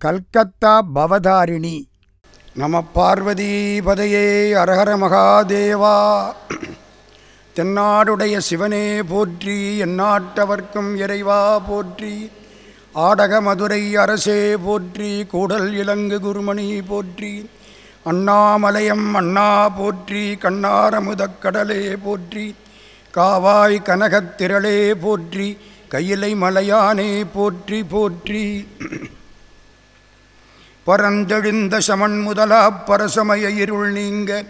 கல்கத்தா பவதாரிணி. நம பார்வதீபதையே அரஹர மகாதேவா. தென்னாடுடைய சிவனே போற்றி எந்நாட்டவர்க்கும் இறைவா போற்றி ஆடக மதுரை அரசே போற்றி கூடல் இலங்கு குருமணி போற்றி அண்ணாமலையம் அண்ணா போற்றி கண்ணாரமுதக் கடலே போற்றி காவாய் கனகத்திரளே போற்றி கையிலை மலையானே போற்றி போற்றி. பரந்தெழுந்த சமன் முதலா பரசமய இருள் நீங்க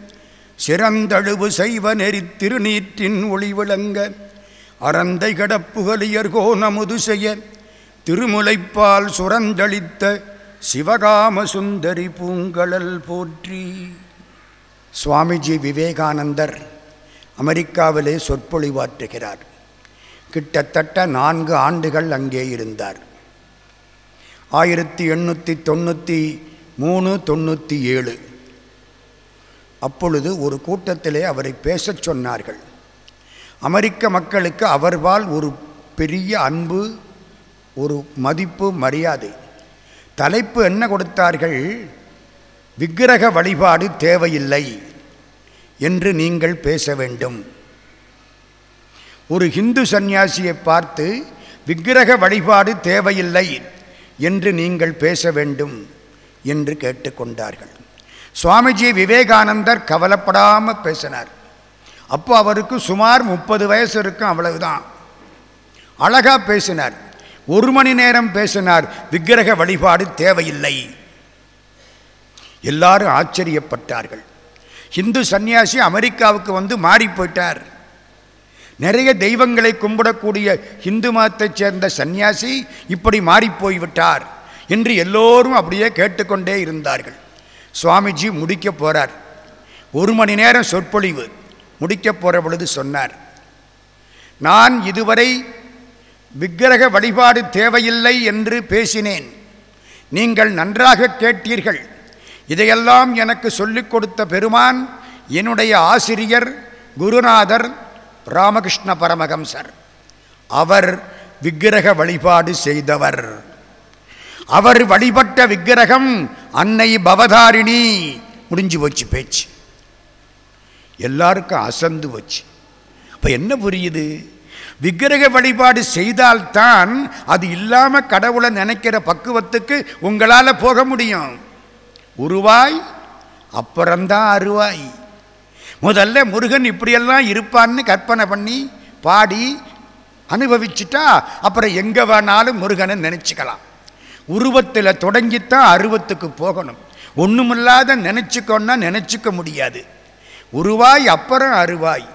சிறந்தழுவு செய்வ நெறி திருநீற்றின் ஒளி விளங்க அறந்தை கடப்புகலியர்கோ நமுது செய்ய திருமுலைப்பால் சுரந்தளித்த சிவகாம சுந்தரி பூங்கழல் போற்றி. சுவாமிஜி விவேகானந்தர் அமெரிக்காவிலே சொற்பொழிவாற்றுகிறார். கிட்டத்தட்ட நான்கு ஆண்டுகள் அங்கே இருந்தார். ஆயிரத்தி எண்ணூற்றி தொண்ணூற்றி மூணு தொண்ணூற்றி ஏழு. அப்பொழுது ஒரு கூட்டத்திலே அவரை பேசச் சொன்னார்கள். அமெரிக்க மக்களுக்கு அவர்வால் ஒரு பெரிய அன்பு ஒரு மதிப்பு மரியாதை. தலைப்பு என்ன கொடுத்தார்கள்? விக்கிரக வழிபாடு தேவையில்லை என்று நீங்கள் பேச வேண்டும். ஒரு ஹிந்து சந்நியாசியை பார்த்து விக்கிரக வழிபாடு தேவையில்லை என்று நீங்கள் பேச வேண்டும் என்று கேட்டுக்கொண்டார்கள். சுவாமிஜி விவேகானந்தர் கவலைப்படாமல் பேசினார். அப்போ அவருக்கு சுமார் முப்பது வயசு இருக்கும் அவ்வளவுதான். அழகாக பேசினார். ஒரு மணி நேரம் பேசினார். விக்கிரக வழிபாடு தேவையில்லை. எல்லாரும் ஆச்சரியப்பட்டார்கள். ஹிந்து சன்னியாசி அமெரிக்காவுக்கு வந்து மாறி போயிட்டார். நிறைய தெய்வங்களை கும்பிடக்கூடிய இந்து மதத்தைச் சேர்ந்த சந்நியாசி இப்படி மாறிப்போய்விட்டார் என்று எல்லோரும் அப்படியே கேட்டுக்கொண்டே இருந்தார்கள். சுவாமிஜி முடிக்க போகிறார் ஒரு மணி நேரம் சொற்பொழிவு. முடிக்க போகிற பொழுது சொன்னார் நான் இதுவரை விக்கிரக வழிபாடு தேவையில்லை என்று பேசினேன். நீங்கள் நன்றாக கேட்டீர்கள். இதையெல்லாம் எனக்கு சொல்லிக் கொடுத்த பெருமான் என்னுடைய ஆசிரியர் குருநாதர் ராமகிருஷ்ண பரமஹம்சர். அவர் விக்கிரக வழிபாடு செய்தவர். அவர் வழிபட்ட விக்கிரகம் அன்னை பவதாரிணி. முடிஞ்சு போச்சு பேச்சு. எல்லாருக்கும் அசந்து போச்சு. இப்போ என்ன புரியுது? விக்கிரக வழிபாடு செய்தால்தான் அது இல்லாமல் கடவுளை நினைக்கிற பக்குவத்துக்கு உங்களால் போக முடியும். உருவாய் அப்புறம்தான் அருவாய். முதல்ல முருகன் இப்படியெல்லாம் இருப்பான்னு கற்பனை பண்ணி பாடி அனுபவிச்சுட்டா அப்புறம் எங்கே வேணாலும் முருகனை நினச்சிக்கலாம். உருவத்தில் தொடங்கித்தான் அருவத்துக்கு போகணும். ஒன்றுமில்லாத நினச்சிக்கோன்னா நினச்சிக்க முடியாது. உருவாய் அப்புறம் அருவாய்.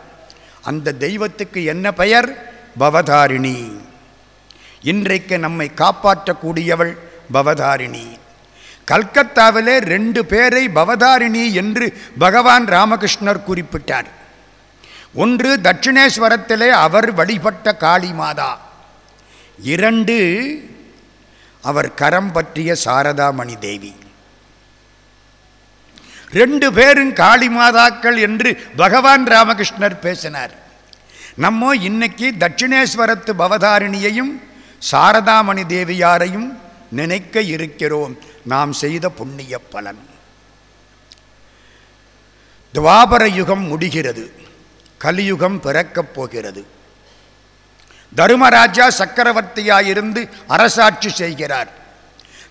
அந்த தெய்வத்துக்கு என்ன பெயர்? பவதாரிணி. இன்றைக்கு நம்மை காப்பாற்றக்கூடியவள் பவதாரிணி. கல்கத்தாவிலே ரெண்டு பேரை பவதாரிணி என்று பகவான் ராமகிருஷ்ணர் குறிப்பிட்டார். ஒன்று தட்சிணேஸ்வரத்திலே அவர் வழிபட்ட காளி மாதா இரண்டு அவர் கரம் பற்றிய சாரதாமணி தேவி. ரெண்டு பேரும் காளி மாதாக்கள் என்று பகவான் ராமகிருஷ்ணர் பேசினார். நம்ம இன்னைக்கு தட்சிணேஸ்வரத்து பவதாரிணியையும் சாரதாமணி தேவியாரையும் நினைக்க இருக்கிறோம். நாம் செய்த புண்ணிய பலன். துவாபர யுகம் முடிகிறது. கலியுகம் பிறக்கப் போகிறது. தருமராஜா சக்கரவர்த்தியாயிருந்து அரசாட்சி செய்கிறார்.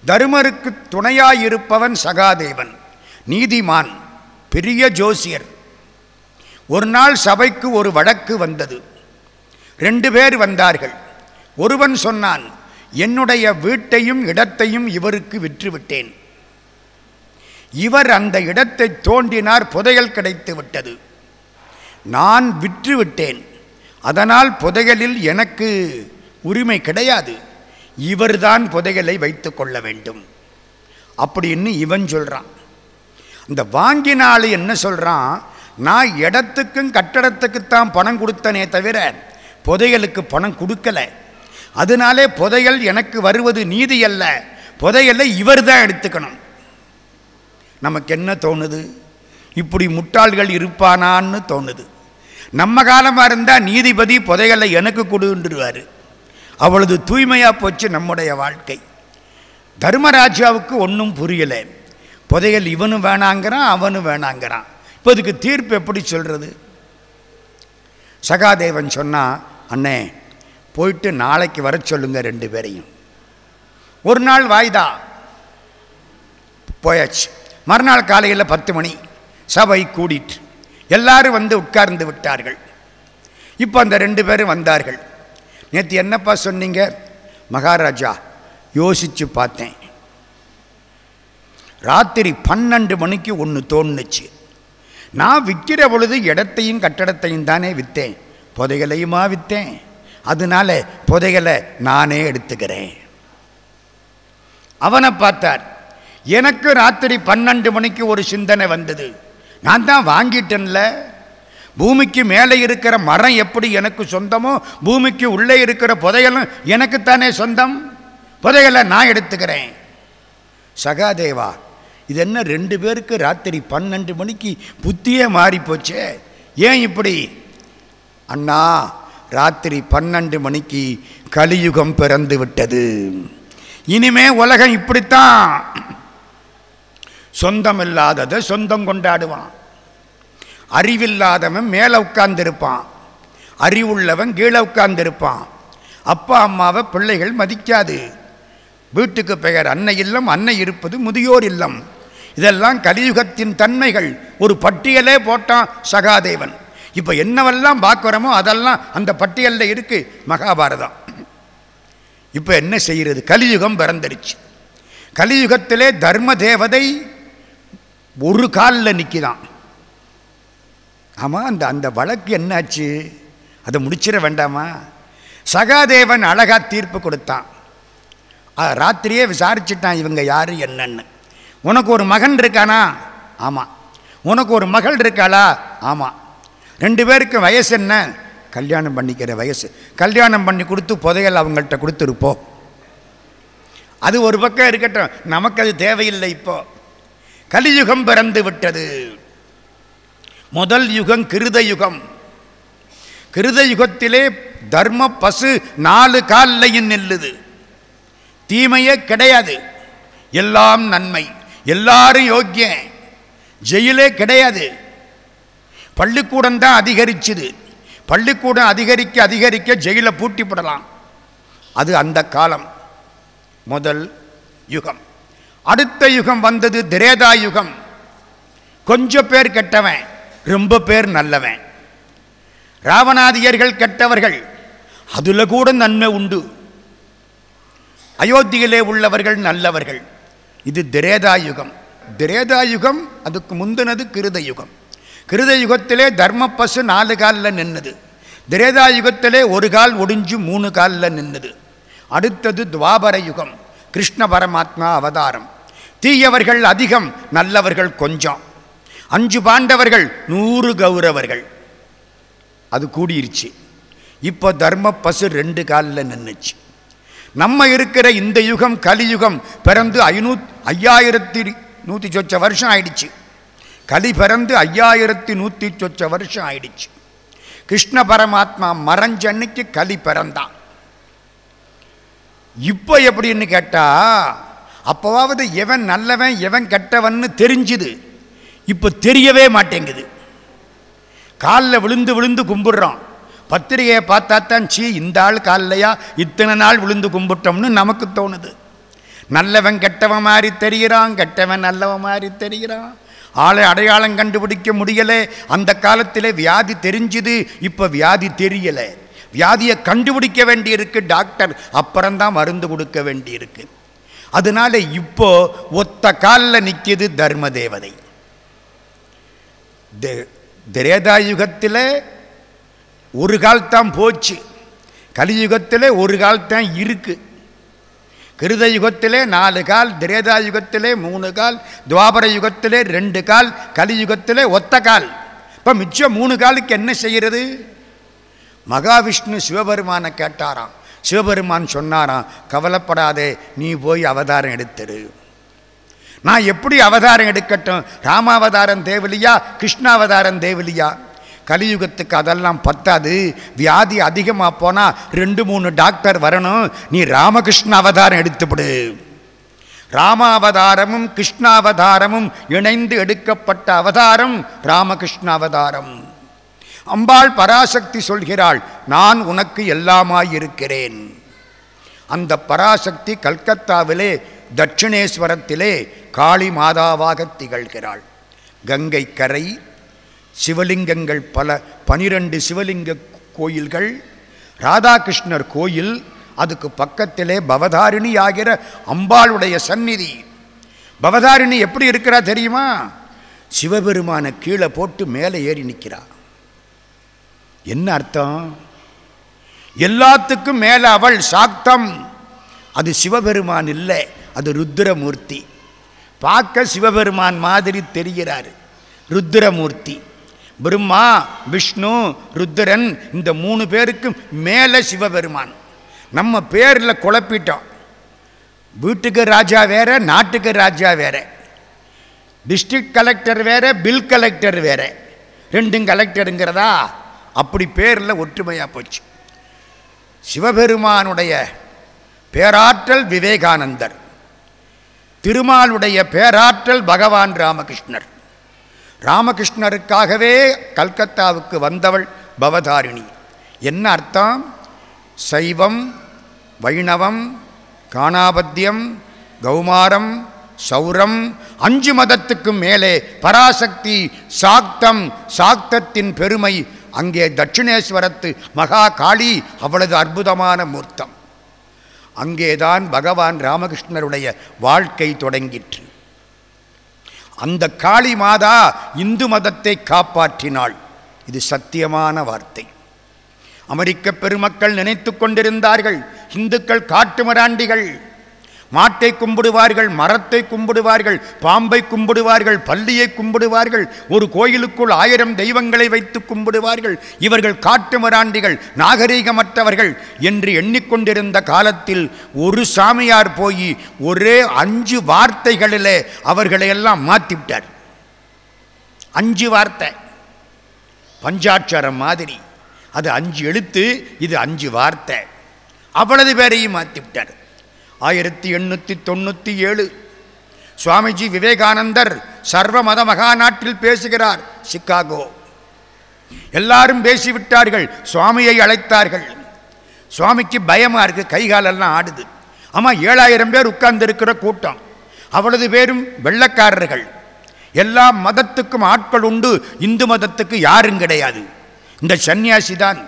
தருமருக்கு துணையாயிருப்பவன் சகாதேவன். நீதிமான் பெரிய ஜோசியர். ஒரு நாள் சபைக்கு ஒரு வழக்கு வந்தது. ரெண்டு பேர் வந்தார்கள். ஒருவன் சொன்னான் என்னுடைய வீட்டையும் இடத்தையும் இவருக்கு விற்றுவிட்டேன். இவர் அந்த இடத்தை தோண்டினார் புதையல் கிடைத்து விட்டது. நான் விற்றுவிட்டேன். அதனால் புதையலில் எனக்கு உரிமை கிடையாது. இவர்தான் புதையலை வைத்து கொள்ள வேண்டும். அப்படின்னு இவன் சொல்கிறான் இந்த வாங்கினாள் என்ன சொல்கிறான் நான் இடத்துக்கும் கட்டடத்துக்குத்தான் பணம் கொடுத்தனே தவிர புதையலுக்கு பணம் கொடுக்கலை. அதனாலே புதையல் எனக்கு வருவது நீதி அல்ல புதையலை இவர் தான் எடுத்துக்கணும். நமக்கு என்ன தோணுது? இப்படி முட்டாள்கள் இருப்பானான்னு தோணுது. நம்ம காலமாக இருந்தால் நீதிபதி புதையலை எனக்கு கொடுன்றுவார் அவ்வளவு தூய்மையாக போச்சு நம்முடைய வாழ்க்கை. தர்மராஜாவுக்கு ஒன்றும் புரியலை. புதையல் இவனும் வேணாங்கிறான் அவனும் வேணாங்கிறான். இப்போ இதுக்கு தீர்ப்பு எப்படி சொல்கிறது சகாதேவன் சொன்னால் அண்ணே போயிட்டு நாளைக்கு வர சொல்லுங்க ரெண்டு பேரையும். ஒரு நாள் வாய்தா. போயாச்சு. மறுநாள் காலையில் பத்து மணி. சபை கூடிட்டு எல்லாரும் வந்து உட்கார்ந்து விட்டார்கள். இப்போ அந்த ரெண்டு பேரும் வந்தார்கள். நேற்று என்னப்பா சொன்னீங்க? மகாராஜா யோசித்து பார்த்தேன். ராத்திரி பன்னெண்டு மணிக்கு ஒன்று தோணுச்சு. நான் விற்கிற பொழுது இடத்தையும் கட்டடத்தையும் தானே விற்றேன் புதைகளையுமா விற்றேன் அதனால புதைகளை நானே எடுத்துக்கிறேன். அவனை பார்த்தார் எனக்கு ராத்திரி பன்னெண்டு மணிக்கு ஒரு சிந்தனை வந்தது. நான் தான் வாங்கிட்டேன்ல. பூமிக்கு மேலே இருக்கிற மரம் எப்படி எனக்கு சொந்தமோ பூமிக்கு உள்ளே இருக்கிற புதையலும் எனக்குத்தானே சொந்தம். புதையலை நான் எடுத்துக்கிறேன். சகாதேவா இது என்ன ரெண்டு பேருக்கு ராத்திரி பன்னெண்டு மணிக்கு புத்தியே மாறிப்போச்சே? ஏன் இப்படி? அண்ணா ராத்திரி பன்னெண்டு மணிக்கு கலியுகம் பிறந்து விட்டது. இனிமே உலகம் இப்படித்தான். சொந்தம் இல்லாததை சொந்தம் கொண்டாடுவான். அறிவில்லாதவன் மேலே உட்கார்ந்திருப்பான். அறிவுள்ளவன் கீழே உட்கார்ந்திருப்பான். அப்பா அம்மாவை பிள்ளைகள் மதிக்காது. வீட்டுக்கு பெயர் அன்னை இல்லம் அன்னை இருப்பது முதியோர் இல்லம். இதெல்லாம் கலியுகத்தின் தன்மைகள். ஒரு பட்டியலே போட்டான் சகாதேவன். இப்போ என்னவெல்லாம் பார்க்குறோமோ அதெல்லாம் அந்த பட்டியலில் இருக்குது மகாபாரதம். இப்போ என்ன செய்கிறது கலியுகம் பிறந்துடுச்சு. கலியுகத்திலே தர்ம தேவதை ஒரு காலில் நிற்கிதான் ஆமாம் அந்த அந்த வழக்கு என்னாச்சு? அதை முடிச்சிட வேண்டாமா? சகாதேவன் அழகா தீர்ப்பு கொடுத்தான். ராத்திரியே விசாரிச்சிட்டான் இவங்க யார் என்னன்னு? உனக்கு ஒரு மகன் இருக்கானா? ஆமாம் உனக்கு ஒரு மகள் இருக்காளா? ஆமாம் ரெண்டு பேருக்கு வயசு என்ன? கல்யாணம் பண்ணிக்கிற வயசு. கல்யாணம் பண்ணி கொடுத்து புதையல் அவங்கள்ட்ட கொடுத்துருப்போம். அது ஒரு பக்கம் இருக்கட்டும். நமக்கு அது தேவையில்லை இப்போ. கலியுகம் பிறந்து விட்டது. முதல் யுகம் கிருத யுகம். கிருத யுகத்திலே தர்ம பசு நாலு கால்லையும் நெல்லுது. தீமையே கிடையாது. எல்லாம் நன்மை. எல்லாரும் யோக்கியம் ஜெயிலே கிடையாது. பள்ளிக்கூடம் தான் அதிகரிச்சுது. பள்ளிக்கூடம் அதிகரிக்க அதிகரிக்க ஜெயிலை பூட்டிப்படலாம். அது அந்த காலம். முதல் யுகம். அடுத்த யுகம் வந்தது திரேதா யுகம். கொஞ்சம் பேர் கெட்டவன் ரொம்ப பேர் நல்லவன். ராவணாதியர்கள் கெட்டவர்கள் அதில் கூட நன்மை உண்டு. அயோத்தியிலே உள்ளவர்கள் நல்லவர்கள். இது திரேதா யுகம். திரேதா யுகம் அதுக்கு முந்தினது கிருத யுகம். கிருத யுகத்திலே தர்ம பசு நாலு காலில் நின்னது. திரேதா யுகத்திலே ஒரு கால் ஒடிஞ்சு மூணு காலில் நின்னது. அடுத்தது துவாபர யுகம் கிருஷ்ண பரமாத்மா அவதாரம். தீயவர்கள் அதிகம் நல்லவர்கள் கொஞ்சம். அஞ்சு பாண்டவர்கள் நூறு கௌரவர்கள். அது கூடிருச்சு. இப்போ தர்ம பசு ரெண்டு காலில் நின்றுச்சு நம்ம இருக்கிற இந்த யுகம் கலியுகம் பிறந்து ஐநூத் ஐயாயிரத்தி நூற்றி சொச்ச வருஷம் ஆயிடுச்சு. கலி பிறந்து ஐயாயிரத்தி நூற்றி சொச்ச வருஷம் ஆயிடுச்சு. கிருஷ்ண பரமாத்மா மறைஞ்ச அன்னைக்கு கலி பிறந்தான். இப்போ எப்படின்னு கேட்டால் அப்போவாவது எவன் நல்லவன் எவன் கெட்டவன்னு தெரிஞ்சுது. இப்போ தெரியவே மாட்டேங்குது. காலில் விழுந்து விழுந்து கும்பிடுறோம். பத்திரிகையை பார்த்தா தான் சீ இந்த ஆள் காலையா இத்தனை நாள் விழுந்து கும்பிட்டோம்னு நமக்கு தோணுது. நல்லவன் கெட்டவன் மாதிரி தெரிகிறான் கெட்டவன் நல்லவன் மாதிரி தெரிகிறான் ஆளை அடையாளம் கண்டுபிடிக்க முடியலை. அந்த காலத்தில் வியாதி தெரிஞ்சுது இப்போ வியாதி தெரியலை. வியாதியை கண்டுபிடிக்க வேண்டியிருக்கு டாக்டர் அப்புறம்தான் மருந்து கொடுக்க வேண்டியிருக்கு. அதனால இப்போ ஒத்த காலில் நிற்கிது தர்ம தேவதை திரேதா திரேதாயுகத்தில் ஒரு கால் தான் போச்சு. கலியுகத்தில் ஒரு கால் தான் கிருத யுகத்திலே நாலு கால் திரேதா யுகத்திலே மூணு கால் துவாபர யுகத்திலே ரெண்டு கால் கலியுகத்திலே ஒத்த கால். இப்போ மிச்சம் மூணு காலுக்கு என்ன செய்கிறது? மகாவிஷ்ணு சிவபெருமானை கேட்டாராம். சிவபெருமான் சொன்னாராம் கவலைப்படாதே நீ போய் அவதாரம் எடுத்துரு. நான் எப்படி அவதாரம் எடுக்கட்டும்? ராமாவதாரம் தேவலியா கிருஷ்ணாவதாரம் தேவலியா கலியுகத்துக்கு அதெல்லாம் பத்தாது. வியாதி அதிகமாக போனால் ரெண்டு மூணு டாக்டர் வரணும். நீ ராமகிருஷ்ண அவதாரம் எடுத்துவிடு ராமாவதாரமும் கிருஷ்ணாவதாரமும் இணைந்து எடுக்கப்பட்ட அவதாரம் ராமகிருஷ்ண அவதாரம் அம்பாள் பராசக்தி சொல்கிறாள் நான் உனக்கு எல்லாமாயிருக்கிறேன். அந்த பராசக்தி கல்கத்தாவிலே தட்சிணேஸ்வரத்திலே காளி மாதாவாக திகழ்கிறாள். கங்கை கரை சிவலிங்கங்கள் பல பனிரெண்டு சிவலிங்க கோயில்கள் ராதாகிருஷ்ணர் கோயில் அதுக்கு பக்கத்திலே பவதாரிணி ஆகிற அம்பாளுடைய சந்நிதி. பவதாரிணி எப்படி இருக்கிறா தெரியுமா? சிவபெருமான கீழே போட்டு மேலே ஏறி நிற்கிறா என்ன அர்த்தம்? எல்லாத்துக்கும் மேலே அவள் சாக்தம். அது சிவபெருமான் இல்லை அது ருத்ரமூர்த்தி. பார்க்க சிவபெருமான் மாதிரி தெரிகிறார் ருத்ரமூர்த்தி. பிரம்மா விஷ்ணு ருத்ரன் இந்த மூணு பேருக்கும் மேலே சிவபெருமான். நம்ம பேரில் குழப்பிட்டோம். வீட்டுக்கு ராஜா வேற நாட்டுக்கு ராஜா வேற. டிஸ்ட்ரிக்ட் கலெக்டர் வேற பில் கலெக்டர் வேற. ரெண்டும் கலெக்டருங்கிறதா அப்படி பேரில் ஒற்றுமையாக போச்சு. சிவபெருமானுடைய பேராற்றல் விவேகானந்தர். திருமாலுடைய பேராற்றல் பகவான் ராமகிருஷ்ணர். ராமகிருஷ்ணருக்காகவே கல்கத்தாவுக்கு வந்தவள் பவதாரிணி. என்ன அர்த்தம்? சைவம் வைணவம் காணாபத்தியம் கௌமாரம் சௌரம் அஞ்சு மதத்துக்கும் மேலே பராசக்தி சாக்தம் சாக்தத்தின் பெருமை அங்கே தட்சிணேஸ்வரத்து மகா காளி அவளது அற்புதமான மூர்த்தம். அங்கேதான் பகவான் ராமகிருஷ்ணருடைய வாழ்க்கை தொடங்கிற்று. அந்த காளி மாதா இந்து மதத்தை காப்பாற்றினாள். இது சத்தியமான வார்த்தை. அமெரிக்க பெருமக்கள் நினைத்து கொண்டிருந்தார்கள். இந்துக்கள் காட்டுமராண்டிகள் மாட்டை கும்பிடுவார்கள் மரத்தை கும்பிடுவார்கள் பாம்பை கும்பிடுவார்கள் பள்ளியை கும்பிடுவார்கள் ஒரு கோயிலுக்குள் ஆயிரம் தெய்வங்களை வைத்து கும்பிடுவார்கள். இவர்கள் காட்டுமராண்டிகள் நாகரீகமற்றவர்கள் என்று எண்ணிக்கொண்டிருந்த காலத்தில் ஒரு சாமியார் போய் ஒரே அஞ்சு வார்த்தைகளிலே அவர்களை எல்லாம் மாற்றிவிட்டார் அஞ்சு வார்த்தை. பஞ்சாட்சரம் மாதிரி. அது அஞ்சு எழுத்து இது அஞ்சு வார்த்தை. அவ்வளவு பேரையும் மாற்றிவிட்டார் ஆயிரத்தி எண்ணூற்றி தொண்ணூற்றி ஏழு. சுவாமிஜி விவேகானந்தர் சர்வ மத மகாநாட்டில் பேசுகிறார் சிக்காகோ. எல்லாரும் பேசிவிட்டார்கள் சுவாமியை அழைத்தார்கள். சுவாமிக்கு பயமாக இருக்குது கை காலெல்லாம் ஆடுது. ஆமாம் ஏழாயிரம் பேர் உட்கார்ந்துருக்கிற கூட்டம். அவ்வளவு பேரும் வெள்ளக்காரர்கள். எல்லா மதத்துக்கும் ஆட்கள் உண்டு இந்து மதத்துக்கு யாரும் கிடையாது. இந்த சன்னியாசி தான்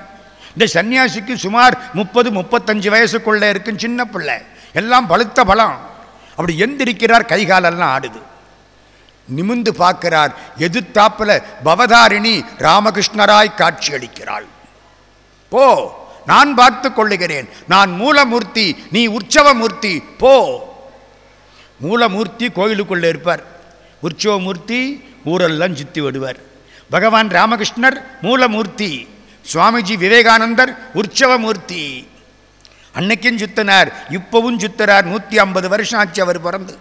இந்த சன்னியாசிக்கு சுமார் முப்பது முப்பத்தஞ்சு வயசுக்குள்ளே இருக்கும் சின்ன பிள்ளை. எல்லாம் பழுத்த பலம் அப்படி எந்திருக்கிறார் கைகாலெல்லாம் ஆடுது. நிமிந்து பார்க்கிறார் எதிர்த்தாப்பில் பவதாரிணி ராமகிருஷ்ணராய் காட்சியளிக்கிறாள் போ நான் பார்த்து கொள்ளுகிறேன். நான் மூலமூர்த்தி நீ உற்சவமூர்த்தி போ. மூலமூர்த்தி கோயிலுக்குள்ளே இருப்பார். உற்சவமூர்த்தி ஊரெல்லாம் சுத்தி விடுவார். பகவான் ராமகிருஷ்ணர் மூலமூர்த்தி. சுவாமிஜி விவேகானந்தர் உற்சவமூர்த்தி. அன்னைக்கும் சுத்தினார் இப்பவும் சுத்துறார் நூற்றி ஐம்பது வருஷம் ஆச்சு அவர் பிறந்து.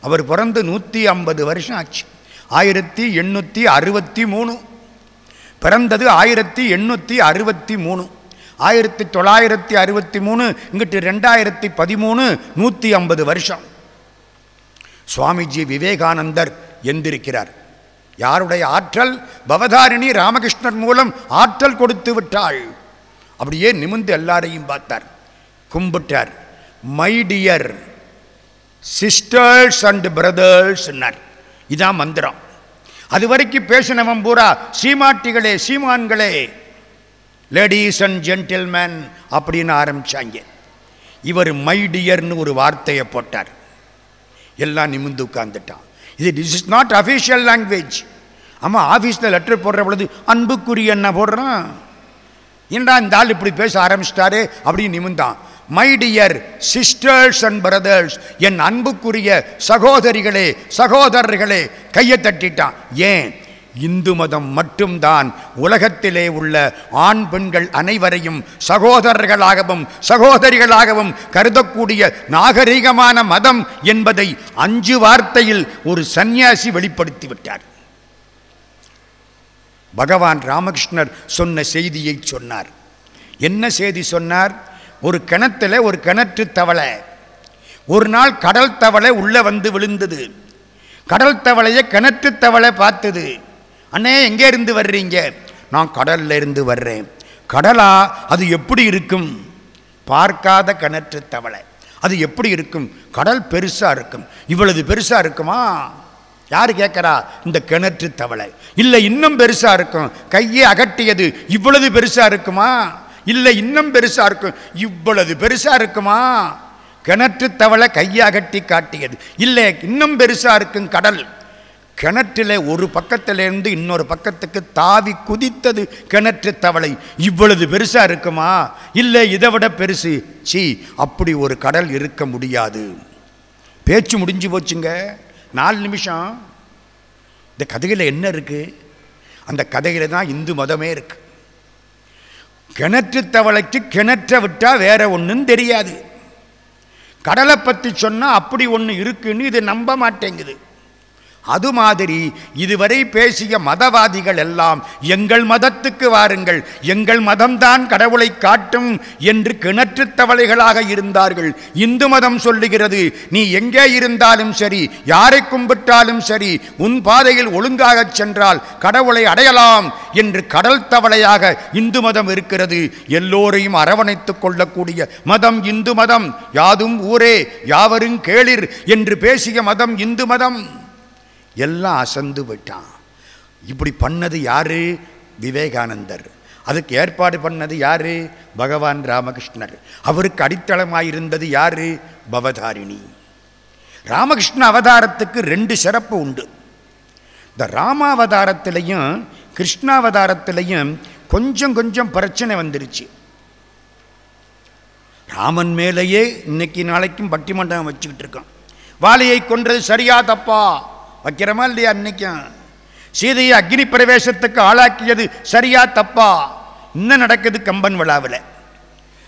அவர் பிறந்து நூற்றி ஐம்பது வருஷம் ஆச்சு. ஆயிரத்தி எண்ணூற்றி அறுபத்தி மூணு. பிறந்தது ஆயிரத்தி எண்ணூற்றி அறுபத்தி மூணு. ஆயிரத்தி தொள்ளாயிரத்தி அறுபத்தி மூணு இங்கிட்டு ரெண்டாயிரத்தி பதிமூணு நூற்றி ஐம்பது வருஷம். சுவாமிஜி விவேகானந்தர் எந்திருக்கிறார். யாருடைய ஆற்றல்? பவதாரிணி ராமகிருஷ்ணர் மூலம் ஆற்றல் கொடுத்து விட்டாள். அப்படியே நிமிந்து எல்லாரையும் பார்த்தார். கும்பிட்டார். மை டியர் சிஸ்டர்ஸ் அண்ட் பிரதர்ஸ்னார் இதான் மந்திரம். அது வரைக்கும் பேசினவன் பூரா சீமாட்டிகளே சீமான்களே லேடிஸ் அண்ட் ஜென்டில்மேன் அப்படின்னு ஆரம்பிச்சாங்க. இவர் மை டியர்னு ஒரு வார்த்தையை போட்டார். எல்லாம் நிமிந்து உட்கார்ந்துட்டான். இது this is not official language ஆமாம் ஆஃபீஸில் லெட்டர் போடுற பொழுது அன்புக்குரிய என்ன போடுறான். ஏன்டா இந்த ஆள் இப்படி பேச ஆரம்பிச்சிட்டாரு? அப்படின்னு நிமிந்தான் my dear sisters and brothers என் அன்புக்குரிய சகோதரிகளே சகோதரர்களே கையை தட்டிட்டான். ஏன்? இந்து மதம் மட்டும்தான் உலகத்திலே உள்ள ஆண் பெண்கள் அனைவரையும் சகோதரர்களாகவும் சகோதரிகளாகவும் கருதக்கூடிய நாகரிகமான மதம் என்பதை அஞ்சு வார்த்தையில் ஒரு சந்நியாசி வெளிப்படுத்திவிட்டார். பகவான் ராமகிருஷ்ணர் சொன்ன செய்தியை சொன்னார். என்ன செய்தி சொன்னார்? ஒரு கிணத்துல ஒரு கிணற்று தவளை. ஒரு நாள் கடல் தவளை உள்ளே வந்து விழுந்தது. கடல் தவளையை கிணற்று தவளை பார்த்தது. அண்ணே எங்கே இருந்து வர்றீங்க? நான் கடல்ல இருந்து வர்றேன். கடலா? அது எப்படி இருக்கும்? பார்க்காத கிணற்று தவளை. அது எப்படி இருக்கும்? கடல் பெருசாக இருக்கும். இவ்வளவு பெருசாக இருக்குமா? யார் கேட்குறா? இந்த கிணற்று தவளை. இல்லை இன்னும் பெருசாக இருக்கும். கையை அகட்டியது இவ்வளவு பெருசாக இருக்குமா? இல்லை இன்னும் பெருசாக இருக்கும். இவ்வளவு பெருசாக இருக்குமா? கிணற்று தவளை கையாகட்டி காட்டியது. இல்லை இன்னும் பெருசாக இருக்கும் கடல். கிணற்றில் ஒரு பக்கத்திலிருந்து இன்னொரு பக்கத்துக்கு தாவி குதித்தது கிணற்று தவளை. இவ்வளவு பெருசாக இருக்குமா? இல்லை இதை விட பெருசு. சி அப்படி ஒரு கடல் இருக்க முடியாது. பேச்சு முடிஞ்சு போச்சுங்க. நாலு நிமிஷம். இந்த கதையில் என்ன இருக்குது அந்த கதையில் தான் இந்து மதமே இருக்குது கிணற்று தவளைக்கு கிணற்றை விட்டால் வேற ஒன்றும் தெரியாது. கடலை பற்றி சொன்னால் அப்படி ஒன்று இருக்குன்னு இது நம்ப மாட்டேங்குது. அது மாதிரி இதுவரை பேசிய மதவாதிகள் எல்லாம் எங்கள் மதத்துக்கு வாருங்கள் எங்கள் மதம்தான் கடவுளை காட்டும் என்று கிணற்று தவளைகளாக இருந்தார்கள். இந்து மதம் சொல்லுகிறது நீ எங்கே இருந்தாலும் சரி யாரை கும்பிட்டாலும் சரி உன் பாதையில் ஒழுங்காகச் சென்றால் கடவுளை அடையலாம் என்று கடல் தவளையாக இந்து மதம் இருக்கிறது. எல்லோரையும் அரவணைத்துக் கொள்ளக்கூடிய மதம் இந்து மதம். யாதும் ஊரே யாவரும் கேளிர் என்று பேசிய மதம் இந்து மதம். எல்லாம் அசந்து போயிட்டான். இப்படி பண்ணது யாரு? விவேகானந்தர். அதுக்கு ஏற்பாடு பண்ணது யாரு? பகவான் ராமகிருஷ்ணர். அவருக்கு அடித்தளமாயிருந்தது யாரு? பவதாரிணி. ராமகிருஷ்ண அவதாரத்துக்கு ரெண்டு சிறப்பு உண்டு. இந்த ராமாவதாரத்திலையும் கிருஷ்ணாவதாரத்திலையும் கொஞ்சம் கொஞ்சம் பிரச்சனை வந்துருச்சு. ராமன் மேலேயே இன்னைக்கு நாளைக்கும் பட்டிமண்டலம் வச்சுக்கிட்டு இருக்கோம் வாலியை கொன்றது சரியா தப்பா? வைக்கிறோமா இல்லையா இன்னைக்கும் சீதையை அக்னி பிரவேசத்துக்கு ஆளாக்கியது சரியா தப்பா? இன்னும் நடக்குது கம்பன் விழாவில்?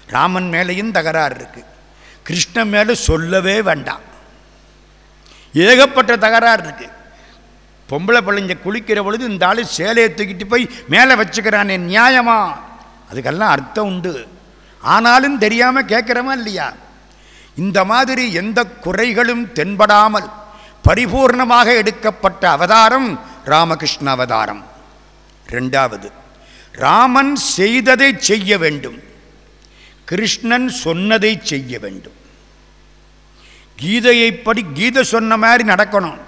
ராமன் மேலேயும் தகராறு இருக்கு. கிருஷ்ணன் மேலே சொல்லவே வேண்டாம். ஏகப்பட்ட தகராறு இருக்கு. பொம்பளை பிள்ளைங்க குளிக்கிற பொழுது இந்த ஆளு சேலையை தூக்கிட்டு போய் மேலே வச்சுக்கிறானே நியாயமா? அதுக்கெல்லாம் அர்த்தம் உண்டு. ஆனாலும் தெரியாமல் கேட்குறமா இல்லையா? இந்த மாதிரி எந்த குறைகளும் தென்படாமல் பரிபூர்ணமாக எடுக்கப்பட்ட அவதாரம் ராமகிருஷ்ண அவதாரம். ரெண்டாவது ராமன் செய்ததை செய்ய வேண்டும். கிருஷ்ணன் சொன்னதை செய்ய வேண்டும். கீதையை படி கீதை சொன்ன மாதிரி நடக்கணும்.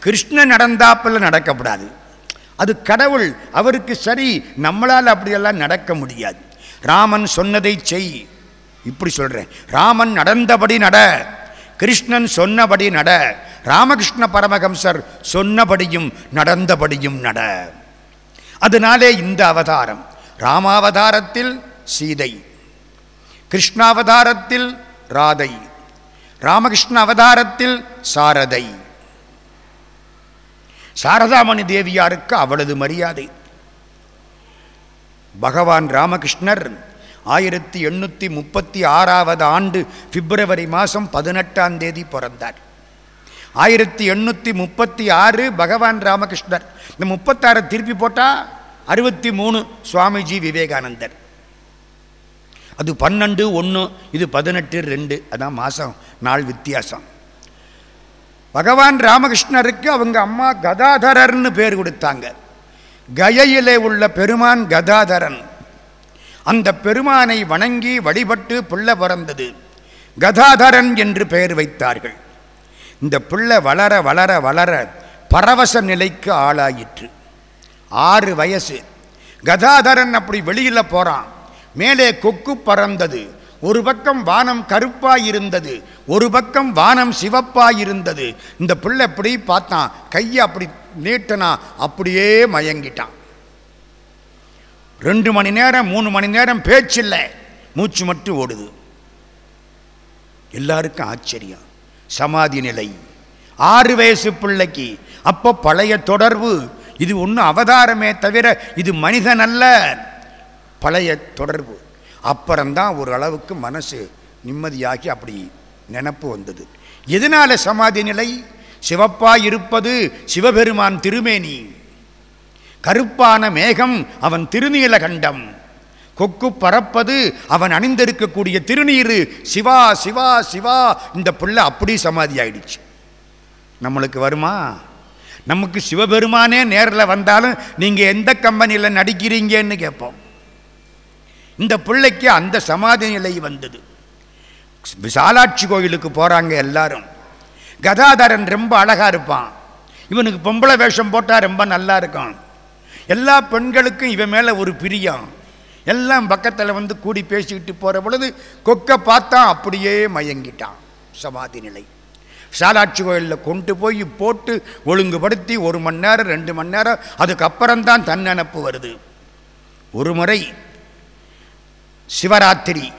கிருஷ்ணன் நடந்தாப்பில் நடக்கப்படாது. அது கடவுள் அவருக்கு சரி நம்மளால் அப்படியெல்லாம் நடக்க முடியாது. ராமன் சொன்னதை செய். இப்படி சொல்கிறேன் ராமன் நடந்தபடி நட. கிருஷ்ணன் சொன்னபடி நட. ராமகிருஷ்ண பரமஹம்சர் சொன்னபடியும் நடந்தபடியும் நட. அதனாலே இந்த அவதாரம். ராமாவதாரத்தில் சீதை. கிருஷ்ணாவதாரத்தில் ராதை. ராமகிருஷ்ண அவதாரத்தில் சாரதை. சாரதாமணி தேவியாருக்கு அவளது மரியாதை. பகவான் ராமகிருஷ்ணர் ஆயிரத்தி எண்ணூற்றி முப்பத்தி ஆறாவது ஆண்டு பிப்ரவரி மாதம் பதினெட்டாம் தேதி பிறந்தார். ஆயிரத்தி எண்ணூற்றி முப்பத்தி ஆறு பகவான் ராமகிருஷ்ணர். இந்த முப்பத்தாறு திருப்பி போட்டால் அறுபத்தி மூணு சுவாமிஜி விவேகானந்தர். அது பன்னெண்டு ஒன்று இது பதினெட்டு ரெண்டு அதான் மாதம் நாள் வித்தியாசம். பகவான் ராமகிருஷ்ணருக்கு அவங்க அம்மா கதாதரர்னு பேர் கொடுத்தாங்க. கயையிலே உள்ள பெருமான் கதாதரன். அந்த பெருமானை வணங்கி வழிபட்டு புள்ள பிறந்தது. கதாதரன் என்று பெயர் வைத்தார்கள். இந்த புள்ள வளர வளர வளர பரவச நிலைக்கு ஆளாயிற்று. ஆறு வயசு. கதாதரன் அப்படி வெளியில் போகிறான் மேலே கொக்கு பறந்தது. ஒரு பக்கம் வானம் கருப்பாயிருந்தது ஒரு பக்கம் வானம் சிவப்பாயிருந்தது இந்த பிள்ளை எப்படி பார்த்தான். கையை அப்படி நீட்டனா அப்படியே மயங்கிட்டான். ரெண்டு மணி நேரம் மூணு மணி நேரம் பேச்சில்லை. மூச்சு மட்டும் ஓடுது. எல்லாருக்கும் ஆச்சரியம். சமாதி நிலை. ஆறு வயசு பிள்ளைக்கு. அப்போ பழைய தொடர்பு. இது ஒன்றும் அவதாரமே தவிர இது மனிதன் அல்ல. பழைய தொடர்பு. அப்புறம்தான் ஒரு அளவுக்கு மனசு நிம்மதியாகி அப்படி நினப்பு வந்தது. எதனால சமாதி நிலை? சிவப்பாய் இருப்பது சிவபெருமான் திருமேனி. கருப்பான மேகம் அவன் திருநீலகண்டம் கொக்கு பறப்பது அவன் அணிந்திருக்கக்கூடிய திருநீரு. சிவா சிவா சிவா. இந்த பிள்ளை அப்படி சமாதி ஆயிடுச்சு. நம்மளுக்கு வருமா? நமக்கு சிவபெருமானே நேரில் வந்தாலும் நீங்கள் எந்த கம்பெனியில் நடிக்கிறீங்கன்னு கேட்போம். இந்த பிள்ளைக்கு அந்த சமாதி நிலை வந்தது. விசாலாட்சி கோயிலுக்கு போகிறாங்க எல்லாரும். கதாதரன் ரொம்ப அழகாக இருப்பான். இவனுக்கு பொம்பளை வேஷம் போட்டால் ரொம்ப நல்லா இருக்கும். எல்லா பெண்களுக்கும் இவன் மேலே ஒரு பிரியம். எல்லாம் பக்கத்தில் வந்து கூடி பேசிக்கிட்டு போகிற பொழுது கொக்கை பார்த்தான் அப்படியே மயங்கிட்டான். சமாதி நிலை. சாலாட்சி கோயிலில் கொண்டு போய் போட்டு ஒழுங்குபடுத்தி ஒரு மணி நேரம் ரெண்டு மணி நேரம் அதுக்கப்புறம்தான் தன்னெனப்பு வருது. ஒரு முறை சிவராத்திரி.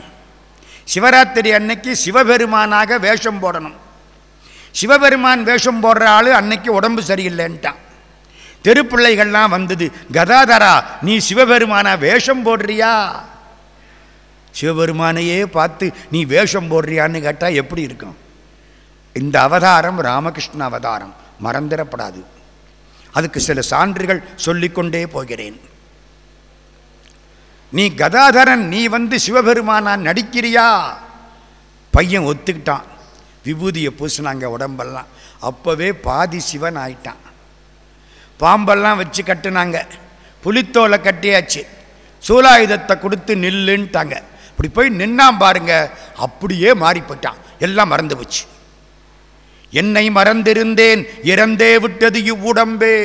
சிவராத்திரி அன்னைக்கு சிவபெருமானாக வேஷம் போடணும். சிவபெருமான் வேஷம் போடுற ஆள் அன்னைக்கு உடம்பு சரியில்லைன்ட்டான். தெருப்பிள்ளைகள்லாம் வந்தது. கதாதரா நீ சிவபெருமானா வேஷம் போடுறியா? சிவபெருமானையே பார்த்து நீ வேஷம் போடுறியான்னு கேட்டால் எப்படி இருக்கும்? இந்த அவதாரம் ராமகிருஷ்ண அவதாரம். மறந்துடப்படாது. அதுக்கு சில சான்றுகள் சொல்லிக்கொண்டே போகிறேன். நீ கதாதரன் நீ வந்து சிவபெருமானா நடிக்கிறியா? பையன் ஒத்துக்கிட்டான். விபூதியை பூசினாங்க உடம்பெல்லாம். அப்போவே பாதி சிவன் ஆயிட்டான். பாம்பெல்லாம் வச்சு கட்டுனாங்க. புலித்தோலை கட்டியாச்சு. சூலாயுதத்தை கொடுத்து நில்லுன்ட்டாங்க. இப்படி போய் நின்னாம் பாருங்க அப்படியே மாறி போயிட்டான் எல்லாம் மறந்து போச்சு. என்னை மறந்திருந்தேன் இறந்தே விட்டது இவ்வுடம்பே.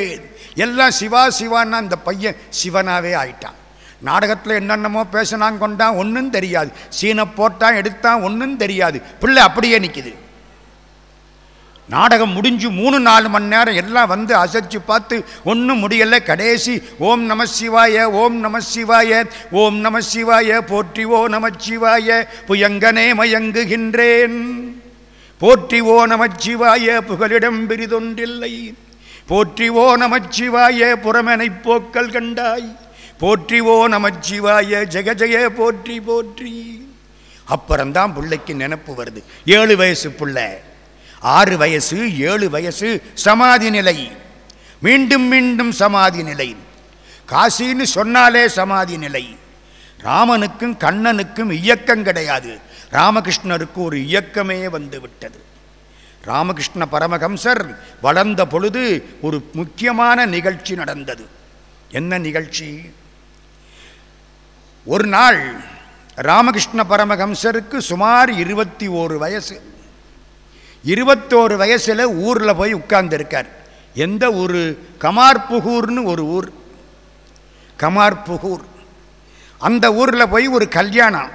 எல்லாம் சிவா சிவான்னா அந்த பையன் சிவனாவே ஆயிட்டான். நாடகத்தில் என்னென்னமோ பேசினான் கொண்டான் ஒன்றும் தெரியாது. சீனை போட்டான் எடுத்தான் ஒன்றும் தெரியாது. பிள்ளை அப்படியே நிற்கிது நாடகம் முடிஞ்சு மூணு நாலு மணி நேரம் எல்லாம் வந்து அசைச்சு பார்த்து ஒன்றும் முடியலை. கடைசி ஓம் நம சிவாய ஓம் நம சிவாய ஓம் நம சிவாய போற்றி ஓ நமச்சிவாய புயங்கனே மயங்குகின்றேன். போற்றி ஓ நமச்சிவாய புகலிடம் பிரிதொன்றில்லை போற்றி ஓ நமச்சிவாய புறமனை போக்கல் கண்டாய். போற்றி ஓ நமச்சிவாய ஜெக ஜெய போற்றி போற்றி. அப்புறம்தான் பிள்ளைக்கு நினப்பு வருது. ஏழு வயசு பிள்ளை. ஆறு வயசு ஏழு வயசு சமாதி நிலை. மீண்டும் மீண்டும் சமாதி நிலை. காசின்னு சொன்னாலே சமாதி நிலை. ராமனுக்கும் கண்ணனுக்கும் இயக்கம் கிடையாது. ராமகிருஷ்ணருக்கு ஒரு இயக்கமே வந்து விட்டது ராமகிருஷ்ண பரமஹம்சர் வளர்ந்த பொழுது ஒரு முக்கியமான நிகழ்ச்சி நடந்தது. என்ன நிகழ்ச்சி? ஒரு நாள் ராமகிருஷ்ண பரமஹம்சருக்கு சுமார் இருபத்தி ஓரு வயசு. இருபத்தோரு வயசில் ஊரில் போய் உட்கார்ந்துருக்கார். எந்த ஊர்? கமார்புகூர்னு ஒரு ஊர். கமார்புகூர். அந்த ஊரில் போய் ஒரு கல்யாணம்.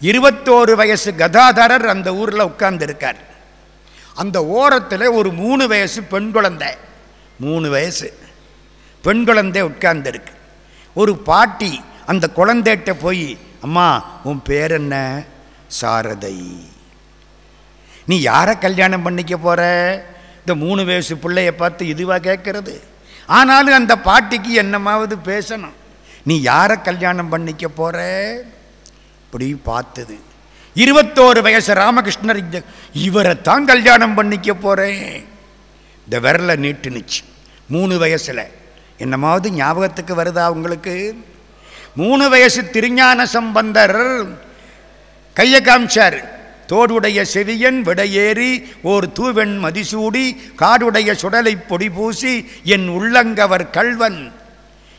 இருபத்தோரு வயசு கதாதரர் அந்த ஊரில் உட்கார்ந்துருக்கார். அந்த ஓரத்தில் ஒரு மூணு வயசு பெண் குழந்தை. மூணு வயசு. பெண் குழந்தை உட்கார்ந்துருக்கு. ஒரு பாட்டி அந்த குழந்தைகிட்ட போய் அம்மா உன் பேர் என்ன? சாரதை. நீ யாரை கல்யாணம் பண்ணிக்க போகிற இந்த மூணு வயசு பிள்ளைய பார்த்து இதுவாக கேட்கறது. ஆனாலும் அந்த பாட்டிக்கு என்னமாவது பேசணும். நீ யாரை கல்யாணம் பண்ணிக்க போகிற இப்படி பார்த்தது. இருபத்தோரு வயசு ராமகிருஷ்ணர் இந்த இவரைத்தான் கல்யாணம் பண்ணிக்க போகிறேன் இந்த விரலை நீட்டுனுச்சு. மூணு வயசில். என்னமாவது ஞாபகத்துக்கு வருதா உங்களுக்கு? மூணு வயசு திருஞான சம்பந்தர் கையை காமிச்சார். தோடுடைய செவியன் விடையேறி ஓர் தூவெண் மதிசூடி காடுடைய சுடலை பொடி பூசி என் உள்ளங்கவர் கள்வன்.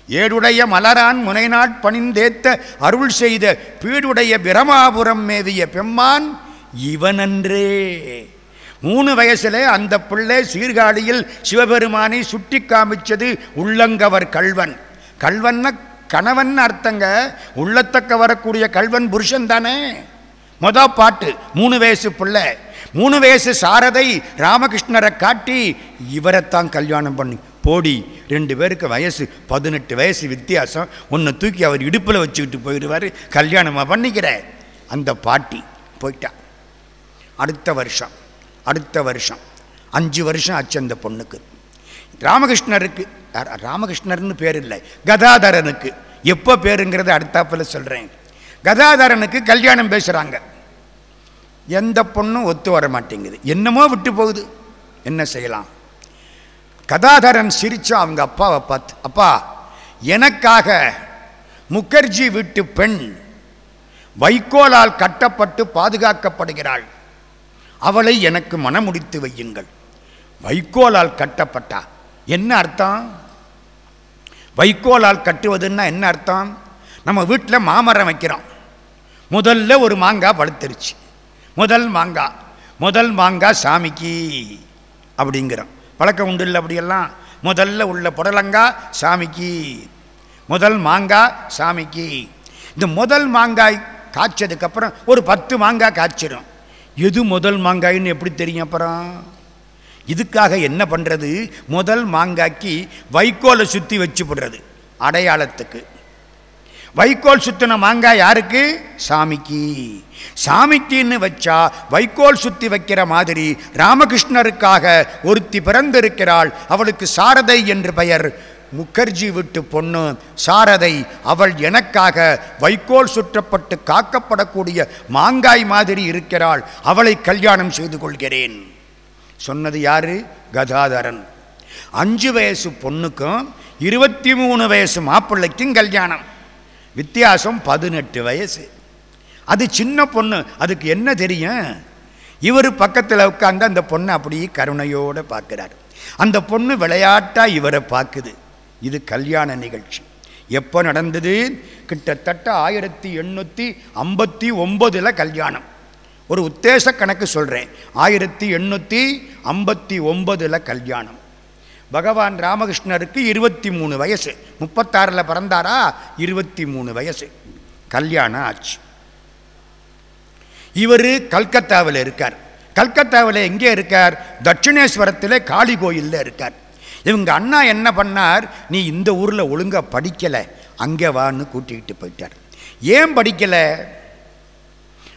ஏடுடைய மலரான் முனைநாட் பணிந்தேத்த அருள் செய்த பீடுடைய பிரமாபுரம் மேவிய பெம்மான் இவனன்றே. மூணு வயசுல அந்த பிள்ளை சீர்காழியில் சிவபெருமானை சுட்டி காமிச்சது உள்ளங்கவர் கள்வன். கள்வன்னா கணவன் அர்த்தங்க உள்ளத்தக்க வரக்கூடிய கல்வன் புருஷன் தானே மொத பாட்டு மூணு வயசு பிள்ளை. மூணு வயசு சாரதை ராமகிருஷ்ணரை காட்டி இவரைத்தான் கல்யாணம் பண்ணி. போடி ரெண்டு பேருக்கு வயசு பதினெட்டு வயசு வித்தியாசம். ஒன்று தூக்கி அவர் இடுப்பில் வச்சுக்கிட்டு போயிடுவார் கல்யாணமாக பண்ணிக்கிற. அந்த பாட்டி போயிட்டா. அடுத்த வருஷம் அடுத்த வருஷம். அஞ்சு வருஷம் ஆச்சு அந்த பொண்ணுக்கு. ராமகிருஷ்ணருக்கு ராமகிருஷ்ணர்னு பேர் இல்லை கதாதரனுக்கு. எப்போ பேருங்கிறத அடுத்தாப்பில் சொல்கிறேன் கதாதரனுக்கு கல்யாணம் பேசுகிறாங்க எந்த பொண்ணும் ஒத்து வர மாட்டேங்குது. என்னமோ விட்டு போகுது. என்ன செய்யலாம்? கதாதரன் சிரிச்சா அவங்க அப்பாவை பார்த்து அப்பா எனக்காக முகர்ஜி வீட்டு பெண் வைக்கோலால் கட்டப்பட்டு பாதுகாக்கப்படுகிறாள். அவளை எனக்கு மனமுடித்து வையுங்கள். வைக்கோலால் கட்டப்பட்டா? என்ன அர்த்தம்? வைக்கோலால் கட்டுவதுன்னா என்ன அர்த்தம்? நம்ம வீட்டில் மாமரம் வைக்கிறோம். முதல்ல ஒரு மாங்காய் பழுத்துருச்சு முதல் மாங்காய் முதல் மாங்காய் சாமிக்கு அப்படிங்கிறோம் பழக்கம் உண்டு இல்லை அப்படியெல்லாம். முதல்ல உள்ள புடலங்காய் சாமிக்கு முதல் மாங்காய் சாமிக்கு. இந்த முதல் மாங்காய் காய்ச்சதுக்கப்புறம் ஒரு பத்து மாங்காய் காய்ச்சிடும் எது முதல் மாங்காய்ன்னு எப்படி தெரியும் அப்புறம்? இதுக்காக என்ன பண்ணுறது முதல் மாங்காய்க்கு வைக்கோலை சுற்றி வச்சு போடுறது அடையாளத்துக்கு. வைக்கோல் சுத்தின மாங்காய் யாருக்கு? சாமிக்கு. சாமிக்குன்னு வச்சா வைக்கோல் சுத்தி வைக்கிற மாதிரி ராமகிருஷ்ணருக்காக ஒருத்தி பிறந்திருக்கிறாள். அவளுக்கு சாரதை என்று பெயர். முகர்ஜி விட்டு பொண்ணு சாரதை அவள் எனக்காக வைக்கோல் சுற்றப்பட்டு காக்கப்படக்கூடிய மாங்காய் மாதிரி இருக்கிறாள். அவளை கல்யாணம் செய்து கொள்கிறேன். சொன்னது யாரு? கதாதரன். அஞ்சு வயசு பொண்ணுக்கும் இருபத்தி மூணு வயசு மாப்பிள்ளைக்கும் கல்யாணம். வித்தியாசம் பதினெட்டு வயசு. அது சின்ன பொண்ணு அதுக்கு என்ன தெரியும்? இவர் பக்கத்தில் உட்காந்து அந்த பொண்ணை அப்படியே கருணையோடு பார்க்குறாரு. அந்த பொண்ணு விளையாட்டாக இவரை பார்க்குது. இது கல்யாண நிகழ்ச்சி. எப்போ நடந்தது? கிட்டத்தட்ட ஆயிரத்தி எண்ணூற்றி ஐம்பத்தி ஒம்பதில் கல்யாணம். ஒரு உத்தேச கணக்கு சொல்கிறேன் ஆயிரத்தி எண்ணூற்றி ஐம்பத்தி ஒம்பதில் கல்யாணம். பகவான் ராமகிருஷ்ணருக்கு இருபத்தி மூணு வயசு. முப்பத்தாறில் பிறந்தாரா? இருபத்தி மூணு வயசு. கல்யாணம் ஆச்சு. இவர் கல்கத்தாவில் இருக்கார். கல்கத்தாவில் எங்கே இருக்கார்? தட்சிணேஸ்வரத்தில் காளி கோயிலில் இருக்கார். இவங்க அண்ணா என்ன பண்ணார்? நீ இந்த ஊரில் ஒழுங்காக படிக்கலை. அங்கே வான்னு கூட்டிகிட்டு போயிட்டார். ஏன் படிக்கலை?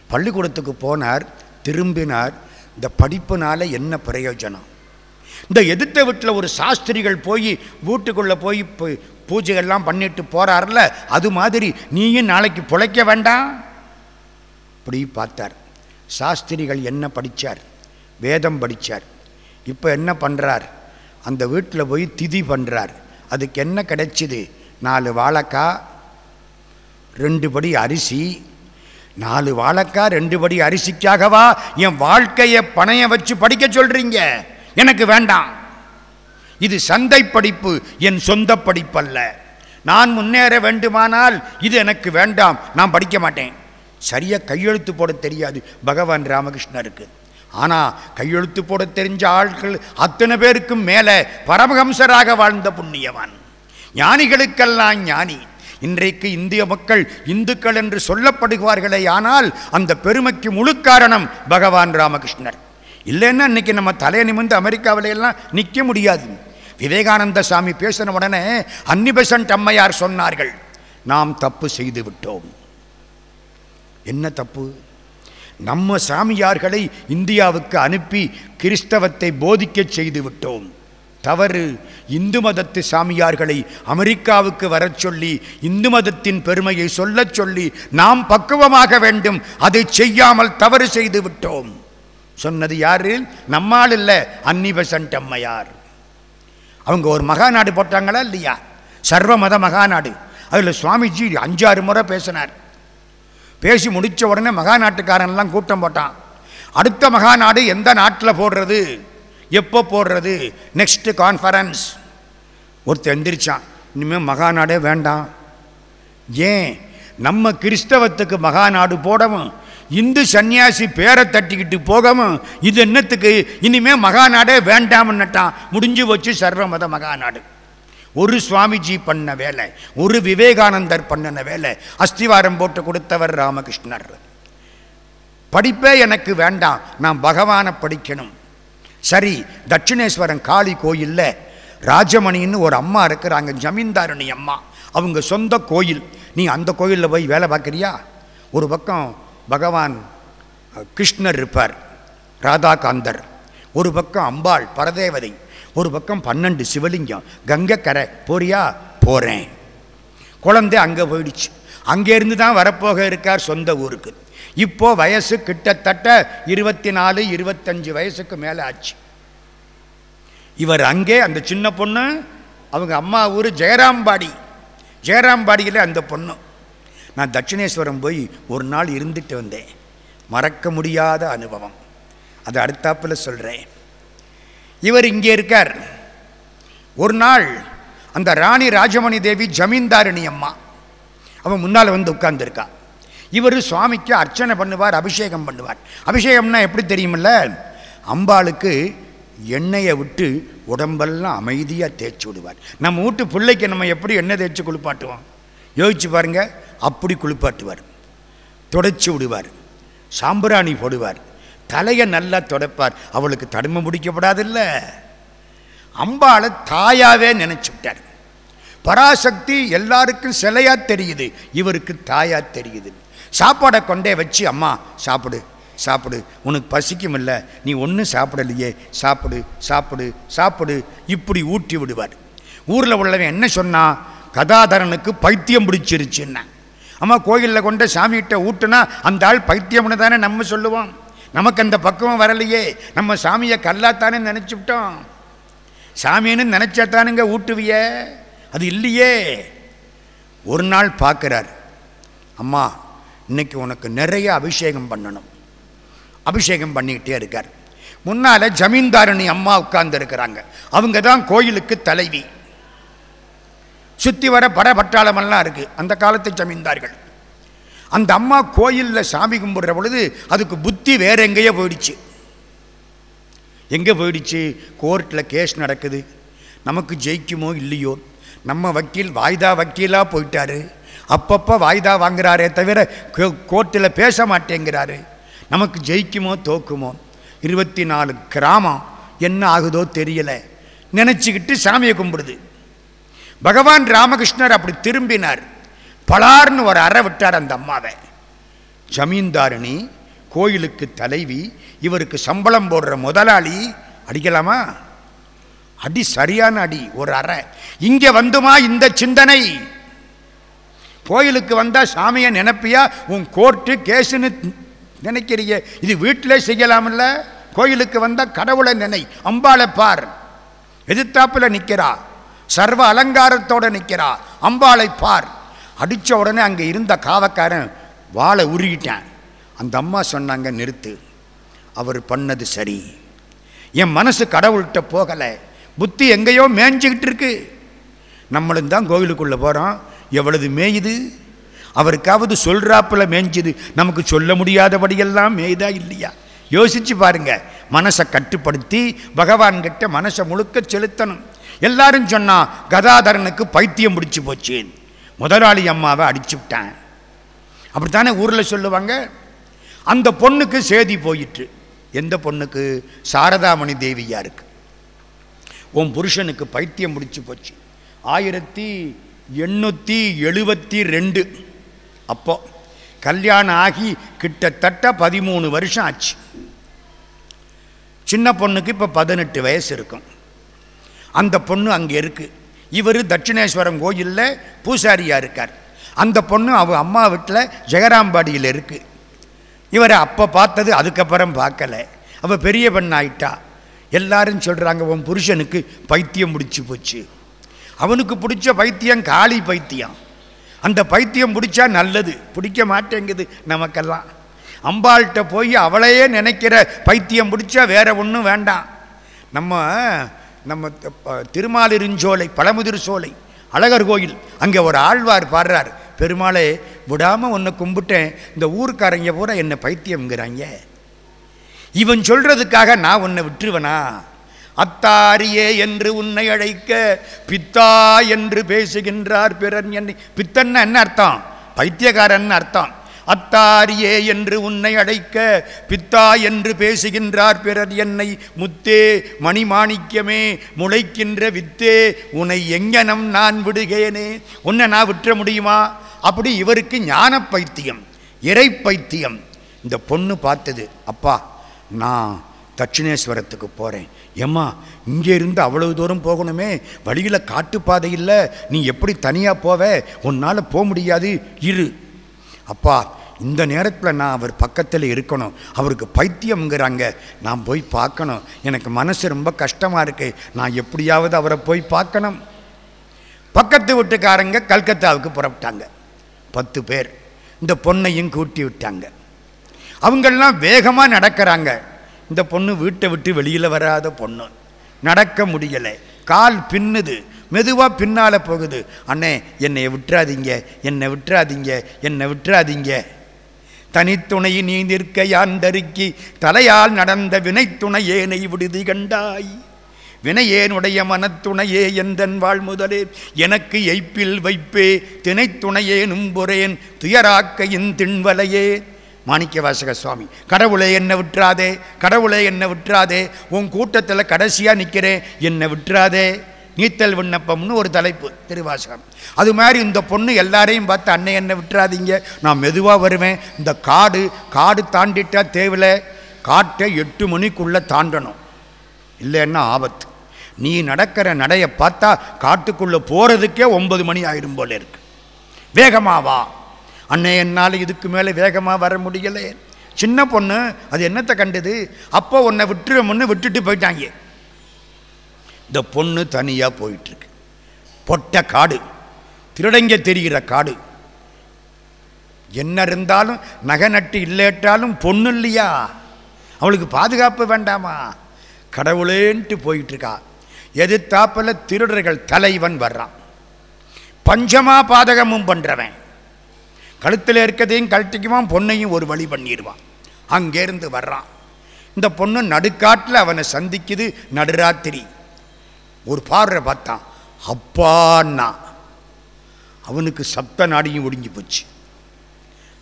பள்ளிக்கூடத்துக்கு போனார் திரும்பினார். இந்த படிப்புனால என்ன பிரயோஜனம்? இந்த எதிர்த்த வீட்டில் ஒரு சாஸ்திரிகள் போய் வீட்டுக்குள்ளே போய் பூஜைகள்லாம் பண்ணிட்டு போகிறார்ல அது மாதிரி நீயும் நாளைக்கு பிழைக்க வேண்டாம்? இப்படி பார்த்தார். சாஸ்திரிகள் என்ன படித்தார் வேதம் படித்தார் இப்போ என்ன பண்ணுறார் அந்த வீட்டில் போய் திதி பண்ணுறார் அதுக்கு என்ன கிடைச்சிது? நாலு வாழைக்காய் ரெண்டு படி அரிசி. நாலு வாழைக்காய் ரெண்டு படி அரிசிக்காகவா என் வாழ்க்கையை பணைய வச்சு படிக்க சொல்கிறீங்க எனக்கு வேண்டாம். இது சந்தை படிப்பு என் சொந்த படிப்பல்ல. நான் முன்னேற வேண்டுமானால் இது எனக்கு வேண்டாம். நான் படிக்க மாட்டேன். சரியா கையெழுத்து போட தெரியாது பகவான் ராமகிருஷ்ணருக்கு. ஆனால் கையெழுத்து போட தெரிஞ்ச ஆட்கள் அத்தனை பேருக்கும் மேலே பரமஹம்சராக வாழ்ந்த புண்ணியவான். ஞானிகளுக்கெல்லாம் ஞானி. இன்றைக்கு இந்திய மக்கள் இந்துக்கள் என்று சொல்லப்படுவார்களே ஆனால் அந்த பெருமைக்கு முழு காரணம் பகவான் ராமகிருஷ்ணர். இல்லைன்னா இன்னைக்கு நம்ம தலையை நிமிர்ந்து அமெரிக்காவில எல்லாம் நிற்க முடியாது. விவேகானந்த சாமி பேசின உடனே அன்னிபெசன்ட் அம்மையார் சொன்னார்கள் நாம் தப்பு செய்து விட்டோம். என்ன தப்பு? நம்ம சாமியார்களை இந்தியாவுக்கு அனுப்பி கிறிஸ்தவத்தை போதிக்கச் செய்து விட்டோம். தவறு. இந்து மதத்து சாமியார்களை அமெரிக்காவுக்கு வரச் சொல்லி இந்து மதத்தின் பெருமையை சொல்லச் சொல்லி நாம் பக்குவமாக வேண்டும். அதை செய்யாமல் தவறு செய்து விட்டோம். சொன்னது யாரு? நம்மால் இல்லை அன்னிபசன்ட் அம்மையார். அவங்க ஒரு மகாநாடு போட்டாங்களா இல்லையா? சர்வ மத மகாநாடு. அதில் சுவாமிஜி அஞ்சாறு முறை பேசினார். பேசி முடித்த உடனே மகாநாட்டுக்காரன்லாம் கூட்டம் போட்டான். அடுத்த மகாநாடு எந்த நாட்டில் போடுறது? எப்போ போடுறது? நெக்ஸ்ட்டு கான்ஃபரன்ஸ் ஒருத்தர் எந்திரிச்சான். இனிமேல் மகாநாடே வேண்டாம். ஏன்? நம்ம கிறிஸ்தவத்துக்கு மகாநாடு போடவும் இந்து சன்னியாசி பேரை தட்டிக்கிட்டு போகவும் இது என்னத்துக்கு? இனிமே மகாநாடே வேண்டாம்னுட்டான் முடிஞ்சு போச்சு சர்வமத மகாநாடு. ஒரு சுவாமிஜி பண்ண வேலை ஒரு விவேகானந்தர் பண்ணின வேலை அஸ்திவாரம் போட்டு கொடுத்தவர் ராமகிருஷ்ணர். படிப்பே எனக்கு வேண்டாம் நான் பகவானை படிக்கணும். சரி தட்சிணேஸ்வரன் காளி கோயிலில் ராஜமணின்னு ஒரு அம்மா இருக்கிறாங்க ஜமீன்தாரணி அம்மா. அவங்க சொந்த கோயில். நீ அந்த கோயிலில் போய் வேலை பார்க்குறியா? ஒரு பக்கம் பகவான் கிருஷ்ணர் இருப்பார் ராதாகாந்தர். ஒரு பக்கம் அம்பாள் பரதேவதை ஒரு பக்கம் பன்னெண்டு சிவலிங்கம். கங்கைக்கரை போறியா? போகிறேன் குழந்தை அங்கே போயிடுச்சு. அங்கேருந்து தான் வரப்போக இருக்கார் சொந்த ஊருக்கு. இப்போ வயசு கிட்டத்தட்ட இருபத்தி நாலு இருபத்தஞ்சு வயசுக்கு மேலே ஆச்சு. இவர் அங்கே அந்த சின்ன பொண்ணு அவங்க அம்மா ஊர் ஜெயராம்பாடி. ஜெயராம்பாடியில் அந்த பொண்ணு. நான் தட்சிணேஸ்வரம் போய் ஒரு நாள் இருந்துட்டு வந்தேன். மறக்க முடியாத அனுபவம். அது அடுத்தாப்பில் சொல்கிறேன் இவர் இங்கே இருக்கார். ஒரு நாள் அந்த ராணி ராஜமணி தேவி ஜமீன்தாரிணி அம்மா அவன் முன்னால் வந்து உட்கார்ந்துருக்கா. இவர் சுவாமிக்கு அர்ச்சனை பண்ணுவார் அபிஷேகம் பண்ணுவார். அபிஷேகம்னா எப்படி தெரியுமில்ல? அம்பாளுக்கு எண்ணெயை விட்டு உடம்பெல்லாம் அமைதியாக தேய்ச்சி விடுவார். நம்ம வீட்டு பிள்ளைக்கு நம்ம எப்படி எண்ணெய் தேய்ச்சி குளிப்பாட்டுவோம்? யோசிச்சு பாருங்க அப்படி குளிப்பாட்டுவார். தொடச்சி விடுவார். சாம்பிராணி போடுவார். தலையை நல்லா துடைப்பார். அவளுக்கு தடுமை முடிக்கப்படாதில்ல. அம்பாளை தாயாவே நினச்சி விட்டார். பராசக்தி எல்லாருக்கும் சிலையா தெரியுது. இவருக்கு தாயா தெரியுது. சாப்பாடை கொண்டே வச்சு அம்மா சாப்பிடு சாப்பிடு. உனக்கு பசிக்கும் இல்லை. நீ ஒன்றும் சாப்பிடலையே. சாப்பிடு சாப்பிடு சாப்பிடு. இப்படி ஊட்டி விடுவார். ஊரில் உள்ளவன் என்ன சொன்னால் கதாதரனுக்கு பைத்தியம் பிடிச்சிருச்சுன்னா. அம்மா கோயிலில் கொண்ட சாமிகிட்ட ஊட்டுனா அந்த ஆள் பைத்தியம்னு தானே நம்ம சொல்லுவோம். நமக்கு அந்த பக்குவம் வரலையே. நம்ம சாமியை கல்லாத்தானே நினச்சிவிட்டோம் சாமின்னு நினச்சாத்தானுங்க ஊட்டுவிய. அது இல்லையே. ஒரு நாள் பார்க்குறார். அம்மா இன்னைக்கு உனக்கு நிறைய அபிஷேகம் பண்ணணும். அபிஷேகம் பண்ணிக்கிட்டே இருக்கார். முன்னால் ஜமீன்தாரணி அம்மா உட்கார்ந்து இருக்கிறாங்க. அவங்க தான் கோயிலுக்கு தலைவி. சுற்றி வர பட பட்டாளமெல்லாம் இருக்குது அந்த காலத்தை ஜமீன்தார்கள் அந்த அம்மா கோயிலில் சாமி கும்பிடுற பொழுது அதுக்கு புத்தி வேற எங்கேயோ போயிடுச்சு. எங்கே போயிடுச்சு? கோர்ட்டில் கேஸ் நடக்குது. நமக்கு ஜெயிக்குமோ இல்லையோ? நம்ம வக்கீல் வாய்தா வக்கீலாக போயிட்டாரு. அப்பப்போ வாய்தா வாங்குறாரே தவிர கோர்ட்டில் பேச மாட்டேங்கிறாரு. நமக்கு ஜெயிக்குமோ தோக்குமோ? இருபத்தி நாலு கிராமம் என்ன ஆகுதோ தெரியலை. நினச்சிக்கிட்டு சாமியை கும்பிடுது. பகவான் ராமகிருஷ்ணர் அப்படி திரும்பினார். பலார்னு ஒரு அறை விட்டார் அந்த அம்மாவை. ஜமீன்தாரணி கோயிலுக்கு தலைவி இவருக்கு சம்பளம் போடுற முதலாளி அடிக்கலாமா? அடி சரியான அடி ஒரு அறை. இங்கே வந்துமா இந்த சிந்தனை? கோயிலுக்கு வந்தா சாமியை நினைப்பியா? உன் கோர்ட்டு கேஸுன்னு நினைக்கிறீங்க இது வீட்டிலே செய்யலாம்ல கோயிலுக்கு வந்தா கடவுளை நினை அம்பாளை பார். எதிர்த்தாப்புல நிற்கிறா சர்வ அலங்காரத்தோடு நிற்கிறார் அம்பாளை பார். அடித்த உடனே அங்கே இருந்த காவக்காரன் வாளை உருகிட்டான். அந்த அம்மா சொன்னாங்க நிறுத்து. அவர் பண்ணது சரி. என் மனசு கடவுள்கிட்ட போகலை. புத்தி எங்கேயோ மேய்ஞ்சிக்கிட்டு இருக்கு. நம்மளும் தான் கோவிலுக்குள்ளே போகிறோம் எவ்வளவு மேயுது? அவருக்காவது சொல்கிறாப்புல மேய்ஞ்சுது. நமக்கு சொல்ல முடியாதபடியெல்லாம் மேய்தா இல்லையா? யோசித்து பாருங்கள் மனசை கட்டுப்படுத்தி பகவான்கிட்ட மனசை முழுக்க செலுத்தணும். எல்லாரும் சொன்னா கதாதரனுக்கு பைத்தியம் பிடிச்சி போச்சு. முதலாளி அம்மாவை அடிச்சு விட்டான். அப்படித்தானே ஊரில் சொல்லுவாங்க? அந்த பொண்ணுக்கு சேதி போயிட்டு எந்த பொண்ணுக்கு? சாரதாமணி தேவியா இருக்கு. உன் புருஷனுக்கு பைத்தியம் பிடிச்சி போச்சு. ஆயிரத்தி எண்ணூற்றி எழுபத்தி ரெண்டு. அப்போ கல்யாணம் ஆகி கிட்டத்தட்ட பதிமூணு வருஷம் ஆச்சு. சின்ன பொண்ணுக்கு இப்போ பதினெட்டு வயசு இருக்கும். அந்த பொண்ணு அங்கே இருக்குது இவர் தட்சிணேஸ்வரம் கோயிலில் பூசாரியாக இருக்கார். அந்த பொண்ணு அவ அம்மா வீட்டில் ஜெகராம்பாடியில் இருக்குது இவரை அப்போ பார்த்தது அதுக்கப்புறம் பார்க்கல. அவள் பெரிய பெண் ஆயிட்டா எல்லாரும் சொல்கிறாங்க உன் புருஷனுக்கு பைத்தியம் முடிச்சு போச்சு. அவனுக்கு பிடிச்ச பைத்தியம் காளி பைத்தியம். அந்த பைத்தியம் பிடிச்சா நல்லது. பிடிக்க மாட்டேங்குது நமக்கெல்லாம். அம்பாள்கிட்ட போய் அவளையே நினைக்கிற பைத்தியம் பிடிச்சா வேற ஒன்றும் வேண்டாம். நம்ம நம்ம திருமாலிருஞ்சோலை பழமுதிர் சோலை அழகர் கோயில் அங்கே ஒரு ஆழ்வார் பாடுறார். பெருமாளே விடாமல் ஒன்று கும்பிட்டேன். இந்த ஊருக்காரங்க பூரா என்னை பைத்தியம்ங்கிறாங்க. இவன் சொல்கிறதுக்காக நான் உன்னை விட்டுருவனா? அத்தாரியே என்று உன்னை அழைக்க பித்தா என்று பேசுகின்றார் பிறன் என்னை. பித்தன்னா என்ன அர்த்தம்? பைத்தியக்காரன் அர்த்தம். அத்தாரியே என்று உன்னை அழைக்க பித்தா என்று பேசுகின்றார் பிறர் என்னை முத்தே மணிமாணிக்கமே முளைக்கின்ற வித்தே உன்னை எங்கனம் நான் விடுகேனே. உன்னை நான் விட்டுற முடியுமா? அப்படி இவருக்கு ஞான பைத்தியம் இறை பைத்தியம் இந்த பொண்ணு பார்த்தது அப்பா நான் தட்சிணேஸ்வரத்துக்கு போகிறேன் ஏம்மா இங்கே இருந்து அவ்வளவு தூரம் போகணுமே? வழியில் காட்டுப்பாதை இல்லை. நீ எப்படி தனியாக போவ? உன்னால் போக முடியாது. இரு. அப்பா இந்த நேரத்தில் நான் அவர் பக்கத்தில் இருக்கணும். அவருக்கு பைத்தியம்ங்கிறாங்க. நான் போய் பார்க்கணும். எனக்கு மனசு ரொம்ப கஷ்டமாக இருக்குது நான் எப்படியாவது அவரை போய் பார்க்கணும். பக்கத்து வீட்டுக்காரங்க கல்கத்தாவுக்கு புறப்பட்டாங்க. பத்து பேர். இந்த பொண்ணையும் கூட்டி விட்டாங்க. அவங்கெல்லாம் வேகமாக நடக்கிறாங்க. இந்த பொண்ணு வீட்டை விட்டு வெளியில் வராத பொண்ணு. நடக்க முடியலை. கால் பின்னுது. மெதுவாக பின்னால் போகுது. அண்ணே என்னை விட்டுறாதீங்க என்னை விட்டுறாதீங்க என்னை விட்டுறாதீங்க. தனித்துணை நீ நிற்க யாந்தருக்கி தலையால் நடந்த வினைத்துணையேனை விடுதி கண்டாய். வினையேனுடைய மனத்துணையே எந்தன் வாழ் முதலே? எனக்கு எய்ப்பில் வைப்பே திணைத்துணையேனும் பொறேன் துயராக்கையின் திண்வலையே. மாணிக்க வாசக சுவாமி கடவுளை என்னை விட்டுறாதே கடவுளை என்னை விட்டுறாதே. உன் கூட்டத்தில் கடைசியாக நிற்கிறேன் என்னை விட்டுறாதே. நீத்தல் விண்ணப்பம்னு ஒரு தலைப்பு திருவாசகம். அது மாதிரி இந்த பொண்ணு எல்லாரையும் பார்த்து அன்னை என்னை விட்டுறாதீங்க. நான் மெதுவாக வருவேன். இந்த காடு காடு தாண்டிட்டா தேவையில்லை காட்டை எட்டு மணிக்குள்ளே தாண்டணும். இல்லைன்னா ஆபத்து. நீ நடக்கிற நடையை பார்த்தா காட்டுக்குள்ளே போகிறதுக்கே ஒன்பது மணி ஆயிடும் போல இருக்கு. வேகமாவா வா. என்னால் இதுக்கு மேலே வேகமாக வர முடியலை. சின்ன பொண்ணு அது என்னத்தை கண்டது? அப்போ உன்னை விட்டுருவோம்னு விட்டுட்டு போயிட்டாங்க. இந்த பொண்ணு தனியாக போயிட்டுருக்கு. பொட்ட காடு திருடங்க தெரிகிற காடு. என்ன இருந்தாலும் நகை நட்டு இல்லேட்டாலும் பொண்ணு இல்லையா? அவளுக்கு பாதுகாப்பு வேண்டாமா? கடவுளேன்ட்டு போயிட்டுருக்கா. எதிர்த்தாப்பில் திருடர்கள் தலைவன் வர்றான். பஞ்சமா பாதகமும் பண்ணுறவன் கழுத்தில் இருக்கிறதையும் கழட்டிக்குவான் பொண்ணையும் ஒரு வழி பண்ணிடுவான். அங்கேருந்து வர்றான். இந்த பொண்ணு நடுக்காட்டில் அவனை சந்திக்குது நடுராத்திரி. ஒரு பார்வை பார்த்தான். அப்பான்னா. அவனுக்கு சப்த நாடியும் ஒடிஞ்சு போச்சு.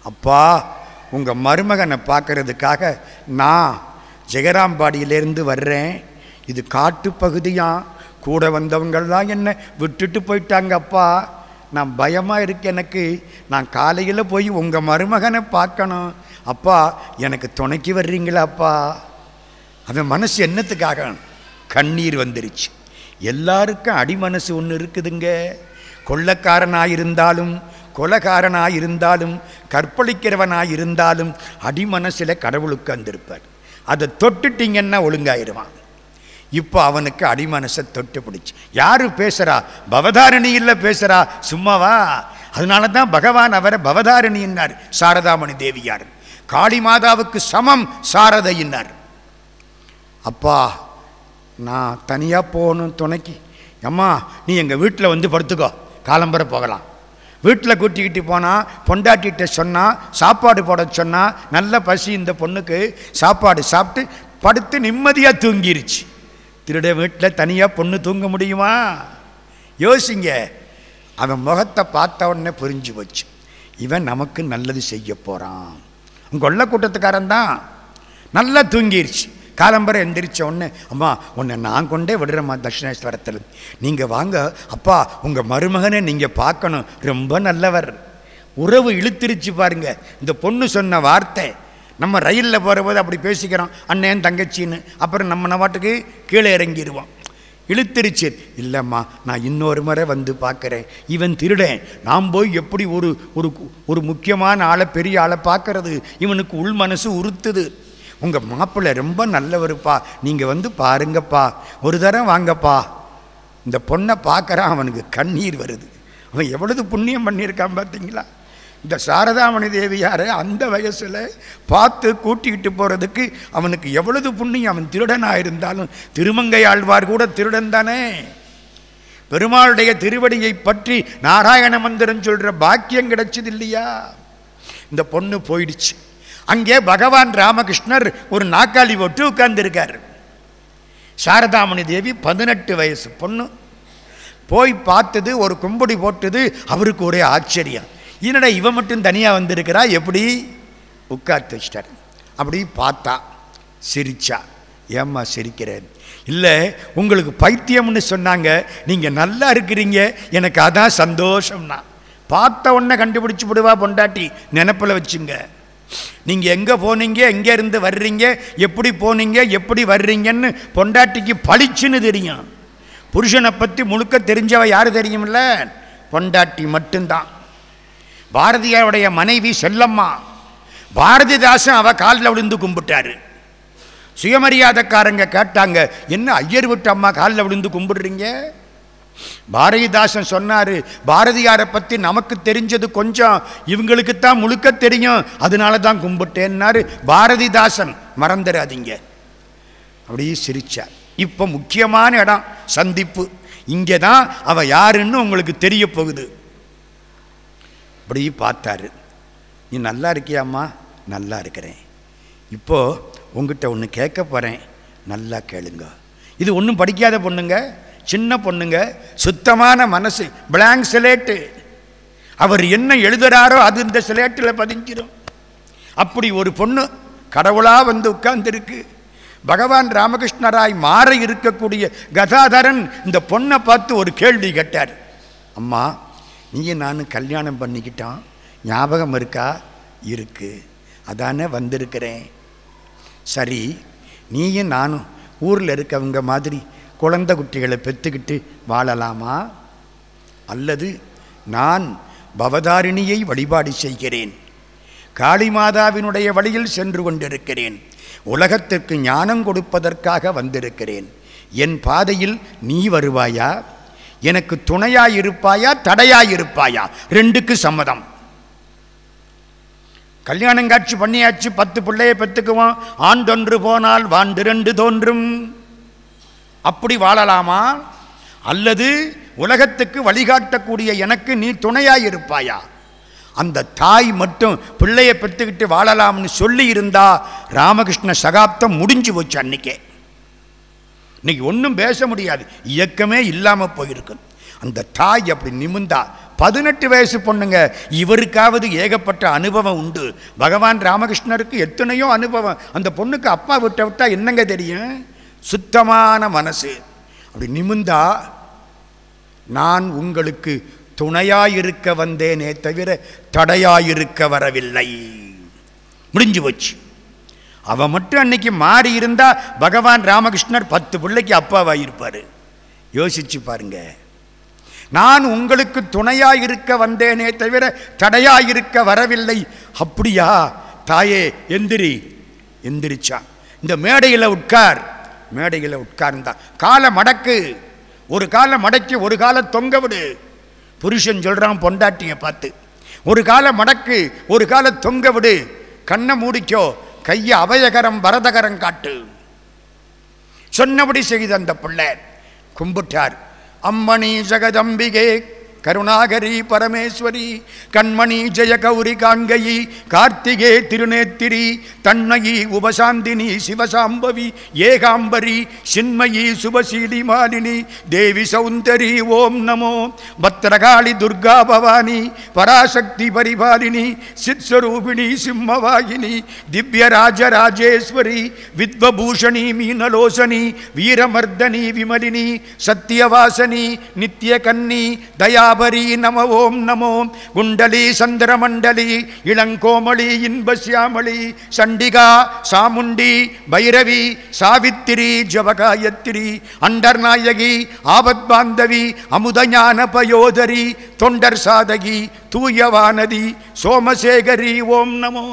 அப்பா உங்கள் மருமகனை பார்க்கறதுக்காக நான் ஜெகராம்பாடியிலேருந்து வர்றேன். இது காட்டு கூட வந்தவங்கள்லாம் என்னை விட்டுட்டு போயிட்டாங்க அப்பா. நான் பயமாக இருக்கு எனக்கு. நான் காலையில் போய் உங்கள் மருமகனை பார்க்கணும். அப்பா எனக்கு துணைக்கி வர்றீங்களா அப்பா? அவன் மனசு என்னத்துக்காக? கண்ணீர் வந்துருச்சு. எல்லாருக்கும் அடி மனசு ஒன்று இருக்குதுங்க. கொள்ளக்காரனாயிருந்தாலும் கொலகாரனாயிருந்தாலும் கற்பழிக்கிறவனாயிருந்தாலும் அடிமனசில் அடி மனசில் கடவுளுக்கு வந்திருப்பார். அதை தொட்டுட்டீங்கன்னா ஒழுங்காயிருவான். இப்போ அவனுக்கு அடிமனசை தொட்டு பிடிச்சி. யாரு பேசுகிறா பவதாரணி இல்லை சும்மாவா? அதனால தான் பகவான் அவரை பவதாரணின்னார் சாரதாமணி தேவியார். காளி மாதாவுக்கு சமம் சாரதையின்னார் அப்பா நான் தனியாக போகணும் துணைக்கு. அம்மா நீ எங்கள் வீட்டில் வந்து படுத்துக்கோ. காலம்பரை போகலாம். வீட்டில் கூட்டிக்கிட்டு போனால் பொண்டாட்டிகிட்ட சொன்னால் சாப்பாடு போட சொன்னால் நல்ல பசி இந்த பொண்ணுக்கு சாப்பாடு சாப்பிட்டு படுத்து நிம்மதியாக தூங்கிருச்சு. திருட வீட்டில் தனியாக பொண்ணு தூங்க முடியுமா? யோசிங்க. அவன் முகத்தை பார்த்த உடனே புரிஞ்சு போச்சு. இவன் நமக்கு நல்லது செய்ய போகிறான் கொள்ள கூட்டத்துக்காரன் தான். நல்லா தூங்கிருச்சு. காலம்பரை எந்திரிச்ச உடனே அம்மா உன்னை நான் கொண்டே விடுறேம்மா தட்சிணேஸ்வரத்தில். நீங்கள் வாங்க. அப்பா உங்கள் மருமகனை நீங்கள் பார்க்கணும். ரொம்ப நல்லவர். உறவு இழுத்திருச்சு பாருங்க. இந்த பொண்ணு சொன்ன வார்த்தை. நம்ம ரயிலில் போகிறபோது அப்படி பேசிக்கிறோம். அண்ணன் தங்கச்சின்னு. அப்புறம் நம்ம நாட்டுக்கு கீழே இறங்கிடுவோம் இழுத்திருச்சு. இல்லைம்மா நான் இன்னொரு முறை வந்து பார்க்குறேன். இவன் திருடன். நாம் போய் எப்படி ஒரு ஒரு ஒரு முக்கியமான ஆளை பெரிய ஆளை பார்க்கறது? இவனுக்கு உள் மனசு உறுத்துது. உங்கள் மாப்பிள்ளை ரொம்ப நல்லவருப்பா. நீங்கள் வந்து பாருங்கப்பா. ஒரு தரம் வாங்கப்பா. இந்த பொண்ணை பார்க்குறான் அவனுக்கு கண்ணீர் வருது. அவன் எவ்வளவு புண்ணியம் பண்ணியிருக்கான் பார்த்தீங்களா? இந்த சாரதாமணி தேவியாரை அந்த வயசில் பார்த்து கூட்டிகிட்டு போகிறதுக்கு அவனுக்கு எவ்வளவு புண்ணியம். அவன் திருடனாக இருந்தாலும் திருமங்கை ஆழ்வார் கூட திருடன் தானே. பெருமாளுடைய திருவடியை பற்றி நாராயண மந்திரம் சொல்கிற பாக்கியம் கிடைச்சது இல்லையா? இந்த பொண்ணு போயிடுச்சு. அங்கே பகவான் ராமகிருஷ்ணர் ஒரு நாக்காளி போட்டு உட்கார்ந்துருக்கார். சாரதாமணி தேவி பதினெட்டு வயசு பொண்ணு. போய் பார்த்தது ஒரு கும்படி போட்டது அவருக்கு ஒரே ஆச்சரியம். என்னடா இவன் மட்டும் தனியாக வந்திருக்கிறா எப்படி? உட்கார்த்து வச்சிட்டார். அப்படி பார்த்தா சிரிச்சா. ஏம்மா சிரிக்கிறேன் இல்லை உங்களுக்கு பைத்தியம்னு சொன்னாங்க நீங்கள் நல்லா இருக்கிறீங்க எனக்கு அதான் சந்தோஷம்னா. பார்த்த உடனே கண்டுபிடிச்சி விடுவா பொண்டாட்டி நினப்பில் வச்சுங்க. நீங்கள் எங்கே போனீங்க எங்கேருந்து வர்றீங்க எப்படி போனீங்க எப்படி வர்றீங்கன்னு பொண்டாட்டிக்கு பளிச்சுன்னு தெரியும். புருஷனை பற்றி முழுக்க தெரிஞ்சவ யார் தெரியுமில்ல? பொண்டாட்டி மட்டும்தான். பாரதியாருடைய மனைவி செல்லம்மா. பாரதிதாசன் அவ காலில் விழுந்து கும்பிட்டாரு. சுயமரியாதைக்காரங்க கேட்டாங்க என்ன ஐயர் விட்டு அம்மா காலில் விழுந்து கும்பிடுறீங்க? பாரதிதாசன் சொன்னார் பாரதியாரை பற்றி நமக்கு தெரிஞ்சது கொஞ்சம் இவங்களுக்கு தான் முழுக்க தெரியும். அதனால தான் கும்பிட்டேன்னாரு பாரதிதாசன். மறந்துடாதீங்க. அப்படியே சிரித்தார் இப்போ முக்கியமான இடம் சந்திப்பு. இங்கே தான் அவள் யாருன்னு உங்களுக்கு தெரிய போகுது. அப்படி பார்த்தாரு. நீ நல்லா இருக்கியாம்மா? நல்லா இருக்கிறேன். இப்போ உங்ககிட்ட ஒன்று கேட்க போகிறேன் நல்லா கேளுங்க. இது ஒன்றும் படிக்காத பொண்ணுங்க. சின்ன பொண்ணுங்க சுத்தமான மனசு பிளாங்க் சிலேட்டு அவர் என்ன எழுதுறாரோ அது இந்த சிலேட்டில் பதிஞ்சிடும் அப்படி ஒரு பொண்ணு கடவுளாக வந்து உட்கார்ந்துருக்கு. பகவான் ராமகிருஷ்ணராய் மாற இருக்கக்கூடிய கதாதரன் இந்த பொண்ணை பார்த்து ஒரு கேள்வி கேட்டார். அம்மா நீயும் நானும் கல்யாணம் பண்ணிக்கிட்டான் ஞாபகம் இருக்கா? இருக்கு. அதானே வந்திருக்கிறேன். சரி நீயும் நானும் ஊரில் இருக்கவங்க மாதிரி குழந்தை குட்டிகளை பெற்றுக்கிட்டு வாழலாமா? அல்லது நான் பவதாரிணியை வழிபாடு செய்கிறேன். காளிமாதாவினுடைய வழியில் சென்று கொண்டிருக்கிறேன். உலகத்திற்கு ஞானம் கொடுப்பதற்காக வந்திருக்கிறேன். என் பாதையில் நீ வருவாயா? எனக்கு துணையாயிருப்பாயா? தடையாயிருப்பாயா? ரெண்டுக்கு சம்மதம். கல்யாணம் காட்சி பண்ணியாச்சு. பத்து பிள்ளைய பெற்றுக்குவோம். ஆண்டொன்று போனால் வாண்டு ரெண்டு தோன்றும். அப்படி வாழலாமா? அல்லது உலகத்துக்கு வழிகாட்டக்கூடிய எனக்கு நீ துணையாயிருப்பாயா அந்த தாய் மட்டும் பிள்ளையை பெற்றுக்கிட்டு வாழலாம்னு சொல்லி இருந்தா ராமகிருஷ்ண சகாப்தம் முடிஞ்சு போச்சு அன்னைக்கே. இன்னைக்கு ஒன்றும் பேச முடியாது. இயக்கமே இல்லாமல் போயிருக்கு. அந்த தாய் அப்படி நிமிந்தா பதினெட்டு வயசு பொண்ணுங்க இவருக்காவது ஏகப்பட்ட அனுபவம் உண்டு. பகவான் ராமகிருஷ்ணருக்கு எத்தனையோ அனுபவம். அந்த பொண்ணுக்கு அப்பா விட்ட விட்டால் என்னங்க தெரியும்? சுத்தமான மனசு. அப்படி நிமிந்தா நான் உங்களுக்கு துணையாயிருக்க வந்தேனே தவிர தடையாயிருக்க வரவில்லை. முடிஞ்சு போச்சு. அவன் மட்டும் அன்னைக்கு மாறி இருந்தால் பகவான் ராமகிருஷ்ணர் பத்து பிள்ளைக்கு அப்பாவாயிருப்பார். யோசிச்சு பாருங்க. நான் உங்களுக்கு துணையாக இருக்க வந்தேனே தவிர தடையாக இருக்க வரவில்லை. அப்படியா? தாயே எந்திரி. எந்திரிச்சான் இந்த மேடையில் உட்கார். மேடையில் உட்கார்ந்தான் காலை மடக்கு. ஒரு காலை மடக்கி ஒரு காலை தொங்க விடு. புருஷன் சொல்றான் பொண்டாட்டியை பார்த்து. ஒரு காலை மடக்கு ஒரு காலை தொங்க விடு. கண்ணை மூடிக்கோ கையை அபயகரம் வரதகரம் காட்டு. சொன்னபடி செய்த அந்த பிள்ளை கும்பிட்டார். அம்மணி ஜெகதம்பிகே கருணாகரி பரமேஸ்வரி கண்மணி ஜெய கௌரி காண்கையி கார்த்திகே திருநேத்திரி தன்மயி உபசாந்தினி சிவசாம்பவி ஏகாம்பரி சின்மயி சுபசீலி மாலினி தேவி சௌந்தரி ஓம் நமோ பத்ரகாளி துர்கா பவானி பராசக்தி பரிபாலினி சித்ஸ்வரூபிணி சிம்மவாகினி திவ்யராஜராஜேஸ்வரி வித்வபூஷணி மீனலோசனி வீரமர்தனி விமலினி சத்தியவாசனி நித்யகன்னி வியாபரி நம ஓம் நமோ. குண்டலி சந்திரமண்டலி இளங்கோமளி இன்பசியாமளி சண்டிகா சாமுண்டி பைரவி சாவித்திரி ஜபகாயத்திரி அண்டர்நாயகி ஆபத்பாந்தவி அமுதஞான பயோதரி தொண்டர் சாதகி தூயவானதி சோமசேகரி ஓம் நமோ.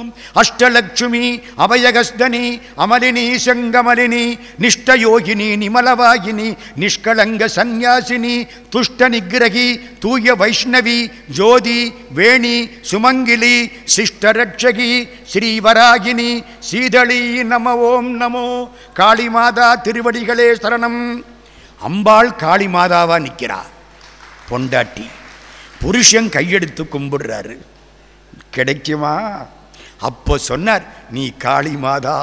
அஷ்டலட்சுமி அபயகஸ்தனி அமலினி செங்கமலினி நிஷ்டயோகினி நிமலவாயினி நிஷ்கலங்க சந்நியாசினி துஷ்ட நிகிரகி தூய வைஷ்ணவி ஜோதி வேணி சுமங்கிலி சிஷ்டரட்சகி ஸ்ரீவராகினி சீதளி நம ஓம் நமோ. காளிமாதா திருவடிகளே சரணம். அம்பாள் காளிமாதாவா நிற்கிறார். பொண்டாட்டி. புருஷன் கையெடுத்து கும்பிடுறாரு. கிடைக்குமா? அப்போ சொன்னார் நீ காளி மாதா.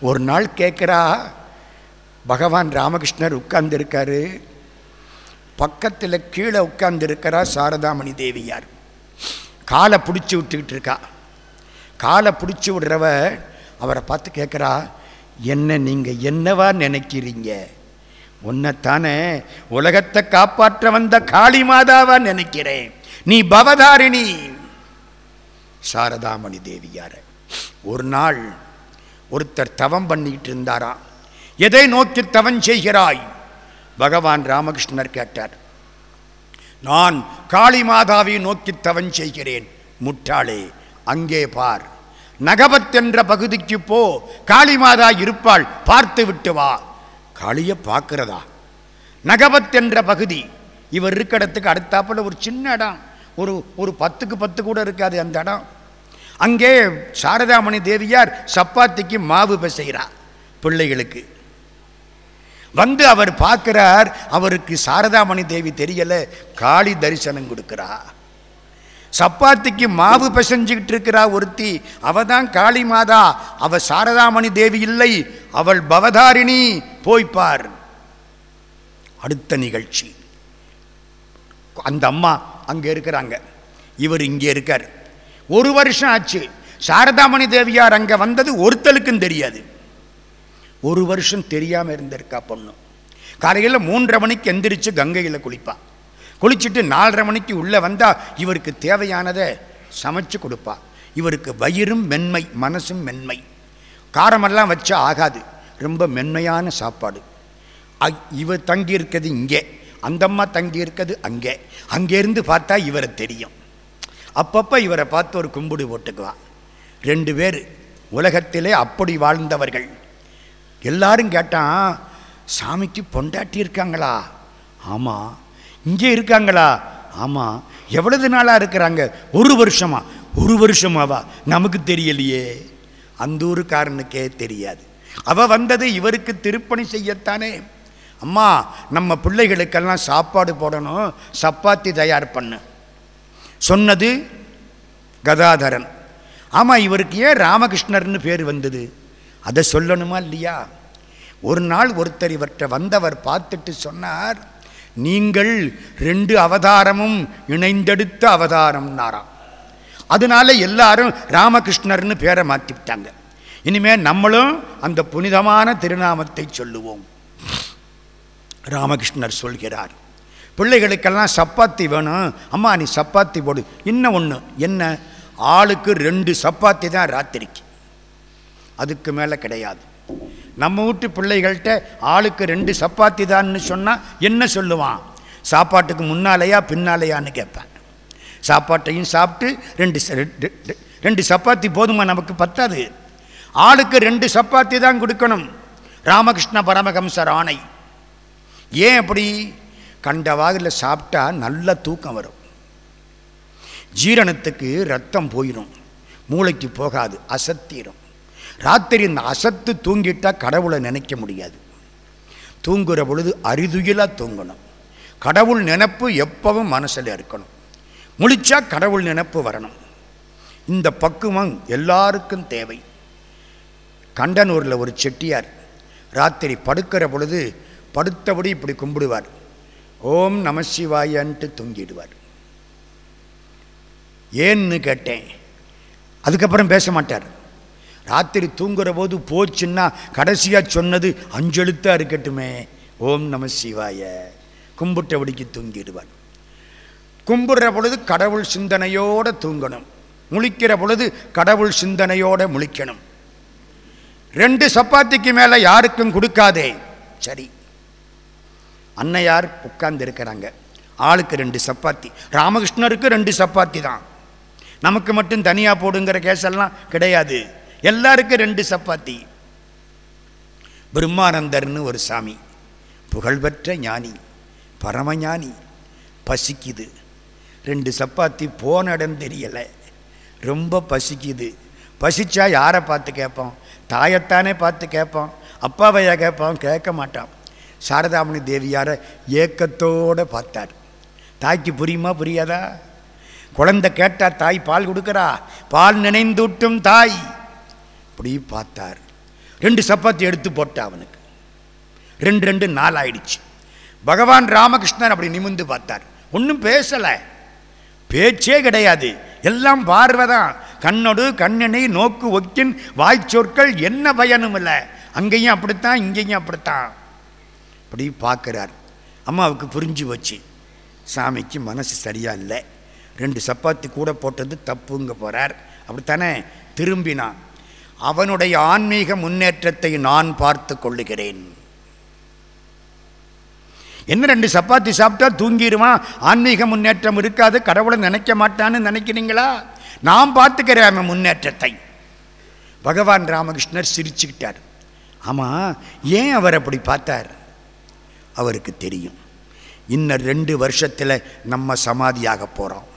ஒரு நாள் கேட்குறா பகவான் ராமகிருஷ்ணர் உட்கார்ந்துருக்காரு. பக்கத்தில் கீழே உட்கார்ந்துருக்கிறா சாரதாமணி தேவியார். காலை பிடிச்சி விட்டுக்கிட்டு இருக்கா. காலை பிடிச்சி விடுறவ அவரை பார்த்து கேட்குறா என்ன நீங்கள் என்னவா நினைக்கிறீங்க? உன்னைத்தானே உலகத்தை காப்பாற்ற வந்த காளி மாதாவா நினைக்கிறேன். நீ பவதாரிணி. சாரதாமணி தேவியார ஒரு நாள் ஒருத்தர் தவம் பண்ணிக்கிட்டு இருந்தாராம் எதை நோக்கி தவம் செய்கிறாய்? பகவான் ராமகிருஷ்ணர் கேட்டார் நான் காளி மாதாவை நோக்கி தவம் செய்கிறேன். முட்டாளே அங்கே பார். நகபத் என்ற பகுதிக்கு போ. காளிமாதா இருப்பாள் பார்த்து விட்டு வா. காளியை பார்க்கிறதா? நகபத் என்ற பகுதி. இவர் இருக்க இடத்துக்கு அடுத்தாப்புல ஒரு சின்ன இடம். ஒரு ஒரு பத்துக்கு பத்து கூட இருக்காது அந்த இடம். அங்கே சாரதாமணி தேவியார் சப்பாத்திக்கு மாவு பிசைகிறார் பிள்ளைகளுக்கு. வந்து அவர் பார்க்கிறார் அவருக்கு சாரதாமணி தேவி தெரியலை காளி தரிசனம் கொடுக்கிறார். சப்பாத்திக்கு மாவு பிசைஞ்சுக்கிட்டு இருக்கிறா ஒருத்தி. அவ தான் காளி மாதா அவ சாரதாமணி தேவி இல்லை. அவள் பவதாரிணி. போய்ப்பார் அடுத்த நிகழ்ச்சி. அந்த அம்மா அங்கே இருக்கிறாங்க. இவர் இங்கே இருக்கார். ஒரு வருஷம் ஆச்சு. சாரதாமணி தேவியார் அங்கே வந்தது ஒருத்தலுக்கும் தெரியாது. ஒரு வருஷம் தெரியாமல் இருந்திருக்கா பொண்ணு. காலையில் மூன்றரை மணிக்கு எந்திரிச்சு கங்கையில் குளிப்பா. குளிச்சுட்டு நாலரை மணிக்கு உள்ளே வந்தால் இவருக்கு தேவையானதை சமைச்சு கொடுப்பா. இவருக்கு வயிறும் மென்மை மனசும் மென்மை. காரமெல்லாம் வச்சா ஆகாது. ரொம்ப மென்மையான சாப்பாடு. அ- இவர் தங்கியிருக்கிறது இங்கே. அந்தம்மா தங்கியிருக்கிறது அங்கே. அங்கேருந்து பார்த்தா இவரை தெரியும். அப்பப்போ இவரை பார்த்து ஒரு கும்பிடு போட்டுக்குவா. ரெண்டு பேர் உலகத்திலே அப்படி வாழ்ந்தவர்கள். எல்லாரும் கேட்டான் சாமிக்கு பொண்டாட்டி இருக்காங்களா? ஆமாம் இங்கே இருக்காங்களா? ஆமாம் எவ்வளவு நாளாக இருக்கிறாங்க? ஒரு வருஷமா. ஒரு வருஷமாவா? நமக்கு தெரியலையே. அந்த ஊருக்காரனுக்கே தெரியாது. அவ வந்தது இவருக்கு திருப்பணி செய்யத்தானே. அம்மா நம்ம பிள்ளைகளுக்கெல்லாம் சாப்பாடு போடணும். சப்பாத்தி தயார் பண்ணு. சொன்னது கதாதரன். ஆமாம் இவருக்கு ஏன் ராமகிருஷ்ணர்னு பேர் வந்தது? அதை சொல்லணுமா இல்லையா? ஒரு நாள் ஒருத்தர் இவர்கிட்ட வந்தவர் பார்த்துட்டு சொன்னார் நீங்கள் ரெண்டு அவதாரமும் இணைந்தெடுத்த அவதாரம்னாராம் அதனால எல்லாரும் ராமகிருஷ்ணர்னு பேரை மாற்றிவிட்டாங்க இனிமேல் நம்மளும் அந்த புனிதமான திருநாமத்தை சொல்லுவோம். ராமகிருஷ்ணர் சொல்கிறார் பிள்ளைகளுக்கெல்லாம் சப்பாத்தி வேணும் அம்மா நீ சப்பாத்தி போடு இன்னும் ஒன்று என்ன? ஆளுக்கு ரெண்டு சப்பாத்தி தான் ராத்திரிக்கு. அதுக்கு மேலே கிடையாது. நம்ம வீட்டு பிள்ளைகள்கிட்ட ஆளுக்கு ரெண்டு சப்பாத்தி தான்னு சொன்னால் என்ன சொல்லுவான்? சாப்பாட்டுக்கு முன்னாலேயா பின்னாலேயான்னு கேட்பேன். சாப்பாட்டையும் சாப்பிட்டு ரெண்டு ரெண்டு- சப்பாத்தி போதுமா நமக்கு? பத்தாது. ஆளுக்கு ரெண்டு சப்பாத்தி தான் கொடுக்கணும். ராமகிருஷ்ண பரமஹம்சர் ஆணை. ஏன் அப்படி? கண்டவாகில் சாப்பிட்டா நல்ல தூக்கம் வரும். ஜீரணத்துக்கு ரத்தம் போயிடும் மூளைக்கு போகாது அசத்திரும். ராத்திரி இந்த அசத்து தூங்கிட்டால் கடவுளை நினைக்க முடியாது. தூங்குற பொழுது அரிதுயிலாக தூங்கணும். கடவுள் நினப்பு எப்பவும் மனசில் இருக்கணும். முழிச்சா கடவுள் நினப்பு வரணும். இந்த பக்குவம் எல்லாருக்கும் தேவை. கண்டனூரில் ஒரு செட்டியார் ராத்திரி படுக்கிற பொழுது படுத்தபடி இப்படி கும்பிடுவார். ஓம் நமசிவாயன்ட்டு தூங்கிடுவார். ஏன்னு கேட்டேன். அதுக்கப்புறம் பேச மாட்டார். ராத்திரி தூங்குற போது போச்சுன்னா கடைசியாக சொன்னது அஞ்செழுத்தாக இருக்கட்டுமே. ஓம் நம சிவாய. கும்பிட்டபடிக்கு தூங்கிடுவார் கும்பிடுற பொழுது கடவுள் சிந்தனையோடு தூங்கணும். முழிக்கிற பொழுது கடவுள் சிந்தனையோடு முழிக்கணும். ரெண்டு சப்பாத்திக்கு மேலே யாருக்கும் கொடுக்காதே. சரி. அன்னையார் உட்கார்ந்து இருக்கிறாங்க ஆளுக்கு ரெண்டு சப்பாத்தி. ராமகிருஷ்ணருக்கு ரெண்டு சப்பாத்தி தான். நமக்கு மட்டும் தனியாக போடுங்கிற கேஸெல்லாம் கிடையாது. எல்லாருக்கும் ரெண்டு சப்பாத்தி. பிரம்மானந்தர்னு ஒரு சாமி புகழ்பெற்ற ஞானி பரமஞானி பசிக்குது. ரெண்டு சப்பாத்தி போன இடம் தெரியலை. ரொம்ப பசிக்குது. பசிச்சா யாரை பார்த்து கேட்போம்? தாயத்தானே பார்த்து கேட்போம். அப்பாவையா கேட்போம்? கேட்க மாட்டான். சாரதாமணி தேவியாரை ஏக்கத்தோடு பார்த்தார். தாய்க்கு புரியுமா புரியாதா? குழந்தை கேட்டால் தாய் பால் கொடுக்குறா? பால் நினைந்தூட்டும் தாய். அப்படி பார்த்தார். ரெண்டு சப்பாத்தி எடுத்து போட்டா அவனுக்கு. ரெண்டு ரெண்டு நாள் ஆயிடுச்சு பகவான் ராமகிருஷ்ணன் அப்படி நிமிந்து பார்த்தார். ஒன்றும் பேசலை. பேச்சே கிடையாது. எல்லாம் பார்வை தான் கண்ணொடு கண்ணனை நோக்கு ஒக்கின் வாய்ச்சொற்கள் என்ன பயனும் இல்லை. அங்கேயும் அப்படித்தான் இங்கேயும் அப்படித்தான். அப்படி பார்க்குறார். அம்மாவுக்கு புரிஞ்சு வச்சு சாமிக்கு மனசு சரியா இல்லை. ரெண்டு சப்பாத்தி கூட போட்டது தப்புங்க போகிறார் அப்படித்தானே? திரும்பினான். அவனுடைய ஆன்மீக முன்னேற்றத்தை நான் பார்த்து கொள்ளுகிறேன். என்ன ரெண்டு சப்பாத்தி சாப்பிட்டா தூங்கிடுவான் ஆன்மீக முன்னேற்றம் இருக்காது கடவுளை நினைக்க மாட்டான்னு நினைக்கிறீங்களா? நான் பார்த்துக்கிறேன் அவன் முன்னேற்றத்தை. பகவான் ராமகிருஷ்ணர் சிரிச்சுக்கிட்டார். ஆமாம் ஏன் அவர் அப்படி பார்த்தார்? அவருக்கு தெரியும். இன்னும் ரெண்டு வருஷத்தில் நம்ம சமாதியாக போகிறோம்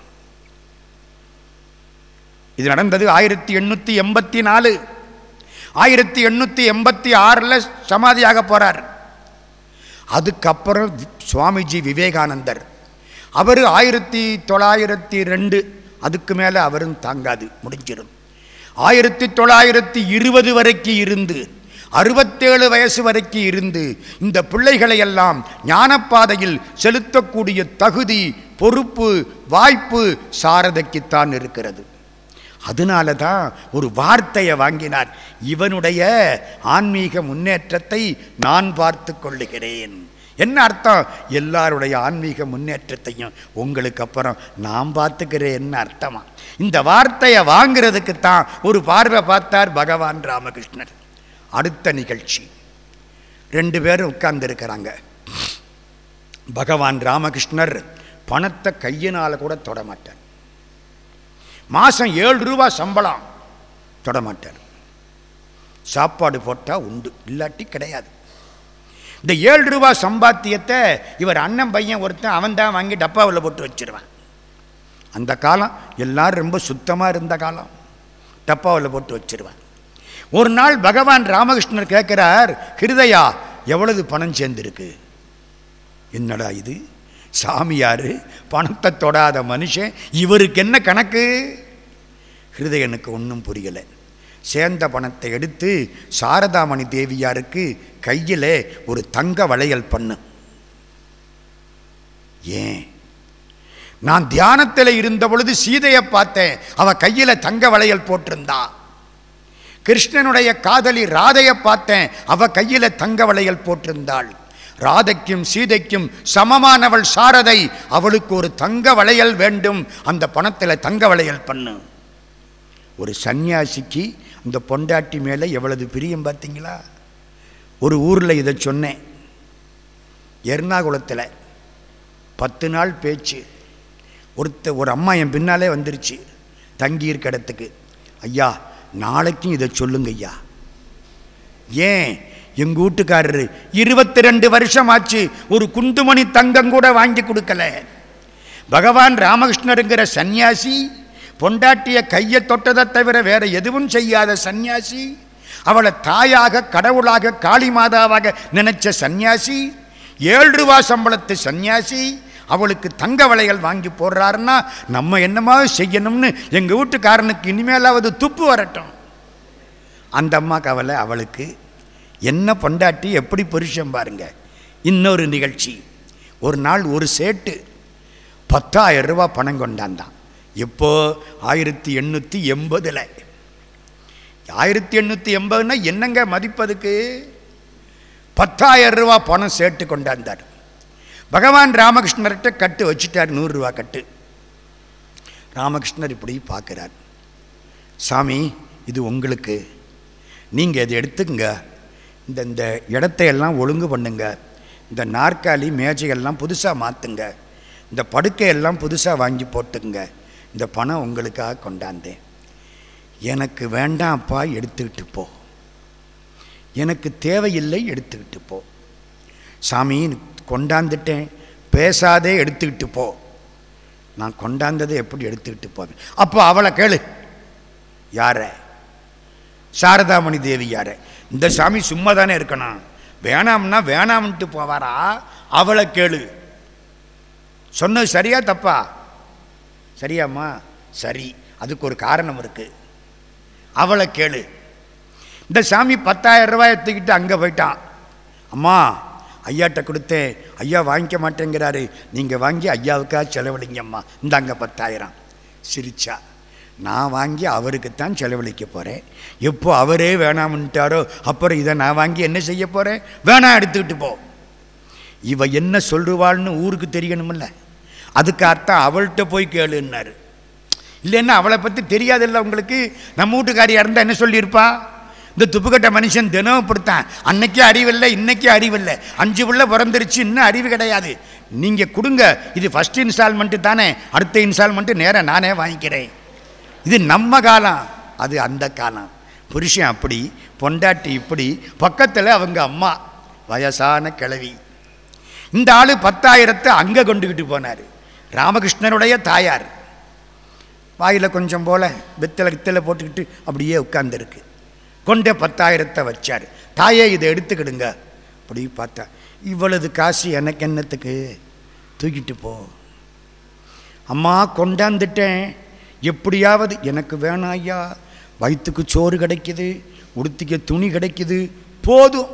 இது நடந்தது ஆயிரத்தி எண்ணூற்றி எண்பத்தி நாலு. ஆயிரத்தி எண்ணூற்றி எண்பத்தி ஆறில் சமாதியாக போகிறார் அதுக்கப்புறம் சுவாமிஜி விவேகானந்தர். அவர் ஆயிரத்தி தொள்ளாயிரத்தி ரெண்டு அதுக்கு மேலே அவரும் தாங்காது முடிஞ்சிடும் ஆயிரத்தி தொள்ளாயிரத்தி இருபது வரைக்கும் இருந்து அறுபத்தேழு வயசு வரைக்கும் இருந்து இந்த பிள்ளைகளை எல்லாம் ஞானப்பாதையில் செலுத்தக்கூடிய தகுதி பொறுப்பு வாய்ப்பு சாரதைக்குத்தான் இருக்கிறது. அதனால தான் ஒரு வார்த்தையை வாங்கினார். இவனுடைய ஆன்மீக முன்னேற்றத்தை நான் பார்த்து கொள்ளுகிறேன். என்ன அர்த்தம்? எல்லாருடைய ஆன்மீக முன்னேற்றத்தையும் உங்களுக்கு அப்புறம் நான் பார்த்துக்கிறேன்னு அர்த்தமா? இந்த வார்த்தையை வாங்கிறதுக்கு தான் ஒரு பார்வை பார்த்தார் பகவான் ராமகிருஷ்ணர். அடுத்த நிகழ்ச்சி. ரெண்டு பேரும் உட்கார்ந்துருக்கிறாங்க. பகவான் ராமகிருஷ்ணர் பணத்தை கையினால் கூட தொட மாட்டார். மாதம் ஏழு ரூபா சம்பளம். தொடமாட்டார். சாப்பாடு போட்டால் உண்டு இல்லாட்டி கிடையாது. இந்த ஏழு ரூபா சம்பாத்தியத்தை இவர் அண்ணன் பையன் ஒருத்தன் அவன் தான் வாங்கி டப்பாவில் போட்டு வச்சிருவான். அந்த காலம் எல்லாரும் ரொம்ப சுத்தமாக இருந்த காலம். டப்பாவில் போட்டு வச்சிருவான். ஒரு நாள் பகவான் ராமகிருஷ்ணர் கேட்குறார் ஹிருதயா எவ்வளவு பணம் சேர்ந்துருக்கு? என்னடா இது? சாமியார் பணத்தை தொடாத மனுஷன் இவருக்கு என்ன கணக்கு? ஹிருதயனுக்கு ஒன்றும் புரியலை. சேர்ந்த பணத்தை எடுத்து சாரதாமணி தேவியாருக்கு கையில் ஒரு தங்க வளையல் பண்ணு. ஏன்? நான் தியானத்தில் இருந்த பொழுது சீதையை பார்த்தேன். அவ கையில் தங்க வளையல் போட்டிருந்தா. கிருஷ்ணனுடைய காதலி ராதையை பார்த்தேன். அவ கையில் தங்க வளையல் போட்டிருந்தாள். ராதைக்கும் சீதைக்கும் சமமானவள் சாரதை அவளுக்கு ஒரு தங்க வளையல் வேண்டும். அந்த பணத்தில் தங்க வளையல் பண்ணு. ஒரு சன்னியாசிக்கு அந்த பொண்டாட்டி மேலே எவ்வளவு பிரியம் பார்த்தீங்களா? ஒரு ஊரில் இதை சொன்னேன். எர்ணாகுளத்தில் பத்து நாள் பேச்சு. ஒருத்த ஒரு அம்மா என் பின்னாலே வந்துருச்சு தங்கியிருக்க இடத்துக்கு. ஐயா நாளைக்கும் இதை சொல்லுங்க ஐயா. ஏன் எங்கள் வீட்டுக்காரரு இருபத்தி ரெண்டு வருஷம் ஆச்சு ஒரு குண்டுமணி தங்கம் கூட வாங்கி கொடுக்கல. பகவான் ராமகிருஷ்ணருங்கிற சந்நியாசி பொண்டாட்டிய கையை தொட்டதை தவிர வேற எதுவும் செய்யாத சந்நியாசி அவளை தாயாக கடவுளாக காளி மாதாவாக நினைச்ச சந்நியாசி ஏழு ரூபா சம்பளத்து சந்நியாசி அவளுக்கு தங்க வளையல் வாங்கி போடுறாருன்னா நம்ம என்னமா செய்யணும்னு எங்கள் வீட்டுக்காரனுக்கு இனிமேலாவது துப்பு வரட்டும். அந்த அம்மா கவலை அவளுக்கு. என்ன பொண்டாட்டி எப்படி புருஷன் பாருங்க. இன்னொரு நிகழ்ச்சி. ஒரு நாள் ஒரு சேட்டு பத்தாயிரம் ரூபா பணம் கொண்டாந்தான். இப்போ ஆயிரத்தி எண்ணூற்றி எண்பதில். ஆயிரத்தி எண்ணூற்றி எண்பதுனா என்னங்க மதிப்பதுக்கு பத்தாயிரம் ரூபா பணம் சேர்த்து கொண்டாந்தார். பகவான் ராமகிருஷ்ணர்கிட்ட கட்டு வச்சுட்டார் நூறுரூவா கட்டு. ராமகிருஷ்ணர் இப்படி பார்க்குறார். சாமி இது உங்களுக்கு. நீங்கள் இதை எடுத்துக்கங்க. இந்த இந்த இடத்தையெல்லாம் ஒழுங்கு பண்ணுங்க. இந்த நாற்காலி மேஜையெல்லாம் புதுசாக மாற்றுங்க இந்த படுக்கையெல்லாம் புதுசாக வாங்கி போட்டுங்க இந்த பணம் உங்களுக்காக கொண்டாந்தேன். எனக்கு வேண்டாம்ப்பா எடுத்துக்கிட்டு போ. எனக்கு தேவையில்லை எடுத்துக்கிட்டு போ. சாமி கொண்டாந்துட்டேன். பேசாதே எடுத்துக்கிட்டு போ. நான் கொண்டாந்ததை எப்படி எடுத்துக்கிட்டு போவேன்? அப்போ அவளை கேளு. யார? சாரதாமணி தேவி யாரை? இந்த சாமி சும்மா தானே இருக்கணும். வேணாம்னா வேணாம்ன்ட்டு போவாரா? அவளை கேளு. சொன்னது சரியா தப்பா? சரியாம்மா. சரி. அதுக்கு ஒரு காரணம் இருக்குது அவளை கேளு. இந்த சாமி பத்தாயிரம் ரூபாய் எடுத்துக்கிட்டு அங்கே போயிட்டான். அம்மா ஐயாட்ட கொடுத்தேன். ஐயா வாங்கிக்க மாட்டேங்கிறாரு. நீங்கள் வாங்கி ஐயாவுக்காக செலவழிங்கம்மா இந்த அங்கே பத்தாயிரம். சிரிச்சா. நான் வாங்கி அவருக்குத்தான் செலவழிக்க போகிறேன் எப்போ அவரே வேணாம்ன்ட்டாரோ அப்புறம் இதை நான் வாங்கி என்ன செய்ய போகிறேன் வேணாம் எடுத்துக்கிட்டு போ. இவ என்ன சொல்லுவாள்னு ஊருக்கு தெரியணுமில்ல. அதுக்கு அர்த்தம் அவள்கிட்ட போய் கேளுன்னாரு. இல்லைன்னா அவளை பற்றி தெரியாதில்ல உங்களுக்கு? நம்ம வீட்டுக்காரி இறந்தால் என்ன சொல்லியிருப்பா? இந்த துப்புக்கட்ட மனுஷன் தினம் படுத்தான் அன்னைக்கே அறிவில்லை இன்னைக்கே அறிவில்லை. அஞ்சு பிள்ளை பிறந்துருச்சு இன்னும் அறிவு கிடையாது. நீங்கள் கொடுங்க இது ஃபஸ்ட் இன்ஸ்டால்மெண்ட்டு தானே. அடுத்த இன்ஸ்டால்மெண்ட்டு நேராக நானே வாங்கிக்கிறேன். இது நம்ம காலம். அது அந்த காலம். புருஷன் அப்படி பொண்டாட்டி இப்படி பக்கத்தில் அவங்க அம்மா வயசான கிழவி. இந்த ஆள் பத்தாயிரத்தை அங்கே கொண்டுக்கிட்டு போனார். ராமகிருஷ்ணனுடைய தாயார். வாயில் கொஞ்சம் போல வித்தலை வித்தலை போட்டுக்கிட்டு அப்படியே உட்கார்ந்துருக்கு. கொண்ட பத்தாயிரத்தை வச்சார். தாயே இதை எடுத்துக்கிடுங்க. அப்படி பார்த்தா இவ்வளவு காசு எனக்கு என்னத்துக்கு? தூக்கிட்டு போ. அம்மா கொண்டாந்துட்டேன். எப்படியாவது எனக்கு வேணாம் ஐயா. வயிற்றுக்கு சோறு கிடைக்கிது உடுத்திக்க துணி கிடைக்கிது போதும்.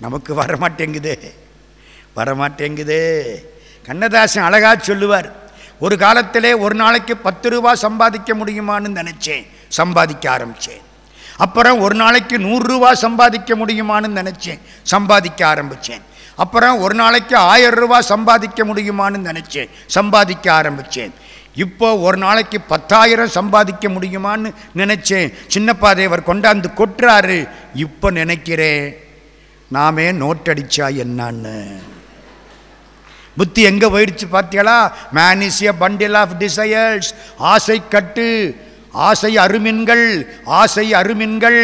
நமக்கு வரமாட்டேங்குதே. வரமாட்டேங்குதே. கண்ணதாசன் அழகா சொல்லுவார் ஒரு காலத்திலே ஒரு நாளைக்கு பத்து ரூபா சம்பாதிக்க முடியுமான்னு நினச்சேன். சம்பாதிக்க ஆரம்பித்தேன் அப்புறம் ஒரு நாளைக்கு நூறுரூவா சம்பாதிக்க முடியுமான்னு நினச்சேன். சம்பாதிக்க ஆரம்பித்தேன் அப்புறம் ஒரு நாளைக்கு ஆயிரம் ரூபா சம்பாதிக்க முடியுமான்னு நினச்சேன். சம்பாதிக்க ஆரம்பித்தேன் இப்போ ஒரு நாளைக்கு பத்தாயிரம் சம்பாதிக்க முடியுமான்னு நினச்சேன். சின்னப்பா தேவர் கொண்டாந்து கொட்டுறாரு. இப்போ நினைக்கிறேன் நாமே நோட்டடிச்சா என்னான்னு. புத்தி எங்கே போயிடுச்சு பார்த்தீங்களா man is a bundle of desires ஆசை கட்டு ஆசை அருமின்கள் ஆசை அருமின்கள்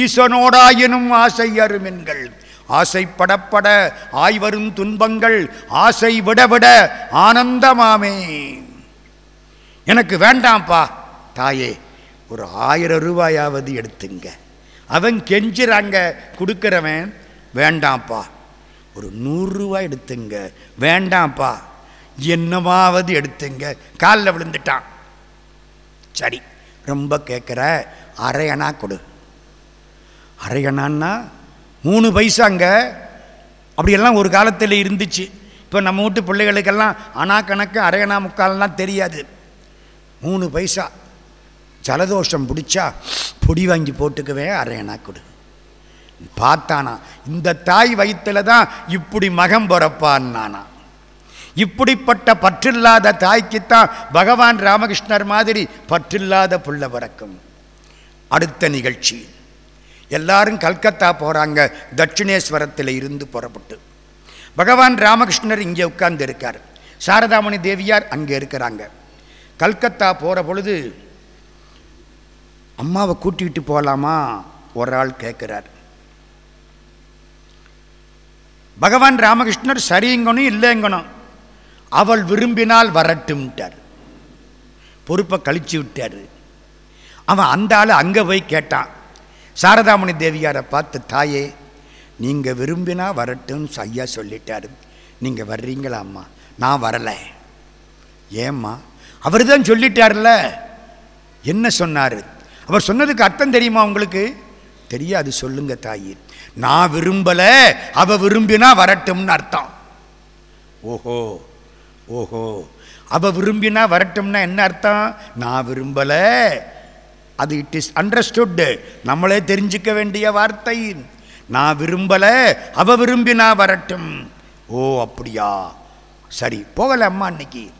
ஈசனோடாயினும் ஆசை அருமின்கள். ஆசை படப்பட ஆய்வரும் துன்பங்கள் ஆசை விட விட ஆனந்தமாமே. எனக்கு வேண்டாம்ப்பா தாயே ஒரு ஆயிரம் ரூபாயாவது எடுத்துங்க. அவன் கெஞ்சிறாங்க கொடுக்குறவன் வேண்டாம்ப்பா ஒரு நூறுரூவா எடுத்துங்க. வேண்டாம்ப்பா என்னமாவது எடுத்துங்க. காலில் விழுந்துட்டான். சரி ரொம்ப கேட்குற அரையணா கொடு. அரையணான்னா மூணு பைசாங்க. அப்படியெல்லாம் ஒரு காலத்தில் இருந்துச்சு. இப்போ நம்ம வீட்டு பிள்ளைகளுக்கெல்லாம் அணா கணக்கு அரையணா முக்கால்லாம் தெரியாது. மூணு பைசா. ஜலதோஷம் பிடிச்சா பொடி வாங்கி போட்டுக்கவே அரையனா கொடு. பார்த்தானா இந்த தாய் வயிற்றில் தான் இப்படி மகம் பிறப்பான்னானா. இப்படிப்பட்ட பற்றில்லாத தாய்க்குத்தான் பகவான் ராமகிருஷ்ணர் மாதிரி பற்றில்லாத புள்ள பிறக்கும். அடுத்த நிகழ்ச்சி. எல்லாரும் கல்கத்தா போகிறாங்க தட்சிணேஸ்வரத்தில் இருந்து புறப்பட்டு. பகவான் ராமகிருஷ்ணர் இங்கே உட்கார்ந்து இருக்கார் சாரதாமணி தேவியார் அங்கே இருக்கிறாங்க. கல்கத்தா போகிற பொழுது அம்மாவை கூட்டிகிட்டு போகலாமா ஒரு ஆள் கேட்குறார் பகவான் ராமகிருஷ்ணர் சரிங்கணும் இல்லைங்கணும். அவள் விரும்பினால் வரட்டும்ட்டார். பொறுப்பை கழிச்சு விட்டார். அவன் அந்த ஆள் அங்கே போய் கேட்டான். சாரதாமணி தேவியாரை பார்த்து தாயே நீங்கள் விரும்பினா வரட்டும்னு ஐயா சொல்லிட்டார். நீங்கள் வர்றீங்களா அம்மா? நான் வரலை. ஏம்மா? அவர் தான் சொல்லிட்டார்ல. என்ன சொன்னார்? அவர் சொன்னதுக்கு அர்த்தம் தெரியுமா உங்களுக்கு? தெரியாது சொல்லுங்க தாயி. நான் விரும்பலை அவ விரும்பினா வரட்டும்னு அர்த்தம். ஓஹோ ஓஹோ. அவ விரும்பினா வரட்டும்னா என்ன அர்த்தம்? நான் விரும்பலை. அது இட் இஸ் அண்டர்ஸ்டுட் நம்மளே தெரிஞ்சுக்க வேண்டிய வார்த்தை. நான் விரும்பலை அவ விரும்பினா வரட்டும். ஓ அப்படியா? சரி போகல அம்மா அன்னைக்கு.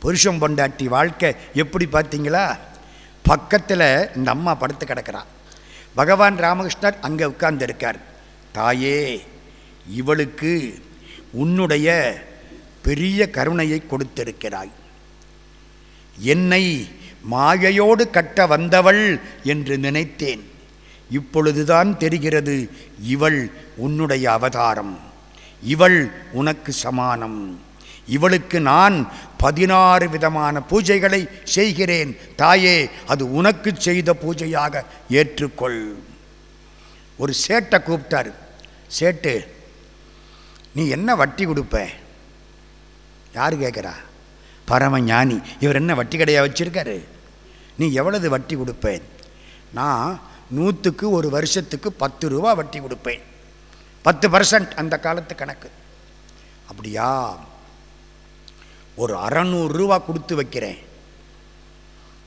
புருஷன் பொண்டாட்டி வாழ்க்கை எப்படி பார்த்தீங்களா? பக்கத்தில் இந்த அம்மா படுத்து கிடக்கிறான் பகவான் ராமகிருஷ்ணர் அங்கே உட்கார்ந்துருக்கார். தாயே இவளுக்கு உன்னுடைய பெரிய கருணையை கொடுத்திருக்கிறாய். என்னை மாயையோடு கட்ட வந்தவள் என்று நினைத்தேன். இப்பொழுதுதான் தெரிகிறது இவள் உன்னுடைய அவதாரம். இவள் உனக்கு சமானம். இவளுக்கு நான் பதினாறு விதமான பூஜைகளை செய்கிறேன். தாயே அது உனக்கு செய்த பூஜையாக ஏற்றுக்கொள். ஒரு சேட்டை கூப்பிட்டார். சேட்டு நீ என்ன வட்டி கொடுப்ப? யார் கேட்குறா பரம ஞானி. இவர் என்ன வட்டி கடையாக வச்சிருக்காரு? நீ எவ்வளவு வட்டி கொடுப்பேன்? நான் நூற்றுக்கு ஒரு வருஷத்துக்கு பத்து ரூபா வட்டி கொடுப்பேன். பத்து பர்சன்ட் அந்த காலத்து கணக்கு. அப்படியா? ஒரு அறநூறுரூவா கொடுத்து வைக்கிறேன்.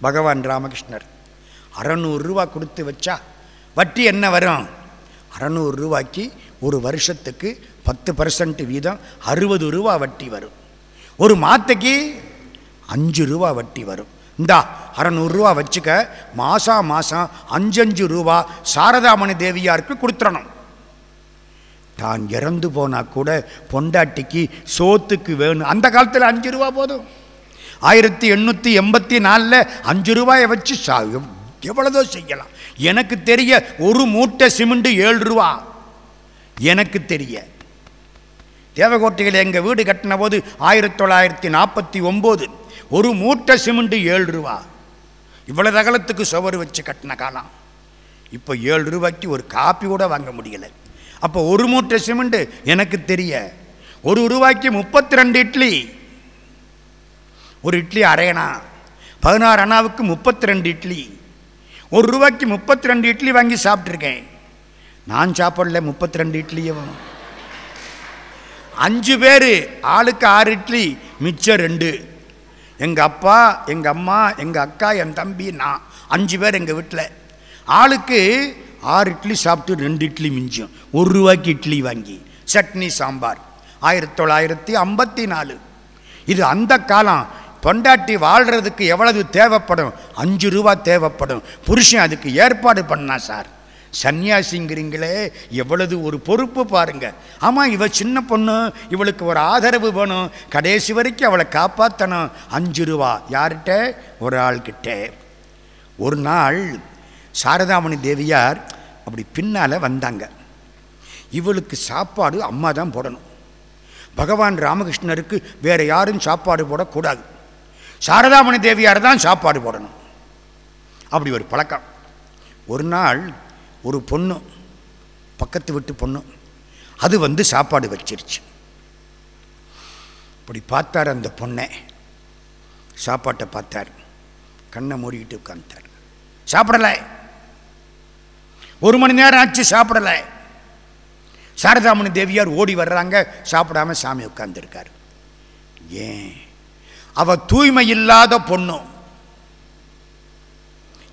பகவான் ராமகிருஷ்ணர் அறநூறுரூவா கொடுத்து வச்சா வட்டி என்ன வரும்? அறநூறு ஒரு வருஷத்துக்கு பத்து பர்சன்ட் வீதம் அறுபது ரூபா வட்டி வரும். ஒரு மாத்துக்கு அஞ்சு ரூபா வட்டி வரும். இந்தா அறநூறுரூவா வச்சுக்க மாதம் மாதம் அஞ்சஞ்சு ரூபா சாரதாமணி தேவியாருக்கு கொடுத்துடணும் தான் இறந்து போனால் கூட பொண்டாட்டிக்கு சோத்துக்கு வேணும். அந்த காலத்தில் அஞ்சு ரூபா போதும். ஆயிரத்தி எண்ணூற்றி எண்பத்தி நாலில் அஞ்சு ரூபாயை வச்சு சா எவ்வளதோ செய்யலாம். எனக்கு தெரிய ஒரு மூட்டை சிமெண்ட்டு ஏழு ரூபா. எனக்கு தெரிய. தேவகோட்டையில் எங்கள் வீடு கட்டின போது ஆயிரத்தி தொள்ளாயிரத்தி நாற்பத்தி ஒம்பது. ஒரு மூட்டை சிமெண்ட்டு ஏழு ரூபா. இவ்வளவு அகலத்துக்கு சுவர் வச்சு கட்டின காலம். இப்போ ஏழு ரூபாய்க்கு ஒரு காப்பி கூட வாங்க முடியலை. அப்போ ஒரு மூட்டை சிமெண்ட் எனக்கு தெரிய. ஒரு ரூபாய்க்கு முப்பத்தி ரெண்டு இட்லி. ஒரு இட்லி அரையணா பதினாறு அணாவுக்கு முப்பத்தி ரெண்டு இட்லி. ஒரு ரூபாய்க்கு முப்பத்தி ரெண்டு இட்லி வாங்கி சாப்பிட்ருக்கேன் நான் சாப்பிடல முப்பத்தி ரெண்டு இட்லியும். அஞ்சு பேர் ஆளுக்கு ஆறு இட்லி மிச்சம் ரெண்டு. எங்கள் அப்பா எங்கள் அம்மா எங்கள் அக்கா என் தம்பி நான். அஞ்சு பேர் எங்கள் வீட்டில் ஆளுக்கு ஆறு இட்லி சாப்பிட்டு ரெண்டு இட்லி மிஞ்சும். ஒரு ரூபாய்க்கு இட்லி வாங்கி. சட்னி சாம்பார். ஆயிரத்தி தொள்ளாயிரத்தி ஐம்பத்தி நாலு இது அந்த காலம் பொண்டாட்டி வாழ்கிறதுக்கு எவ்வளவு தேவைப்படும்? அஞ்சு ரூபா தேவைப்படும். புருஷன் அதுக்கு ஏற்பாடு பண்ணா சார். சன்னியாசிங்கிறீங்களே எவ்வளவு ஒரு பொறுப்பு பாருங்க. ஆமாம் இவ சின்ன பொண்ணு இவளுக்கு ஒரு ஆதரவு வேணும். கடைசி வரைக்கும் அவளை காப்பாற்றணும் அஞ்சு ரூபா. யார்கிட்ட? ஒரு ஆள்கிட்ட. ஒரு நாள் சாரதாமணி தேவியார் அப்படி பின்னால் வந்தாங்க. இவளுக்கு சாப்பாடு அம்மா தான் போடணும். பகவான் ராமகிருஷ்ணருக்கு வேறு யாரும் சாப்பாடு போடக்கூடாது. சாரதாமணி தேவியார் தான் சாப்பாடு போடணும். அப்படி ஒரு பழக்கம். ஒரு நாள் ஒரு பொண்ணு பக்கத்து வீட்டு பொண்ணு அது வந்து சாப்பாடு வச்சிருச்சு. இப்படி பார்த்தார் அந்த பொண்ணை. சாப்பாட்டை பார்த்தார். கண்ணை மூடிக்கிட்டு உட்காந்துட்டார் சாப்பிடலை. ஒரு மணி நேரம் ஆச்சு சாப்பிடலை. சாரதாமணி தேவியார் ஓடி வர்றாங்க சாப்பிடாம சாமி உட்கார்ந்துருக்கார். ஏன்? அவ தூய்மை இல்லாத பொண்ணு.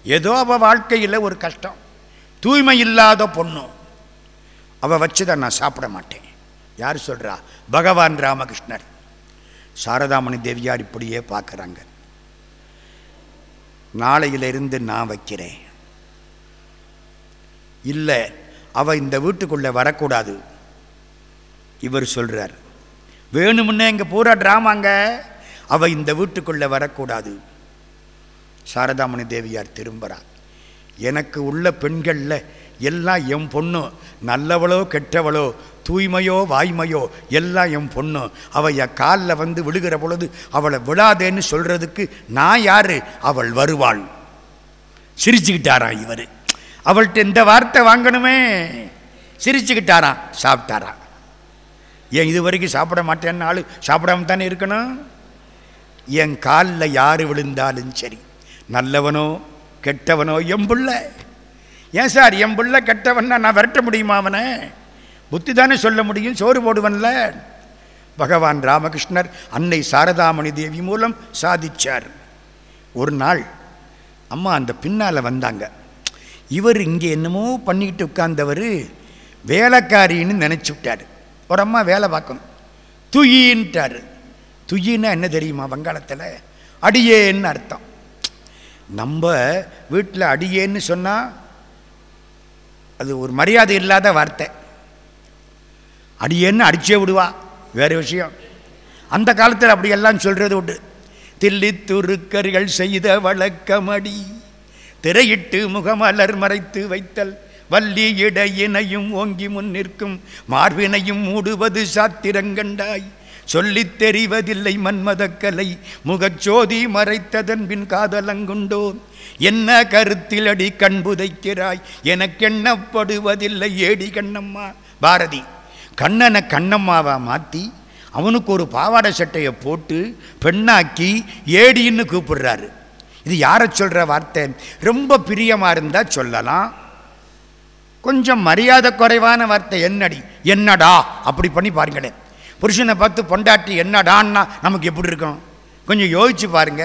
ஏதோ அவ வாழ்க்கையில் ஒரு கஷ்டம். தூய்மை இல்லாத பொண்ணு. அவ வச்சுதான் நான் சாப்பிட மாட்டேன். யார் சொல்றா? பகவான் ராமகிருஷ்ணர். சாரதாமணி தேவியார் இப்படியே பார்க்குறாங்க. நாளையிலிருந்து நான் வைக்கிறேன். இல்லை அவள் இந்த வீட்டுக்குள்ளே வரக்கூடாது. இவர் சொல்கிறார் வேணுமுன்னே இங்கே பூரா ட்ராமாங்க அவள் இந்த வீட்டுக்குள்ளே வரக்கூடாது. சாரதாமணி தேவியார் திரும்புகிறார் எனக்கு உள்ள பெண்களில் எல்லாம் என் பொண்ணு நல்லவளோ கெட்டவளோ தூய்மையோ வாய்மையோ எல்லாம் என் பொண்ணு. அவள் என் காலில் வந்து விழுகிற பொழுது அவளை விழாதேன்னு சொல்கிறதுக்கு நான் யார்? அவள் வருவாள். சிரிச்சுக்கிட்டாரான் இவர். அவள்கிட்ட இந்த வார்த்தை வாங்கணுமே. சிரிச்சுக்கிட்டாராம் சாப்பிட்டாராம் ஏன் இது வரைக்கும் சாப்பிட மாட்டேன்னு ஆளு சாப்பிடாம தானே இருக்கணும்? என் காலில் யார் விழுந்தாலும் சரி நல்லவனோ கெட்டவனோ எம்புள்ள ஏன் சார் எம்புள்ள கெட்டவன்னா நான் விரட்ட முடியுமா அவனை? புத்தி தானே சொல்ல முடியும் சோறு போடுவன்ல. பகவான் ராமகிருஷ்ணர் அன்னை சாரதாமணி தேவி மூலம் சாதிச்சார். ஒரு நாள் அம்மா அந்த பின்னால் வந்தாங்க. இவர் இங்கே என்னமோ பண்ணிக்கிட்டு உட்கார்ந்தவர் வேலைக்காரின்னு நினச்சி விட்டார். ஒரு அம்மா வேலை பார்க்கணும். துயின்ட்டார். துயின்னா என்ன தெரியுமா வங்காளத்தில்? அடியேன்னு அர்த்தம். நம்ம வீட்டில் அடியேன்னு சொன்னால் அது ஒரு மரியாதை இல்லாத வார்த்தை. அடியேன்னு அடிச்சே விடுவா. வேறு விஷயம். அந்த காலத்தில் அப்படியெல்லாம் சொல்கிறது உண்டு. தில்லி துருக்கர்கள் செய்த வழக்கமடி திரையிட்டு முகமலர் மறைத்து வைத்தல். வள்ளி இடையினையும் ஓங்கி முன் நிற்கும். மார்பினையும் மூடுவது சாத்திரங்கண்டாய். சொல்லித் தெரிவதில்லை மன்மதக்கலை முகச்சோதி மறைத்ததன் பின் காதலங்குண்டோ. என்ன கருத்தில் அடி கண்புதைக்கிறாய் எனக்கெண்ணப்படுவதில்லை ஏடி கண்ணம்மா. பாரதி கண்ணனை கண்ணம்மாவா மாற்றி அவனுக்கு ஒரு பாவாடை சட்டையை போட்டு பெண்ணாக்கி ஏடின்னு கூப்பிடுறாரு. இது யாரை சொல்கிற வார்த்தை? ரொம்ப பிரியமாக இருந்தால் சொல்லலாம். கொஞ்சம் மரியாதை குறைவான வார்த்தை என்னடி? என்னடா? அப்படி பண்ணி பாருங்களேன். புருஷனை பார்த்து பொண்டாட்டி என்னடான்னா நமக்கு எப்படி இருக்கும்? கொஞ்சம் யோசிச்சு பாருங்க.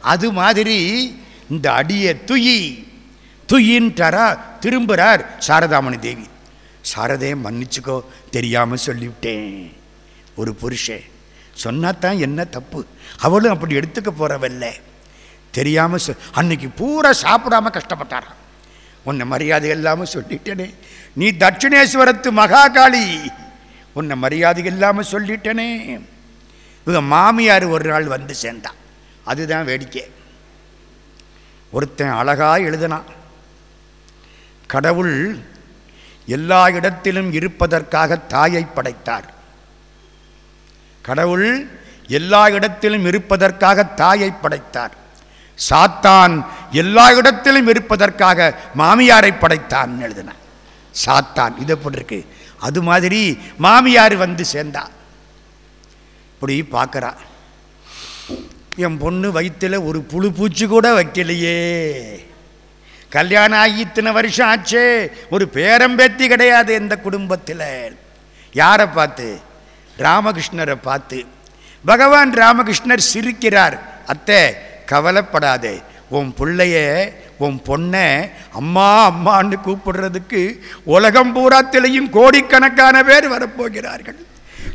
அது மாதிரி இந்த அடியை துயி துயின்ட்டாரா திரும்புகிறார் சாரதாமணி தேவி. சாரதே மன்னிச்சுக்கோ தெரியாமல் சொல்லிவிட்டேன். ஒரு புருஷன் சொன்னாதான் என்ன தப்பு? அவளும் அப்படி எடுத்துக்க போகிறவல்ல தெரியாமல் அன்னைக்கு பூரா சாப்பிடாம கஷ்டப்பட்டாராம் உன்னை மரியாதை இல்லாமல் சொல்லிட்டேனே. நீ தட்சிணேஸ்வரத்து மகாகாளி. உன்னை மரியாதை இல்லாமல் சொல்லிட்டேனே. இவங்க மாமியார் ஒரு நாள் வந்து சேர்ந்தான் அதுதான் வேடிக்கை. ஒருத்தன் அழகாக எழுதினான் கடவுள் எல்லா இடத்திலும் இருப்பதற்காக தாயை படைத்தார். கடவுள் எல்லா இடத்திலும் இருப்பதற்காக தாயை படைத்தார். சாத்தான் எல்லா இடத்திலும் இருப்பதற்காக மாமியாரை படைத்தான் எழுதினான் சாத்தான் இது எப்படி இருக்கு? அது மாதிரி மாமியார் வந்து சேர்ந்தா. இப்படி பார்க்கறா. என் பொண்ணு வயித்துல ஒரு புழு பூச்சி கூட வைக்கலையே. கல்யாணம் ஆகி இத்தனை வருஷம் ஆச்சே. ஒரு பேரம்பேத்தி கிடையாது இந்த குடும்பத்தில். யாரை பார்த்து? ராமகிருஷ்ணரை பார்த்து. பகவான் ராமகிருஷ்ணர் சிரிக்கிறார். அத்தை கவலைப்படாதே. உன் பிள்ளைய உன் பொண்ணை அம்மா அம்மான்னு கூப்பிடுறதுக்கு உலகம் பூராத்திலையும் கோடிக்கணக்கான பேர் வரப்போகிறார்கள்.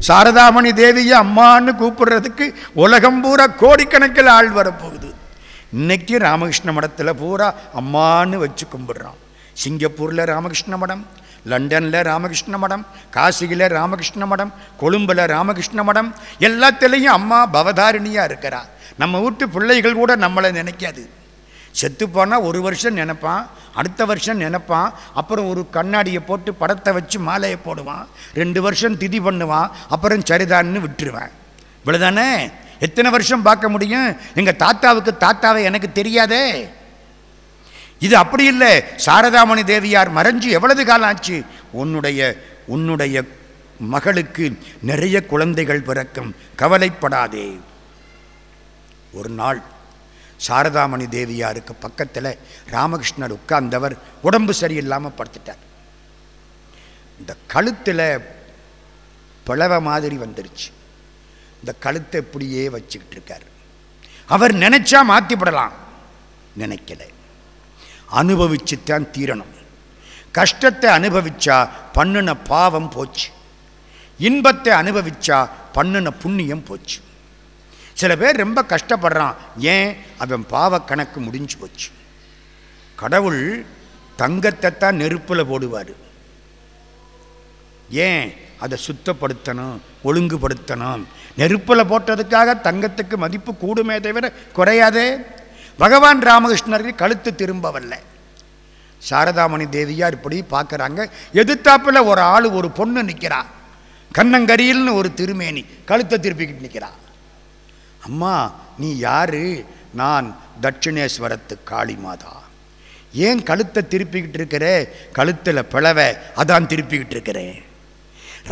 சாரதாமணி தேவியை அம்மான்னு கூப்பிடுறதுக்கு உலகம் பூரா கோடிக்கணக்கில் ஆள் வரப்போகுது. இன்னைக்கு ராமகிருஷ்ண மடத்தில் பூரா அம்மான்னு வச்சு கும்பிடுறான். சிங்கப்பூரில் ராமகிருஷ்ண மடம் லண்டனில் ராமகிருஷ்ண மடம் காசியில் ராமகிருஷ்ண மடம் கொழும்பில் ராமகிருஷ்ண மடம் எல்லாத்துலேயும் அம்மா பவதாரிணியாக இருக்கிறா. நம்ம வீட்டு பிள்ளைகள் கூட நம்மளை நினைக்காது. செத்துப்போனால் ஒரு வருஷம் நினைப்பான் அடுத்த வருஷம் நினைப்பான் அப்புறம் ஒரு கண்ணாடியை போட்டு படத்தை வச்சு மாலையை போடுவான் ரெண்டு வருஷம் திதி பண்ணுவான் அப்புறம் சரிதான்னு விட்டுருவேன். இவ்வளோதானே எத்தனை வருஷம் பார்க்க முடியும்? எங்கள் தாத்தாவுக்கு தாத்தாவை எனக்கு தெரியாதே. இது அப்படி இல்லை. சாரதாமணி தேவியார் மறைஞ்சு எவ்வளவு காலம் ஆச்சு? உன்னுடைய உன்னுடைய மகளுக்கு நிறைய குழந்தைகள் பிறக்கும். கவலைப்படாதே. ஒரு நாள் சாரதாமணி தேவியாருக்கு பக்கத்தில் ராமகிருஷ்ணர் உட்கார்ந்தவர் உடம்பு சரியில்லாமல் படுத்துட்டார். இந்த கழுத்தில் பிளவ மாதிரி வந்துருச்சு. இந்த கழுத்தை இப்படியே வச்சுக்கிட்டு இருக்கார். அவர் நினைச்சா மாற்றிப்படலாம் நினைக்கல. அனுபவிச்சுத்தான் தீரணும் கஷ்டத்தை அனுபவிச்சா பண்ணுன பாவம் போச்சு. இன்பத்தை அனுபவிச்சா பண்ணுன புண்ணியம் போச்சு. சில பேர் ரொம்ப கஷ்டப்படுறான். ஏன்? அவன் பாவ கணக்கு முடிஞ்சு போச்சு. கடவுள் தங்கத்தை தான் நெருப்பில் போடுவார். ஏன்? அதை சுத்தப்படுத்தணும் ஒழுங்குபடுத்தணும். நெருப்பில் போட்டதுக்காக தங்கத்துக்கு மதிப்பு கூடுமே தவிர குறையாதே பகவான் ராமகிருஷ்ணருக்கு கழுத்து திரும்பவல்ல. சாரதாமணி தேவியார் இப்படி பார்க்குறாங்க. எதிர்த்தாப்பில் ஒரு ஆள் ஒரு பொண்ணு நிற்கிறா கண்ணங்கரியில்னு ஒரு திருமேனி கழுத்தை திருப்பிக்கிட்டு நிற்கிறா அம்மா நீ யாரு? நான் தட்சிணேஸ்வரத்து காளி மாதா. ஏன் கழுத்தை திருப்பிக்கிட்டு இருக்கிற? கழுத்தில் பிளவை அதான் திருப்பிக்கிட்டு இருக்கிறேன்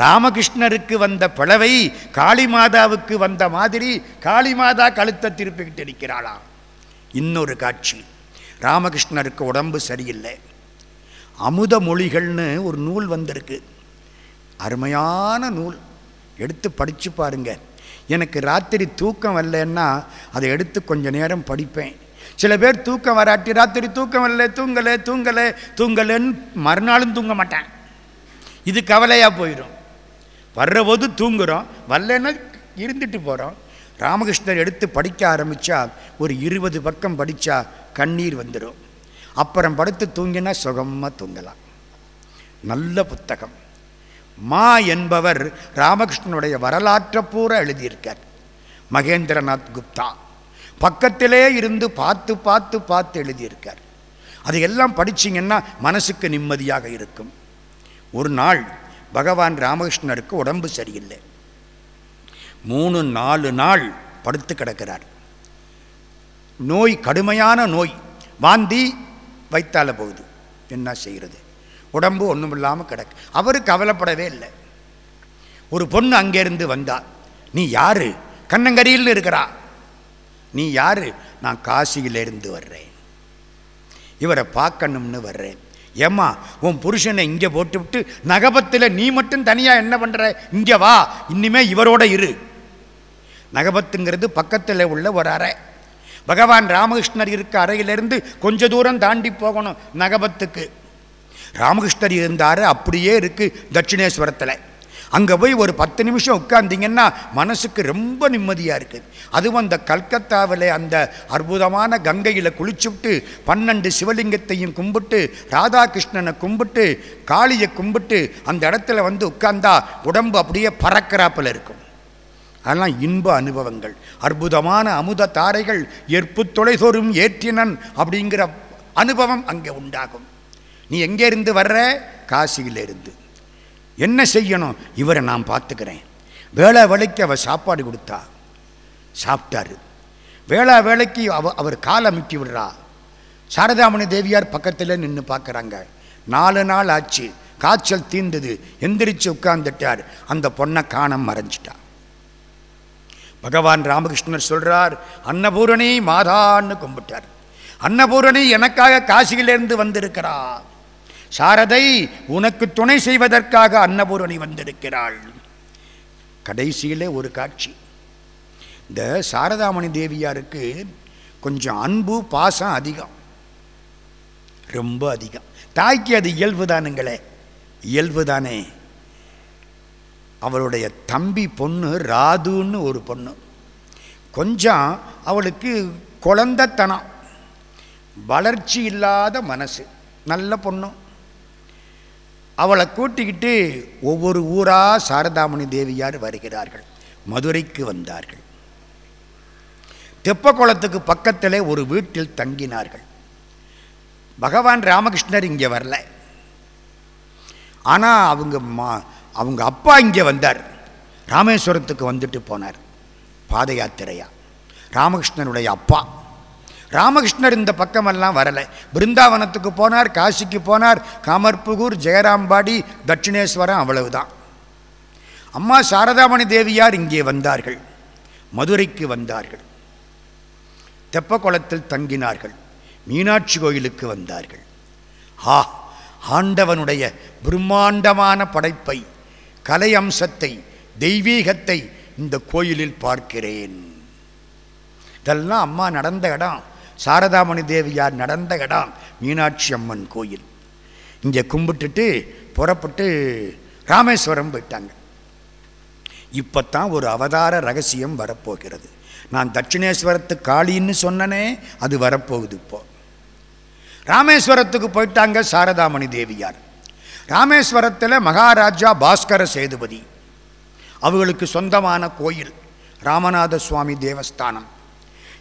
ராமகிருஷ்ணருக்கு வந்த பிளவை காளி மாதாவுக்கு வந்த மாதிரி காளி மாதா கழுத்தை திருப்பிக்கிட்டு இருக்கிறாளாம் இன்னொரு காட்சி. ராமகிருஷ்ணருக்கு உடம்பு சரியில்லை. அமுத மொழிகள்னு ஒரு நூல் வந்திருக்கு. அருமையான நூல். எடுத்து படித்து பாருங்க. எனக்கு ராத்திரி தூக்கம் வரலன்னா அதை எடுத்து கொஞ்ச நேரம் படிப்பேன். சில பேர் தூக்கம் வராட்டி ராத்திரி தூக்கம் வரல தூங்கலை தூங்கலை தூங்கலைன்னு மறுநாளும் தூங்க மாட்டேன். இது கவலையாக போயிடும் வர்ற போது வரலன்னா இருந்துட்டு போகிறோம் ராமகிருஷ்ணர் எடுத்து படிக்க ஆரம்பித்தா ஒரு இருபது பக்கம் படித்தா கண்ணீர் வந்துடும் அப்புறம் படுத்து தூங்கினா சுகமாக தூங்கலாம். நல்ல புத்தகம். மா என்பவர் ராமகிருஷ்ணனுடைய வரலாற்றை பூரா எழுதியிருக்கார். மகேந்திரநாத் குப்தா. பக்கத்திலே இருந்து பார்த்து பார்த்து பார்த்து எழுதியிருக்கார். அதையெல்லாம் படிச்சீங்கன்னா மனசுக்கு நிம்மதியாக இருக்கும். ஒரு நாள் பகவான் ராமகிருஷ்ணருக்கு உடம்பு சரியில்லை. மூணு நாலு நாள் படுத்து கிடக்கிறார். நோய் கடுமையான நோய் வாந்தி வைத்தால போகுது. என்ன செய்கிறது உடம்பு ஒன்றும் இல்லாமல் கிடக்கு. அவர் கவலைப்படவே இல்லை. ஒரு பொண்ணு அங்கேருந்து வந்தா நீ யாரு? கண்ணங்கரியில் இருக்கிறா. நீ யாரு? நான் காசியிலிருந்து வர்றேன். இவரை பார்க்கணும்னு வர்றேன். ஏம்மா உன் புருஷனை இங்கே போட்டுவிட்டு நகபத்தில் நீ மட்டும் தனியாக என்ன பண்ணுற இங்கே வா. இனிமே இவரோட இரு. நகபத்துங்கிறது பக்கத்தில் உள்ள ஒரு அறை. பகவான் ராமகிருஷ்ணர் இருக்க அறையிலிருந்து கொஞ்ச தூரம் தாண்டி போகணும் நகபத்துக்கு. ராமகிருஷ்ணர் இருந்தார் அப்படியே இருக்குது தட்சிணேஸ்வரத்தில். அங்கே போய் ஒரு பத்து நிமிஷம் உட்கார்ந்தீங்கன்னா மனசுக்கு ரொம்ப நிம்மதியாக இருக்குது அதுவும் அந்த கல்கத்தாவில் அந்த அற்புதமான கங்கையில் குளிச்சுவிட்டு பன்னெண்டு சிவலிங்கத்தையும் கும்பிட்டு ராதாகிருஷ்ணனை கும்பிட்டு காளியை கும்பிட்டு அந்த இடத்துல வந்து உட்கார்ந்தா உடம்பு அப்படியே பறக்கிறாப்பில் இருக்கும். அதெல்லாம் இன்ப அனுபவங்கள் அற்புதமான அமுத தாரைகள் எற்பு தொலைதோறும் ஏற்றினன் அப்படிங்கிற அனுபவம் அங்கே உண்டாகும். நீ எங்கேருந்து வர்ற? காசியிலிருந்து. என்ன செய்யணும்? இவரை நான் பார்த்துக்கிறேன். வேளா வேலைக்கு அவர் சாப்பாடு கொடுத்தா? சாப்பிட்டாரு. வேளா வேலைக்கு அவ அவர் காலை முக்கி விடுறா? சாரதாமணி தேவியார் பக்கத்தில் நின்று பார்க்குறாங்க. நாலு நாள் ஆச்சு. காய்ச்சல் தீர்ந்தது. எந்திரிச்சு உட்கார்ந்துட்டார். அந்த பொண்ணை காணம் மறைஞ்சிட்டார் பகவான் ராமகிருஷ்ணர் சொல்கிறார் அன்னபூரணி மாதான்னு கும்பிட்டார். அன்னபூரணி எனக்காக காசியிலிருந்து வந்திருக்கிறா சாரதை உனக்கு துணை செய்வதற்காக அன்னபூரணி வந்திருக்கிறாள். கடைசியிலே ஒரு காட்சி. இந்த சாரதாமணி தேவியாருக்கு கொஞ்சம் அன்பு பாசம் அதிகம். ரொம்ப அதிகம். தாய்க்கு அது இயல்பு தானுங்களே இயல்பு தானே அவளுடைய தம்பி பொண்ணு ராதுன்னு ஒரு பொண்ணு. கொஞ்சம் அவளுக்கு குழந்தைத்தனம் வளர்ச்சி இல்லாத மனசு நல்ல பொண்ணு. அவளை கூட்டிக்கிட்டு ஒவ்வொரு ஊராக சாரதாமணி தேவியார் வருகிறார்கள் மதுரைக்கு வந்தார்கள். தெப்பக்குளத்துக்கு பக்கத்தில் ஒரு வீட்டில் தங்கினார்கள். பகவான் ராமகிருஷ்ணர் இங்கே வரல. ஆனால் அவங்க மா அவங்க அப்பா இங்கே வந்தார். ராமேஸ்வரத்துக்கு வந்துட்டு போனார். பாத யாத்திரையா ராமகிருஷ்ணனுடைய அப்பா. ராமகிருஷ்ணர் இந்த பக்கமெல்லாம் வரலை. பிருந்தாவனத்துக்கு போனார் காசிக்கு போனார் காமர்புகூர் ஜெயராம்பாடி தட்சிணேஸ்வரம் அவ்வளவுதான். அம்மா சாரதாமணி தேவியார் இங்கே வந்தார்கள். மதுரைக்கு வந்தார்கள். தெப்பக்குளத்தில் தங்கினார்கள். மீனாட்சி கோயிலுக்கு வந்தார்கள். ஆ ஆண்டவனுடைய பிரம்மாண்டமான படைப்பை கலை அம்சத்தை தெய்வீகத்தை இந்த கோயிலில் பார்க்கிறேன். இதெல்லாம் அம்மா நடந்த இடம். சாரதாமணி தேவியார் நடந்த இடம். மீனாட்சி அம்மன் கோயில். இங்கே கும்பிட்டுட்டு புறப்பட்டு ராமேஸ்வரம் போயிட்டாங்க. இப்போத்தான் ஒரு அவதார ரகசியம் வரப்போகிறது. நான் தட்சிணேஸ்வரத்து காளின்னு சொன்னனே அது வரப்போகுது இப்போ. ராமேஸ்வரத்துக்கு போயிட்டாங்க சாரதாமணி தேவியார். ராமேஸ்வரத்தில் மகாராஜா பாஸ்கர சேதுபதி. அவர்களுக்கு சொந்தமான கோயில் ராமநாத சுவாமி தேவஸ்தானம்.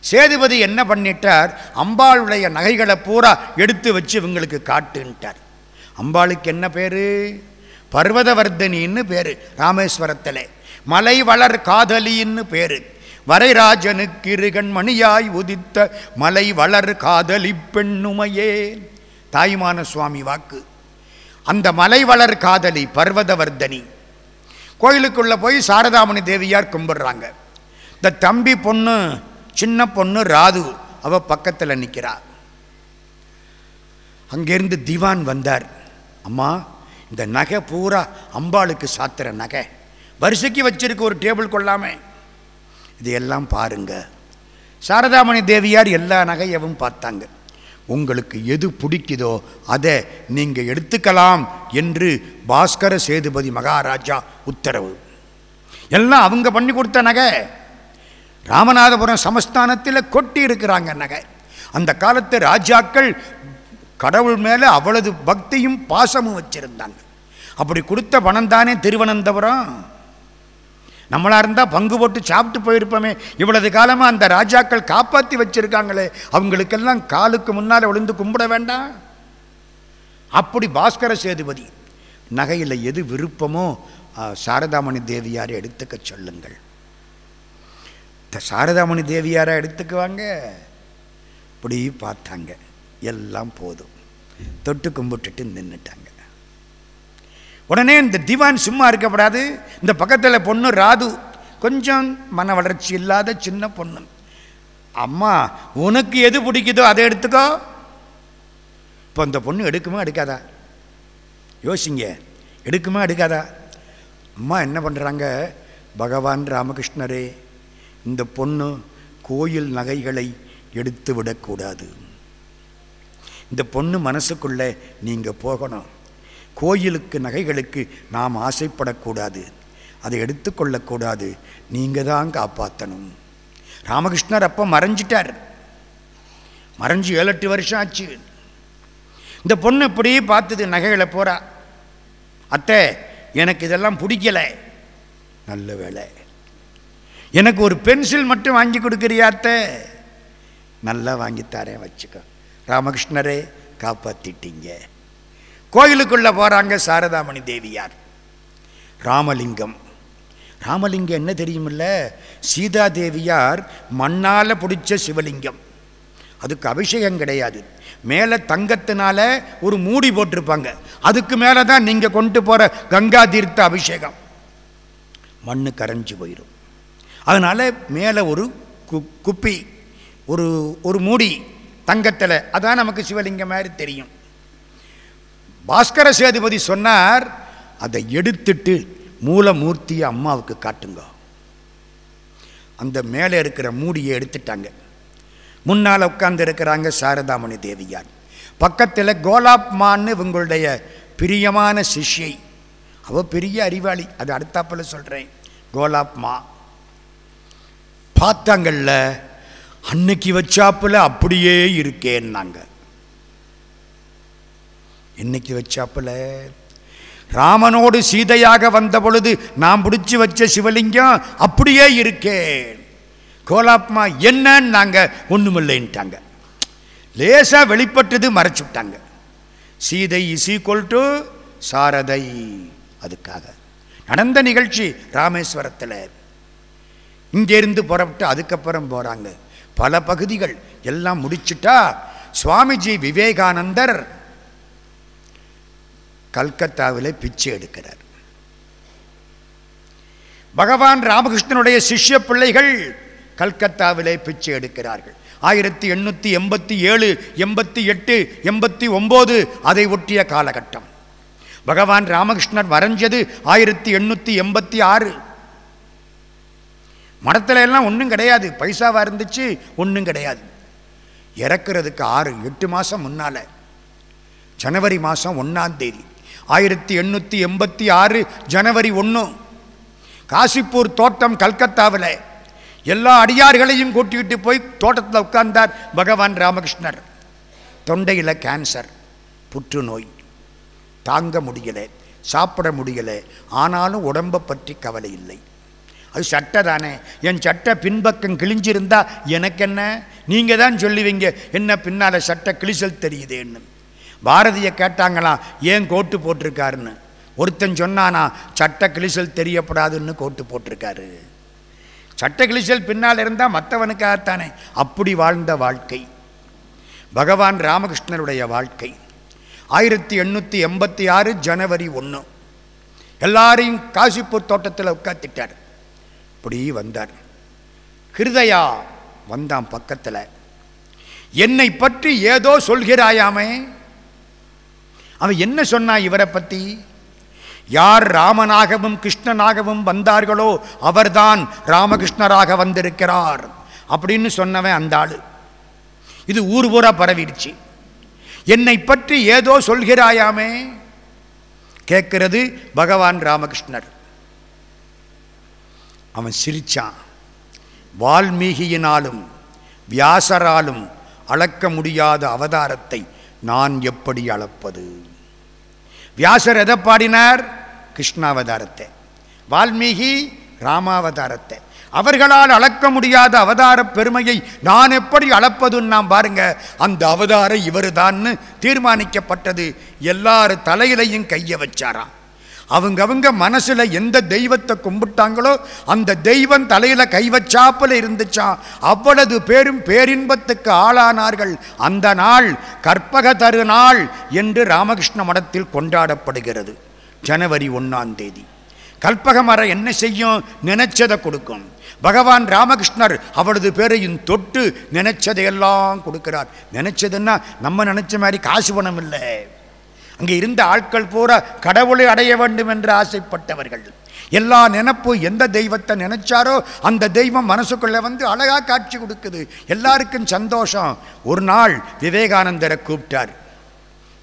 சேதுபதி என்ன பண்ணிட்டார்? அம்பாளுடைய நகைகளை பூரா எடுத்து வச்சு இவங்களுக்கு காட்டுன்ட்டார். அம்பாளுக்கு என்ன பேர்? பர்வதவர்தனின்னு பேர் ராமேஸ்வரத்தில். மலை வளர் காதலின்னு பேர். வரைராஜனுக்கு இருகண் மணியாய் உதித்த மலை வளர் காதலி பெண்ணுமையே. தாய்மான சுவாமி வாக்கு. அந்த மலை வளர் காதலி பர்வதவர்தனி. கோயிலுக்குள்ளே போய் சாரதாமணி தேவியார் கும்பிடுறாங்க. இந்த தம்பி பொண்ணு சின்ன பொண்ணு ராது அவ பக்கத்தில் நிற்கிறாள் அங்கேருந்து திவான் வந்தார். அம்மா இந்த நகை பூரா அம்பாளுக்கு சாத்துற நகை. வரிசைக்கு வச்சிருக்க ஒரு டேபிள் கொள்ளாமல் இதையெல்லாம் பாருங்க. சாரதாமணி தேவியார் எல்லா நகையவும் பார்த்தாங்க. உங்களுக்கு எது பிடிக்குதோ அதை நீங்கள் எடுத்துக்கலாம் என்று பாஸ்கர சேதுபதி மகாராஜா உத்தரவு. எல்லாம் அவங்க பண்ணி கொடுத்த நகை. ராமநாதபுரம் சமஸ்தானத்தில் கொட்டி இருக்கிறாங்க நகை. அந்த காலத்து ராஜாக்கள் கடவுள் மேலே அவ்வளவு பக்தியும் பாசமும் வச்சிருந்தாங்க. அப்படி கொடுத்த பணம் தானே திருவனந்தபுரம்? நம்மளாக இருந்தால் பங்கு போட்டு சாப்பிட்டு போயிருப்போமே. இவ்வளவு காலமாக அந்த ராஜாக்கள் காப்பாற்றி வச்சிருக்காங்களே. அவங்களுக்கெல்லாம் காலுக்கு முன்னால் விழுந்து கும்பிட வேண்டாம். அப்படி பாஸ்கர சேதுபதி நகையில் எது விருப்பமோ சாரதாமணி தேவியாரை எடுத்துக்க சொல்லுங்கள். இந்த சாரதாமணி தேவியாரை எடுத்துக்குவாங்க. இப்படி பார்த்தாங்க. எல்லாம் போதும். தொட்டு கும்பிட்டுட்டு நின்றுட்டாங்க உடனே இந்த திவான் சும்மா இருக்கப்படாது. இந்த பக்கத்தில் பொண்ணு ராது. கொஞ்சம் மன வளர்ச்சி இல்லாத சின்ன பொண்ணு. அம்மா உனக்கு எது பிடிக்குதோ அதை எடுத்துக்கோ. இப்போ இந்த பொண்ணு எடுக்குமா எடுக்காதா? யோசிங்க. எடுக்குமா எடுக்காதா? அம்மா என்ன பண்ணுறாங்க பகவான் ராமகிருஷ்ணரே இந்த பொண்ணு கோயில் நகைகளை எடுத்து விடக்கூடாது. இந்த பொண்ணு மனசுக்குள்ளே நீங்கள் போகணும். கோயிலுக்கு நகைகளுக்கு நாம் ஆசைப்படக்கூடாது. அதை எடுத்துக்கொள்ளக்கூடாது நீங்கள் தான் காப்பாற்றணும் ராமகிருஷ்ணர் அப்போ மறைஞ்சிட்டார். மறைஞ்சு ஏழு எட்டு வருஷம் ஆச்சு. இந்த பொண்ணு இப்படியே பார்த்தது நகைகளை போகிறா அத்தை எனக்கு இதெல்லாம் பிடிக்கல. நல்ல வேலை. எனக்கு ஒரு பென்சில் மட்டும் வாங்கி கொடுக்குறியா அத்தை? நல்லா வாங்கித்தாரேன் வச்சுக்கோ. ராமகிருஷ்ணரே காப்பாற்றிட்டீங்க கோயிலுக்குள்ளே போகிறாங்க சாரதாமணி தேவியார். ராமலிங்கம். ராமலிங்கம் என்ன தெரியுமில்ல? சீதா தேவியார் மண்ணால் பிடிச்ச சிவலிங்கம். அதுக்கு அபிஷேகம் கிடையாது. மேலே தங்கத்தினால ஒரு மூடி போட்டிருப்பாங்க. அதுக்கு மேலே தான் நீங்கள் கொண்டு போகிற கங்கா தீர்த்த அபிஷேகம். மண்ணு கரைஞ்சி போயிடும் அதனால் மேலே ஒரு கு குப்பி ஒரு ஒரு மூடி தங்கத்தில். அதான் நமக்கு சிவலிங்கம் மாதிரி தெரியும். பாஸ்கர சேதுபதி சொன்னார் அதை எடுத்துட்டு மூலமூர்த்தியை அம்மாவுக்கு காட்டுங்க. அந்த மேலே இருக்கிற மூடியை எடுத்துட்டாங்க. முன்னால் உட்கார்ந்து இருக்கிறாங்க சாரதாமணி தேவியார். பக்கத்தில் கோலாப்மான்னு இவங்களுடைய பிரியமான சிஷ்யை. அவள் பெரிய அறிவாளி. அது அடுத்தாப்புல சொல்கிறேன் கோலாப்மா பார்த்தாங்கல்ல அன்னைக்கு வச்சாப்புல அப்படியே இருக்கேன்னாங்க. இன்னைக்கு வச்சாப்புல? ராமனோடு சீதையாக வந்த பொழுது நான் பிடிச்சி வச்ச சிவலிங்கம் அப்படியே இருக்கேன் கோலாப்மா என்னன்னு நாங்கள் ஒன்றுமில்லைன்ட்டாங்க லேசாக வெளிப்பட்டது மறைச்சு விட்டாங்க Sita is equal to Sarada அதுக்காக. நடந்த நிகழ்ச்சி ராமேஸ்வரத்தில். இங்கேருந்து புறப்பட்டு அதுக்கப்புறம் போகிறாங்க பல பகுதிகள் எல்லாம் முடிச்சுட்டா சுவாமிஜி விவேகானந்தர் கல்கத்தாவில் பிச்சை எடுக்கிறார். பகவான் ராமகிருஷ்ணனுடைய சிஷ்ய பிள்ளைகள் கல்கத்தாவிலே பிச்சை எடுக்கிறார்கள். ஆயிரத்தி எண்ணூற்றி எண்பத்தி ஏழு எண்பத்தி எட்டு எண்பத்தி ஒம்பது அதை ஒட்டிய காலகட்டம். பகவான் ராமகிருஷ்ணர் வரைஞ்சது ஆயிரத்தி எண்ணூற்றி எண்பத்தி ஆறு. மடத்துல எல்லாம் ஒன்றும் கிடையாது. பைசாவாக இருந்துச்சு ஒன்றும் கிடையாது. இறக்குறதுக்கு ஆறு எட்டு மாதம் முன்னால். ஜனவரி மாதம் ஒன்றாம் தேதி. ஆயிரத்தி எண்ணூற்றி எண்பத்தி ஆறு ஜனவரி ஒன்று காசிப்பூர் தோட்டம் கல்கத்தாவில் எல்லா அடியார்களையும் கூட்டிகிட்டு போய் தோட்டத்தில் உட்கார்ந்தார் பகவான் ராமகிருஷ்ணர். தொண்டையில் கேன்சர் புற்றுநோய். தாங்க முடியலை சாப்பிட முடியலை ஆனாலும் உடம்பை பற்றி கவலை இல்லை. அது சட்டை தானே என் சட்டை பின்பக்கம் கிழிஞ்சிருந்தா எனக்கு என்ன? நீங்கள் தான் சொல்லுவீங்க என்ன பின்னால் சட்டை கிழிசல் தெரியுதேன்னு. பாரதியை கேட்டாங்களாம் ஏன் கோட்டு போட்டிருக்காருன்னு? ஒருத்தன் சொன்னானா சட்ட கிழிசல் தெரியப்படாதுன்னு கோட்டு போட்டிருக்காரு. சட்ட கிழிசல் பின்னால் இருந்தால் மற்றவனுக்காகத்தானே அப்படி வாழ்ந்த வாழ்க்கை. பகவான் ராமகிருஷ்ணருடைய வாழ்க்கை. ஆயிரத்தி எண்ணூற்றி எண்பத்தி ஆறு ஜனவரி ஒன்று எல்லாரையும் காசிப்பூர் தோட்டத்தில் உட்காத்திட்டார் இப்படி வந்தார். ஹிருதயா வந்தான் பக்கத்தில். என்னை பற்றி ஏதோ சொல்கிறாயாமே அவன் என்ன சொன்னான் இவரை பற்றி யார் ராமனாகவும் கிருஷ்ணனாகவும் வந்தார்களோ அவர்தான் ராமகிருஷ்ணராக வந்திருக்கிறார் அப்படின்னு சொன்னவன் அந்த ஆள். இது ஊர் ஊரா பரவிடுச்சு. என்னை பற்றி ஏதோ சொல்கிறாயாமே? கேட்கிறது பகவான் ராமகிருஷ்ணர். அவன் சிரிச்சான். வால்மீகியினாலும் வியாசராலும் அளக்க முடியாத அவதாரத்தை நான் எப்படி அளப்பது? வியாசர் எதை பாடினார்? கிருஷ்ணாவதாரத்தை. வால்மீகி ராமாவதாரத்தை. அவர்களால் அளக்க முடியாத அவதார பெருமையை நான் எப்படி அளப்பதுன்னு நாம் பாருங்க. அந்த அவதாரம் இவருதான்னு தீர்மானிக்கப்பட்டது. எல்லாரு தலையிலையும் கையை வச்சாராம். அவங்கவுங்க மனசில் எந்த தெய்வத்தை கும்பிட்டாங்களோ அந்த தெய்வம் தலையில் கை வச்சாப்புல இருந்துச்சான் அவ்வளவு பேரும் பேரின்பத்துக்கு ஆளானார்கள். அந்த நாள் கற்பக தரு நாள் என்று ராமகிருஷ்ண மடத்தில் கொண்டாடப்படுகிறது. ஜனவரி ஒன்றாம் தேதி. கற்பக மரம் என்ன செய்யும்? நினைச்சதை கொடுக்கும். பகவான் ராமகிருஷ்ணர் அவளது பேரையும் தொட்டு நினைச்சதையெல்லாம் கொடுக்கிறார். நினைச்சதுன்னா நம்ம நினைச்ச மாதிரி காசு பணம் இல்லை. அங்கே இருந்த ஆட்கள் பூரா கடவுளை அடைய வேண்டும் என்று ஆசைப்பட்டவர்கள். எல்லா நினப்பு எந்த தெய்வத்தை நினைச்சாரோ அந்த தெய்வம் மனசுக்குள்ளே வந்து அழகாக காட்சி கொடுக்குது. எல்லாருக்கும் சந்தோஷம். ஒரு நாள் விவேகானந்தரை கூப்பிட்டார்.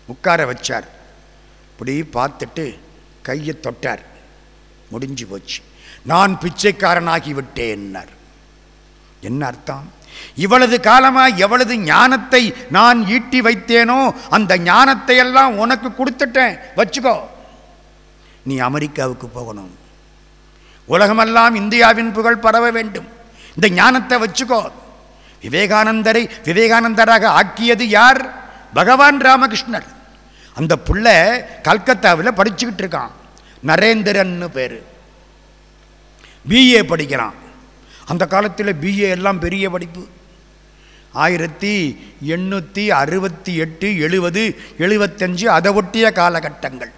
உட்கார வச்சார். இப்படி பார்த்துட்டு கையை தொட்டார். முடிஞ்சு போச்சு. நான் பிச்சைக்காரனாகிவிட்டேன்னார் என்ன அர்த்தம்? இவ்வளவு காலமாக எவ்வளவு ஞானத்தை நான் ஈட்டி வைத்தேனோ அந்த ஞானத்தை எல்லாம் உனக்கு கொடுத்துட்டேன். வச்சுக்கோ. நீ அமெரிக்காவுக்கு போகணும். உலகமெல்லாம் இந்தியாவின் புகழ் பரவ வேண்டும். இந்த ஞானத்தை வச்சுக்கோ. விவேகானந்தரை விவேகானந்தராக ஆக்கியது யார்? பகவான் ராமகிருஷ்ணர். அந்த புள்ள கல்கத்தாவில் படிச்சுக்கிட்டு இருக்கான். நரேந்திரன்னு பேர். பிஏ படிக்கிறான். அந்த காலத்தில் பிஏ எல்லாம் பெரிய படிப்பு. ஆயிரத்தி எண்ணூற்றி அறுபத்தி எட்டு எழுபது எழுபத்தஞ்சு அதை ஒட்டிய காலகட்டங்கள்.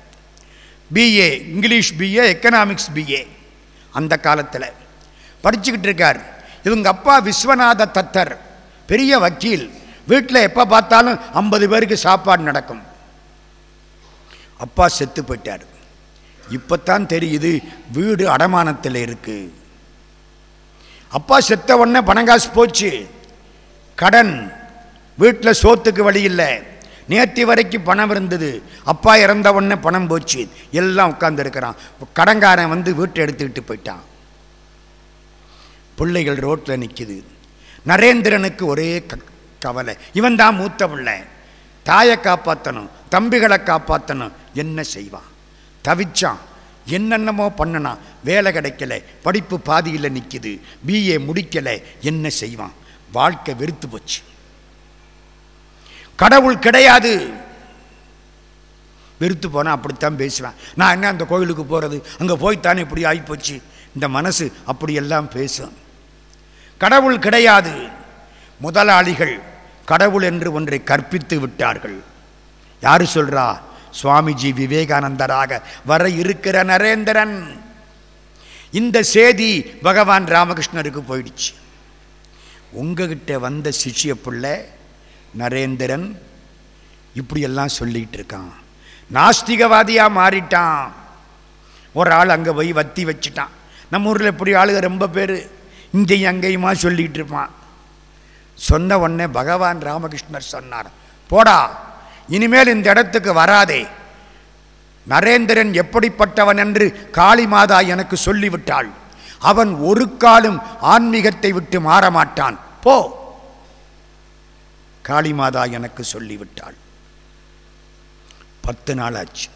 BA English BA economics BA அந்த காலத்தில். படிச்சுக்கிட்டு இருக்கார். இவங்க அப்பா விஸ்வநாத தத்தர் பெரிய வக்கீல். வீட்டில் எப்போ பார்த்தாலும் ஐம்பது பேருக்கு சாப்பாடு நடக்கும். அப்பா செத்து போயிட்டார். இப்போத்தான் தெரியுது வீடு அடமானத்தில் இருக்குது அப்பா செத்த உடனே பணம் காசு போச்சு. கடன். வீட்டில் சோத்துக்கு வழி இல்லை. நேற்று வரைக்கும் பணம் இருந்தது. அப்பா இறந்த உடனே பணம் போச்சு. எல்லாம் உட்கார்ந்து இருக்கிறான். கடங்காரன் வந்து வீட்டை எடுத்துக்கிட்டு போயிட்டான். பிள்ளைகள் ரோட்டில் நிற்கிது நரேந்திரனுக்கு ஒரே க கவலை. இவன் தான் மூத்த பிள்ளை. தாயை காப்பாற்றணும் தம்பிகளை காப்பாற்றணும் என்ன செய்வான்? தவிச்சான். என்னென்னமோ பண்ணனா வேலை கிடைக்கல படிப்பு பாதியில் நிற்கிது பிஏ முடிக்கலை என்ன செய்வான்? வாழ்க்கை வெறுத்து போச்சு. கடவுள் கிடையாது. வெறுத்து போனால் அப்படித்தான் பேசுவேன். நான் என்ன அந்த கோயிலுக்கு போகிறது அங்கே போய்த்தானே இப்படி ஆகிப்போச்சு இந்த மனசு அப்படியெல்லாம் பேசும். கடவுள் கிடையாது. முதலாளிகள் கடவுள் என்று ஒன்றை கற்பித்து விட்டார்கள். யார் சொல்கிறா சுவாமிஜி விவேகானந்தராக வர இருக்கிற நரேந்திரன். இந்த செய்தி பகவான் ராமகிருஷ்ணருக்கு போயிடுச்சு. உங்ககிட்ட வந்த சிஷ்ய பிள்ளை நரேந்திரன் இப்படியெல்லாம் சொல்லிகிட்டு இருக்கான். நாஸ்திகவாதியாக மாறிட்டான். ஒரு ஆள் அங்கே போய் வத்தி வச்சிட்டான். நம்ம ஊரில் இப்படி ஆளுங்க ரொம்ப பேர். இங்கேயும் அங்கேயுமா சொல்லிகிட்டு இருப்பான். சொன்ன உடனே பகவான் ராமகிருஷ்ணர் சொன்னார் போடா இனிமேல் இந்த இடத்துக்கு வராதே. நரேந்திரன் எப்படிப்பட்டவன் என்று காளிமாதா எனக்கு சொல்லிவிட்டாள். அவன் ஒரு காலும் ஆன்மீகத்தை விட்டு மாற மாட்டான் போ. காளிமாதா எனக்கு சொல்லிவிட்டாள். பத்து நாள் ஆச்சு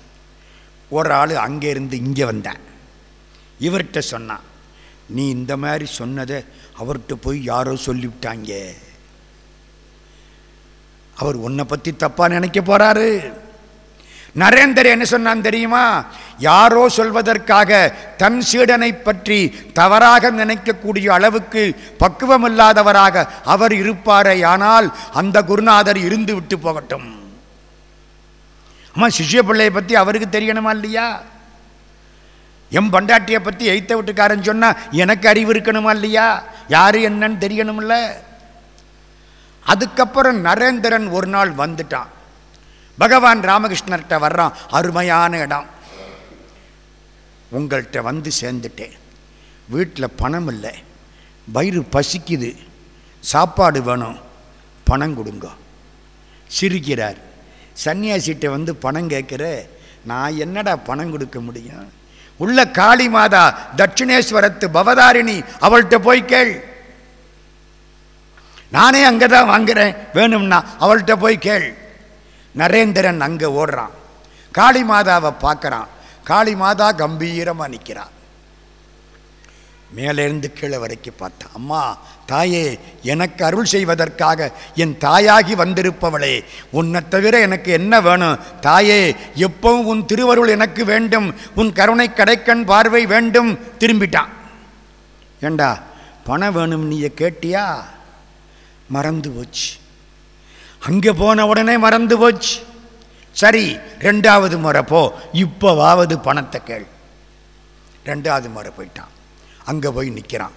ஒரு ஆள் அங்கேருந்து இங்கே வந்தேன். இவர்கிட்ட சொன்னான் நீ இந்த மாதிரி சொன்னதை அவர்கிட்ட போய் யாரோ சொல்லிவிட்டாங்க. அவர் உன்னை பற்றி தப்பாக நினைக்க போகிறாரு நரேந்தர் என்ன சொன்னான் தெரியுமா? யாரோ சொல்வதற்காக தன் சீடனை பற்றி தவறாக நினைக்கக்கூடிய அளவுக்கு பக்குவமில்லாதவராக அவர் இருப்பாரே ஆனால் அந்த குருநாதர் இருந்து விட்டு போகட்டும். அம்மா சிஷ்ய பிள்ளையை பற்றி அவருக்கு தெரியணுமா இல்லையா? எம் பண்டாட்டியை பற்றி எய்த்த வீட்டுக்காரன் சொன்னால் எனக்கு அறிவு இருக்கணுமா இல்லையா? யார் என்னன்னு தெரியணும்ல? அதுக்கப்புறம் நரேந்திரன் ஒரு நாள் வந்துட்டான். பகவான் ராமகிருஷ்ணர்கிட்ட வர்றான் அருமையான இடம். உங்கள்கிட்ட வந்து சேர்ந்துட்டேன். வீட்டில் பணம் இல்லை. வயிறு பசிக்குது. சாப்பாடு வேணும். பணம் கொடுங்க. சிரிக்கிறார். சன்னியாசிகிட்ட வந்து பணம் கேட்குற நான் என்னடா பணம் கொடுக்க முடியும்? உள்ள காளி மாதா தட்சிணேஸ்வரத்து பவதாரிணி அவள்கிட்ட போய் கேள். நானே அங்கே தான் வாங்குறேன். வேணும்னா அவள்கிட்ட போய் கேள். நரேந்திரன் அங்கே ஓடுறான். காளி மாதாவை பார்க்குறான். காளி மாதா கம்பீரமாக நிற்கிறான் மேலேருந்து கீழே வரைக்கும் பார்த்தான். அம்மா தாயே எனக்கு அருள் செய்வதற்காக என் தாயாகி வந்திருப்பவளே உன்னை தவிர எனக்கு என்ன வேணும்? தாயே எப்பவும் உன் திருவருள் எனக்கு வேண்டும்? உன் கருணை கடைக்கண் பார்வை வேண்டும்? திரும்பிட்டான். ஏண்டா பணம் வேணும் நீ கேட்டியா? மறந்து போச்சு. அங்கே போன உடனே மறந்து போச்சு. சரி ரெண்டாவது முறை போ. இப்போவாவது பணத்தை கேள். ரெண்டாவது முறை போயிட்டான். அங்கே போய் நிற்கிறான்.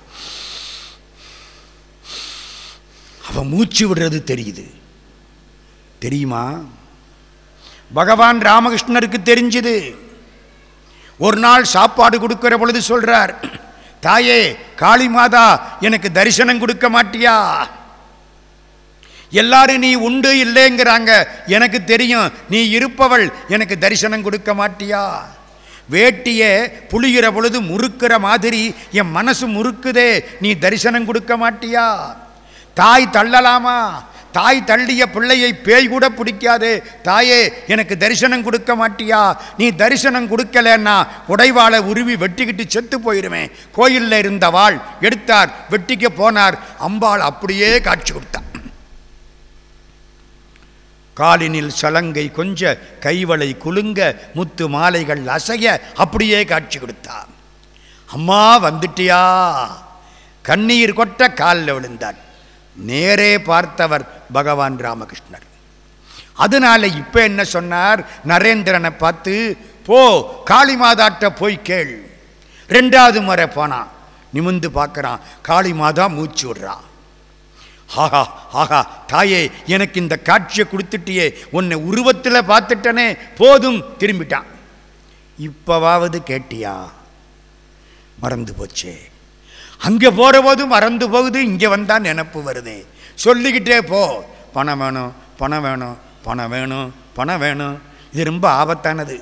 அவன் மூச்சு விடுறது தெரியுது. தெரியுமா? பகவான் ராமகிருஷ்ணருக்கு தெரிஞ்சுது. ஒரு நாள் சாப்பாடு கொடுக்கிற பொழுது சொல்கிறார் தாயே காளி மாதா எனக்கு தரிசனம் கொடுக்க மாட்டியா? எல்லாரும் நீ உண்டு இல்லைங்கிறாங்க. எனக்கு தெரியும் நீ இருப்பவள் எனக்கு தரிசனம் கொடுக்க மாட்டியா? வேட்டியை புளிகிற பொழுது முறுக்கிற மாதிரி என் மனசு முறுக்குதே நீ தரிசனம் கொடுக்க மாட்டியா? தாய் தள்ளலாமா? தாய் தள்ளிய பிள்ளையை பேய் கூட பிடிக்காது. தாயே எனக்கு தரிசனம் கொடுக்க மாட்டியா? நீ தரிசனம் கொடுக்கலன்னா உடைவாளை உருவி வெட்டிக்கிட்டு செத்து போயிருவேன். கோயிலில் இருந்த வாள் எடுத்தார் வெட்டிக்க போனார். அம்பாள் அப்படியே காட்சி கொடுத்தார் காலினில் சலங்கை கொஞ்ச கைவளை குலுங்க முத்து மாலைகள் அசைய அப்படியே காட்சி கொடுத்தார் அம்மா வந்துட்டியா? கண்ணீர் கொட்ட காலில் விழுந்தார் நேரே பார்த்தவர் பகவான் ராமகிருஷ்ணர். அதனால இப்ப என்ன சொன்னார்? நரேந்திரனை பார்த்து போ காளி மாதாட்ட போய் கேள். ரெண்டாவது முறை போனான். நிமிந்து பார்க்கறான். காளி மாதா மூச்சு விடுறான். ஆஹா ஆஹா தாயே எனக்கு இந்த காட்சியை கொடுத்துட்டியே. உன்னை உருவத்தில் பார்த்துட்டனே போதும் திரும்பிட்டான். இப்போவாவது கேட்டியா? மறந்து போச்சே. அங்கே போகிற போது மறந்து போகுது இங்கே வந்தால் நினப்பு வருதே. சொல்லிக்கிட்டே போ. பணம் வேணும் பணம் வேணும் பணம் வேணும் பணம் வேணும். இது ரொம்ப ஆபத்தானது.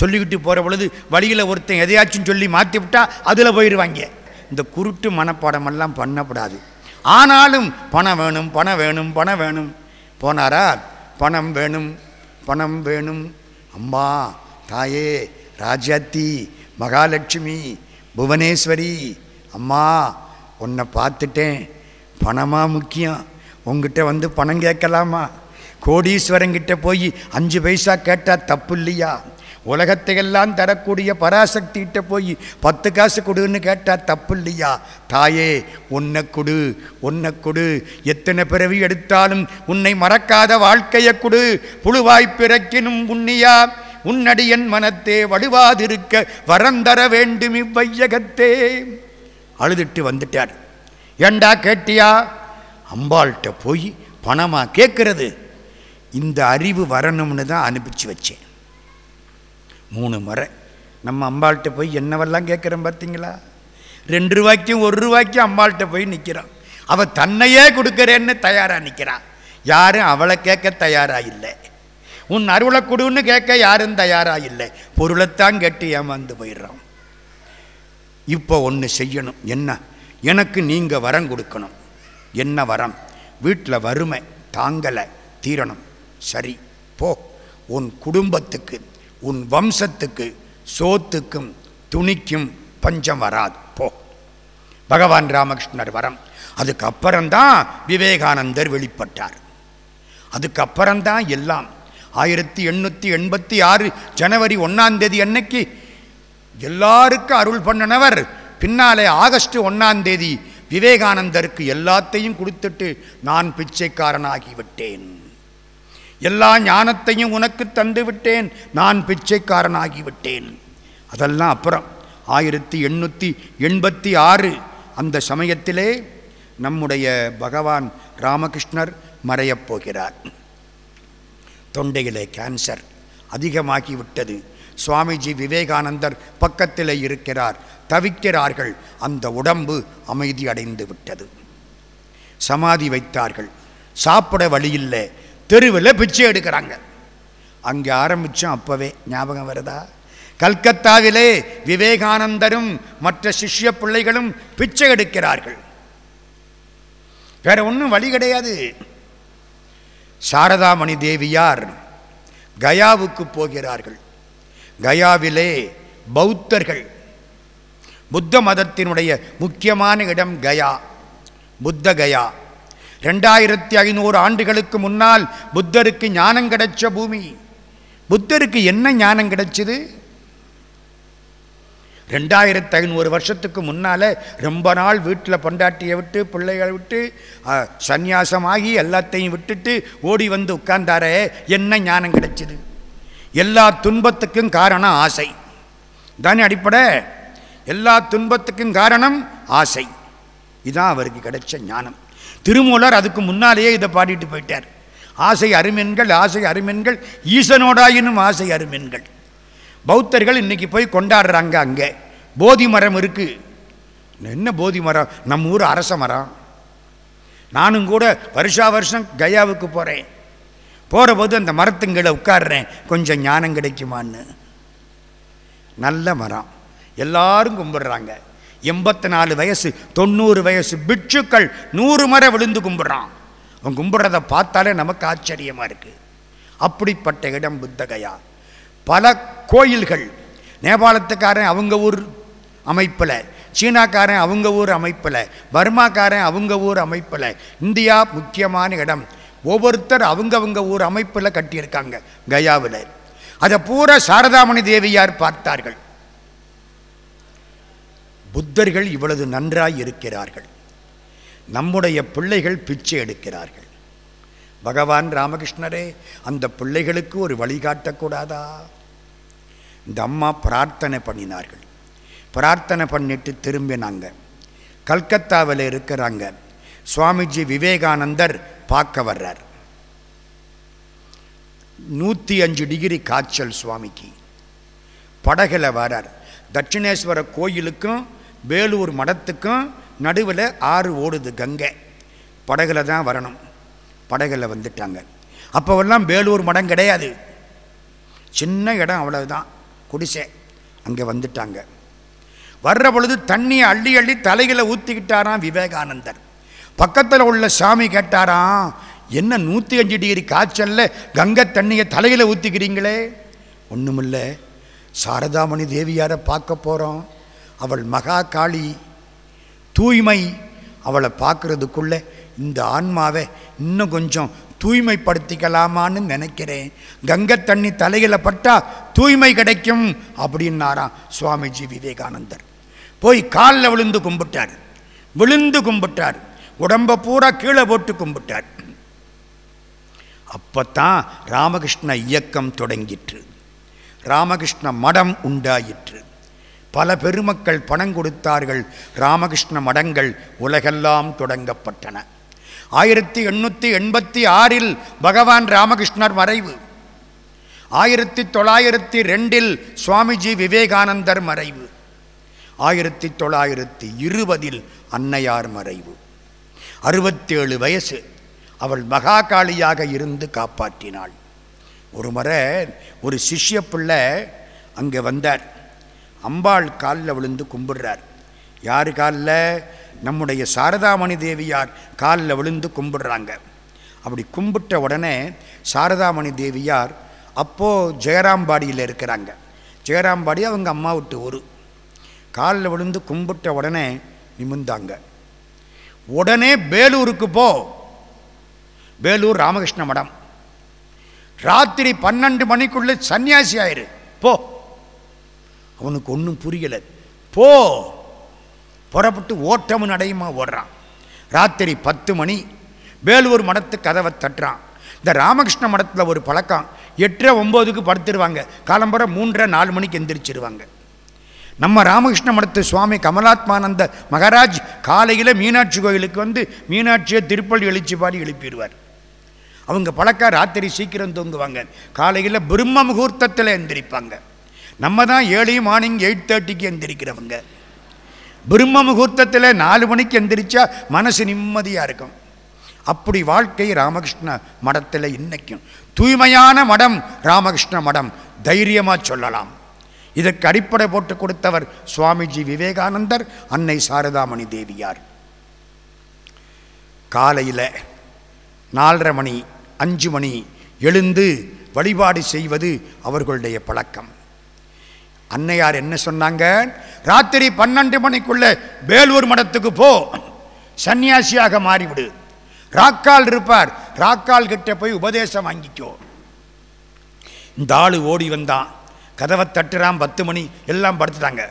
சொல்லிக்கிட்டு போகிற பொழுது வழியில் ஒருத்தன் எதையாச்சும் சொல்லி மாற்றி விட்டால் அதில் போயிடுவாங்க இந்த குருட்டு மனப்பாடமெல்லாம் பண்ணக்கூடாது ஆனாலும் பணம் வேணும் பணம் வேணும் பணம் வேணும். போனாரா? பணம் வேணும் பணம் வேணும். அம்மா தாயே ராஜாத்தி மகாலட்சுமி புவனேஸ்வரி அம்மா உன்னை பார்த்துட்டேன். பணமாக முக்கியம். உங்ககிட்ட வந்து பணம் கேட்கலாமா? கோடீஸ்வரங்கிட்ட போய் அஞ்சு பைசா கேட்டால் தப்பு இல்லையா? உலகத்தையெல்லாம் தரக்கூடிய பராசக்திகிட்ட போய் பத்து காசு கொடுன்னு கேட்டால் தப்பு இல்லையா தாயே உன்னை கொடு உன்னை கொடு. எத்தனை பிறவி எடுத்தாலும் உன்னை மறக்காத வாழ்க்கையை கொடு. புழுவாய் பிறக்கினும் உன்னியா உன்னடியன் மனத்தே வடுவாதிருக்க வரந்தர வேண்டும் இவ்வையகத்தே. அழுதுட்டு வந்துட்டார். ஏண்டா கேட்டியா? அம்பாள்கிட்ட போய் பணமாக கேட்கறது. இந்த அறிவு வரணும்னு தான் அனுப்பிச்சு வச்சேன். மூணு முறை. நம்ம அம்பாள்கிட்ட போய் என்னவெல்லாம் கேட்குறோம் பார்த்தீங்களா? ரெண்டு ரூபாய்க்கும் ஒரு ரூபாய்க்கும் அம்பாள்கிட்ட போய் நிற்கிறான். அவள் தன்னையே கொடுக்குறேன்னு தயாராக நிற்கிறான். யாரும் அவளை கேட்க தயாராக இல்லை. உன் அருளை கொடுன்னு கேட்க யாரும் தயாராக இல்லை. பொருளைத்தான் கேட்டு ஏமாந்து போயிடுறான். இப்போ ஒன்று செய்யணும். என்ன? எனக்கு நீங்கள் வரம் கொடுக்கணும். என்ன வரம்? வீட்டில் வறுமை தாங்கலை. தீரணும். சரி போ. உன் குடும்பத்துக்கு உன் வம்சத்துக்கு சோத்துக்கும் துணிக்கும் பஞ்சம் வராது. போ. பகவான் ராமகிருஷ்ணர் வரம். அதுக்கப்புறம்தான் விவேகானந்தர் வெளிப்பட்டார். அதுக்கப்புறம்தான் எல்லாம். ஆயிரத்தி எண்ணூற்றி எண்பத்தி ஆறு ஜனவரி ஒன்றாந்தேதி அன்னைக்கு எல்லாருக்கும் அருள் பண்ணினவர். பின்னாலே ஆகஸ்ட் ஒன்றாந்தேதி விவேகானந்தருக்கு எல்லாத்தையும் கொடுத்துட்டு நான் பிச்சைக்காரனாகி விட்டேன் எல்லா ஞானத்தையும் உனக்கு தந்து விட்டேன் நான் பிச்சைக்காரனாகி விட்டேன் அதெல்லாம் அப்புறம். ஆயிரத்தி எண்ணூற்றி எண்பத்தி ஆறு அந்த சமயத்திலே நம்முடைய பகவான் ராமகிருஷ்ணர் மறையப் போகிறார். தொண்டையிலே கேன்சர் அதிகமாகிவிட்டது. சுவாமிஜி விவேகானந்தர் பக்கத்தில் இருக்கிறார். தவிக்கிறார்கள். அந்த உடம்பு அமைதி அடைந்து விட்டது சமாதி வைத்தார்கள். சாப்பிட வழியில்லை. தெருவில் பிச்சை எடுக்கிறாங்க. அங்கே ஆரம்பித்தோம் அப்போவே. ஞாபகம் வருதா? கல்கத்தாவிலே விவேகானந்தரும் மற்ற சிஷ்ய பிள்ளைகளும் பிச்சை எடுக்கிறார்கள். வேற ஒன்றும் வழி கிடையாது. சாரதாமணி தேவியார் கயாவுக்கு போகிறார்கள். கயாவிலே பௌத்தர்கள். புத்த மதத்தினுடைய முக்கியமான இடம் கயா. புத்த கயா. ரெண்டாயிரத்தி ஐநூறு ஆண்டுகளுக்கு முன்னால் புத்தருக்கு ஞானம் கிடைச்ச பூமி. புத்தருக்கு என்ன ஞானம் கிடைச்சது? ரெண்டாயிரத்து ஐநூறு வருஷத்துக்கு முன்னால் ரொம்ப நாள் வீட்டில் பொண்டாட்டியை விட்டு பிள்ளைகளை விட்டு சந்நியாசமாகி எல்லாத்தையும் விட்டுட்டு ஓடி வந்து உட்கார்ந்தாரே என்ன ஞானம் கிடைச்சிது? எல்லா துன்பத்துக்கும் காரணம் ஆசை. தானே அடிப்படை? எல்லா துன்பத்துக்கும் காரணம் ஆசை. இதுதான் அவருக்கு கிடைச்ச ஞானம். திருமூலர் அதுக்கு முன்னாலேயே இதை பாடிட்டு போயிட்டார். ஆசை அருமென்கள் ஆசை அருமென்கள் ஈசனோடாயினும் ஆசை அருமென்கள். பௌத்தர்கள் இன்னைக்கு போய் கொண்டாடுறாங்க அங்கே. போதி மரம் இருக்கு. என்ன போதி மரம்? நம்ம ஊர் அரச மரம். நானும் கூட வருஷா வருஷம் கயாவுக்கு போகிறேன் போகிற போது அந்த மரத்துங்களை உட்காடுறேன் கொஞ்சம் ஞானம் கிடைக்குமான்னு. நல்ல மரம். எல்லாரும் கும்பிடுறாங்க. எண்பத்தி நாலு வயசு தொண்ணூறு வயசு பிட்சுக்கள் நூறு முறை விழுந்து கும்பிட்றான். அவன் கும்பிட்றத பார்த்தாலே நமக்கு ஆச்சரியமாக இருக்குது அப்படிப்பட்ட இடம் புத்தகையா? பல கோயில்கள். நேபாளத்துக்காரன் அவங்க ஊர் அமைப்பில் சீனாக்காரன் அவங்க ஊர் அமைப்பில் பர்மாக்காரன் அவங்க ஊர் அமைப்பில் இந்தியா முக்கியமான இடம். ஒவ்வொருத்தர் அவங்கவங்க ஊர் அமைப்பில் கட்டியிருக்காங்க கயாவில். அதை பூரா சாரதாமணி தேவியார் பார்த்தார்கள். புத்தர்கள் இவ்வளவு நன்றாய் இருக்கிறார்கள். நம்முடைய பிள்ளைகள் பிச்சை எடுக்கிறார்கள். பகவான் ராமகிருஷ்ணரே அந்த பிள்ளைகளுக்கு ஒரு வழிகாட்டக்கூடாதா இந்த அம்மா பிரார்த்தனை பண்ணினார்கள். பிரார்த்தனை பண்ணிட்டு திரும்பினாங்க. கல்கத்தாவில் இருக்கிறாங்க. சுவாமிஜி விவேகானந்தர் பார்க்க வர்றார். நூற்றி அஞ்சு டிகிரி காய்ச்சல் சுவாமிக்கு. படகில் வரார் தட்சிணேஸ்வர கோயிலுக்கும் வேலூர் மடத்துக்கும் நடுவில் ஆறு ஓடுது கங்கை. படகுல தான் வரணும். படகுல வந்துட்டாங்க. அப்போவெல்லாம் வேலூர் மடம் கிடையாது. சின்ன இடம் அவ்வளவுதான். குடிசை. அங்கே வந்துட்டாங்க. வர்ற பொழுது தண்ணியை அள்ளி அள்ளி தலைகளை ஊற்றிக்கிட்டாராம் விவேகானந்தர். பக்கத்தில் உள்ள சாமி கேட்டாராம் என்ன நூற்றி அஞ்சு டிகிரி காய்ச்சலில் கங்கை தண்ணியை தலையில் ஊற்றிக்கிறீங்களே ஒன்றுமில்லை சாரதாமணி தேவியாரை பார்க்க போகிறோம் அவள் மகா காளி. தூய்மை அவளை பார்க்கறதுக்குள்ள இந்த ஆன்மாவை இன்னும் கொஞ்சம் தூய்மைப்படுத்திக்கலாமான்னு நினைக்கிறேன். கங்கை தண்ணி தலையில் பட்டா தூய்மை கிடைக்கும் அப்படின்னாராம் சுவாமிஜி விவேகானந்தர். போய் காலில் விழுந்து கும்பிட்டார். விழுந்து கும்பிட்டார். உடம்ப பூரா கீழே போட்டு கும்பிட்டார். அப்போத்தான் ராமகிருஷ்ண இயக்கம் தொடங்கிற்று. ராமகிருஷ்ண மடம் உண்டாயிற்று. பல பெருமக்கள் பணம் கொடுத்தார்கள். ராமகிருஷ்ண மடங்கள் உலகெல்லாம் தொடங்கப்பட்டன. ஆயிரத்தி எண்ணூற்றி எண்பத்தி ஆறில் பகவான் ராமகிருஷ்ணர் மறைவு. ஆயிரத்தி தொள்ளாயிரத்தி ரெண்டில் சுவாமிஜி விவேகானந்தர் மறைவு. ஆயிரத்தி தொள்ளாயிரத்தி இருபதில் அன்னையார் மறைவு. அறுபத்தேழு வயசு அவள் மகாகாளியாக இருந்து காப்பாற்றினாள். ஒரு முறை ஒரு சிஷ்ய பிள்ளை அங்கே வந்தார். அம்பாள் காலில் விழுந்து கும்பிடுறார். யார் காலில்? நம்முடைய சாரதாமணி தேவியார் காலில் விழுந்து கும்பிடுறாங்க. அப்படி கும்பிட்ட உடனே சாரதாமணி தேவியார் அப்போது ஜெயராம்பாடியில் இருக்கிறாங்க. ஜெயராம்பாடி அவங்க அம்மா விட்டு ஊர். காலில் விழுந்து கும்பிட்ட உடனே நிமிந்தாங்க உடனே பேலூருக்கு போ. வேலூர் ராமகிருஷ்ண மடம். ராத்திரி பன்னெண்டு மணிக்குள்ளே சன்னியாசி ஆயிரு. போ. அவனுக்கு ஒன்றும் புரியலை. போ. புறப்பட்டு ஓட்டமும் நடையுமா ஓடுறான். ராத்திரி பத்து மணி. வேலூர் மடத்து கதவை தட்டுறான். இந்த ராமகிருஷ்ண மடத்தில் ஒரு பழக்கம் எட்டரை ஒம்போதுக்கு படுத்துருவாங்க. காலம்புற மூன்றரை நாலு மணிக்கு எந்திரிச்சிருவாங்க. நம்ம ராமகிருஷ்ண மடத்து சுவாமி கமலாத்மானந்த மகாராஜ் காலையில் மீனாட்சி கோயிலுக்கு வந்து மீனாட்சியை திருப்பள்ளி எழுச்சி பாடி எழுப்பிடுவார். அவங்க பழக்கம் ராத்திரி சீக்கிரம் தூங்குவாங்க. காலையில் பிரம்ம முகூர்த்தத்தில் எந்திரிப்பாங்க. நம்ம தான் ஏழு மார்னிங் எயிட் தேர்ட்டிக்கு எந்திரிக்கிறவங்க. பிரம்ம முகூர்த்தத்தில் நாலு மணிக்கு எந்திரிச்சா மனசு நிம்மதியாக இருக்கும். அப்படி வாழ்க்கை ராமகிருஷ்ண மடத்தில் இன்னைக்கும். தூய்மையான மடம் ராமகிருஷ்ண மடம் தைரியமாக சொல்லலாம். இதற்கு அடிப்படை போட்டு கொடுத்தவர் சுவாமிஜி விவேகானந்தர் அன்னை சாரதாமணி தேவியார். காலையில் நாலரை மணி அஞ்சு மணி எழுந்து வழிபாடு செய்வது அவர்களுடைய பழக்கம். அன்னையார் என்ன சொன்னாங்க? ராத்திரி பன்னெண்டு மணிக்குள்ள வேலூர் மடத்துக்கு போ. சன்னியாசியாக மாறிவிடு. ராக்கால் இருப்பார். ராக்கால் கிட்ட போய் உபதேசம் வாங்கிக்கோ. இந்த ஆளு ஓடி வந்தான் கதவை தட்டுறான் பத்து மணி எல்லாம் படுத்துட்டாங்க.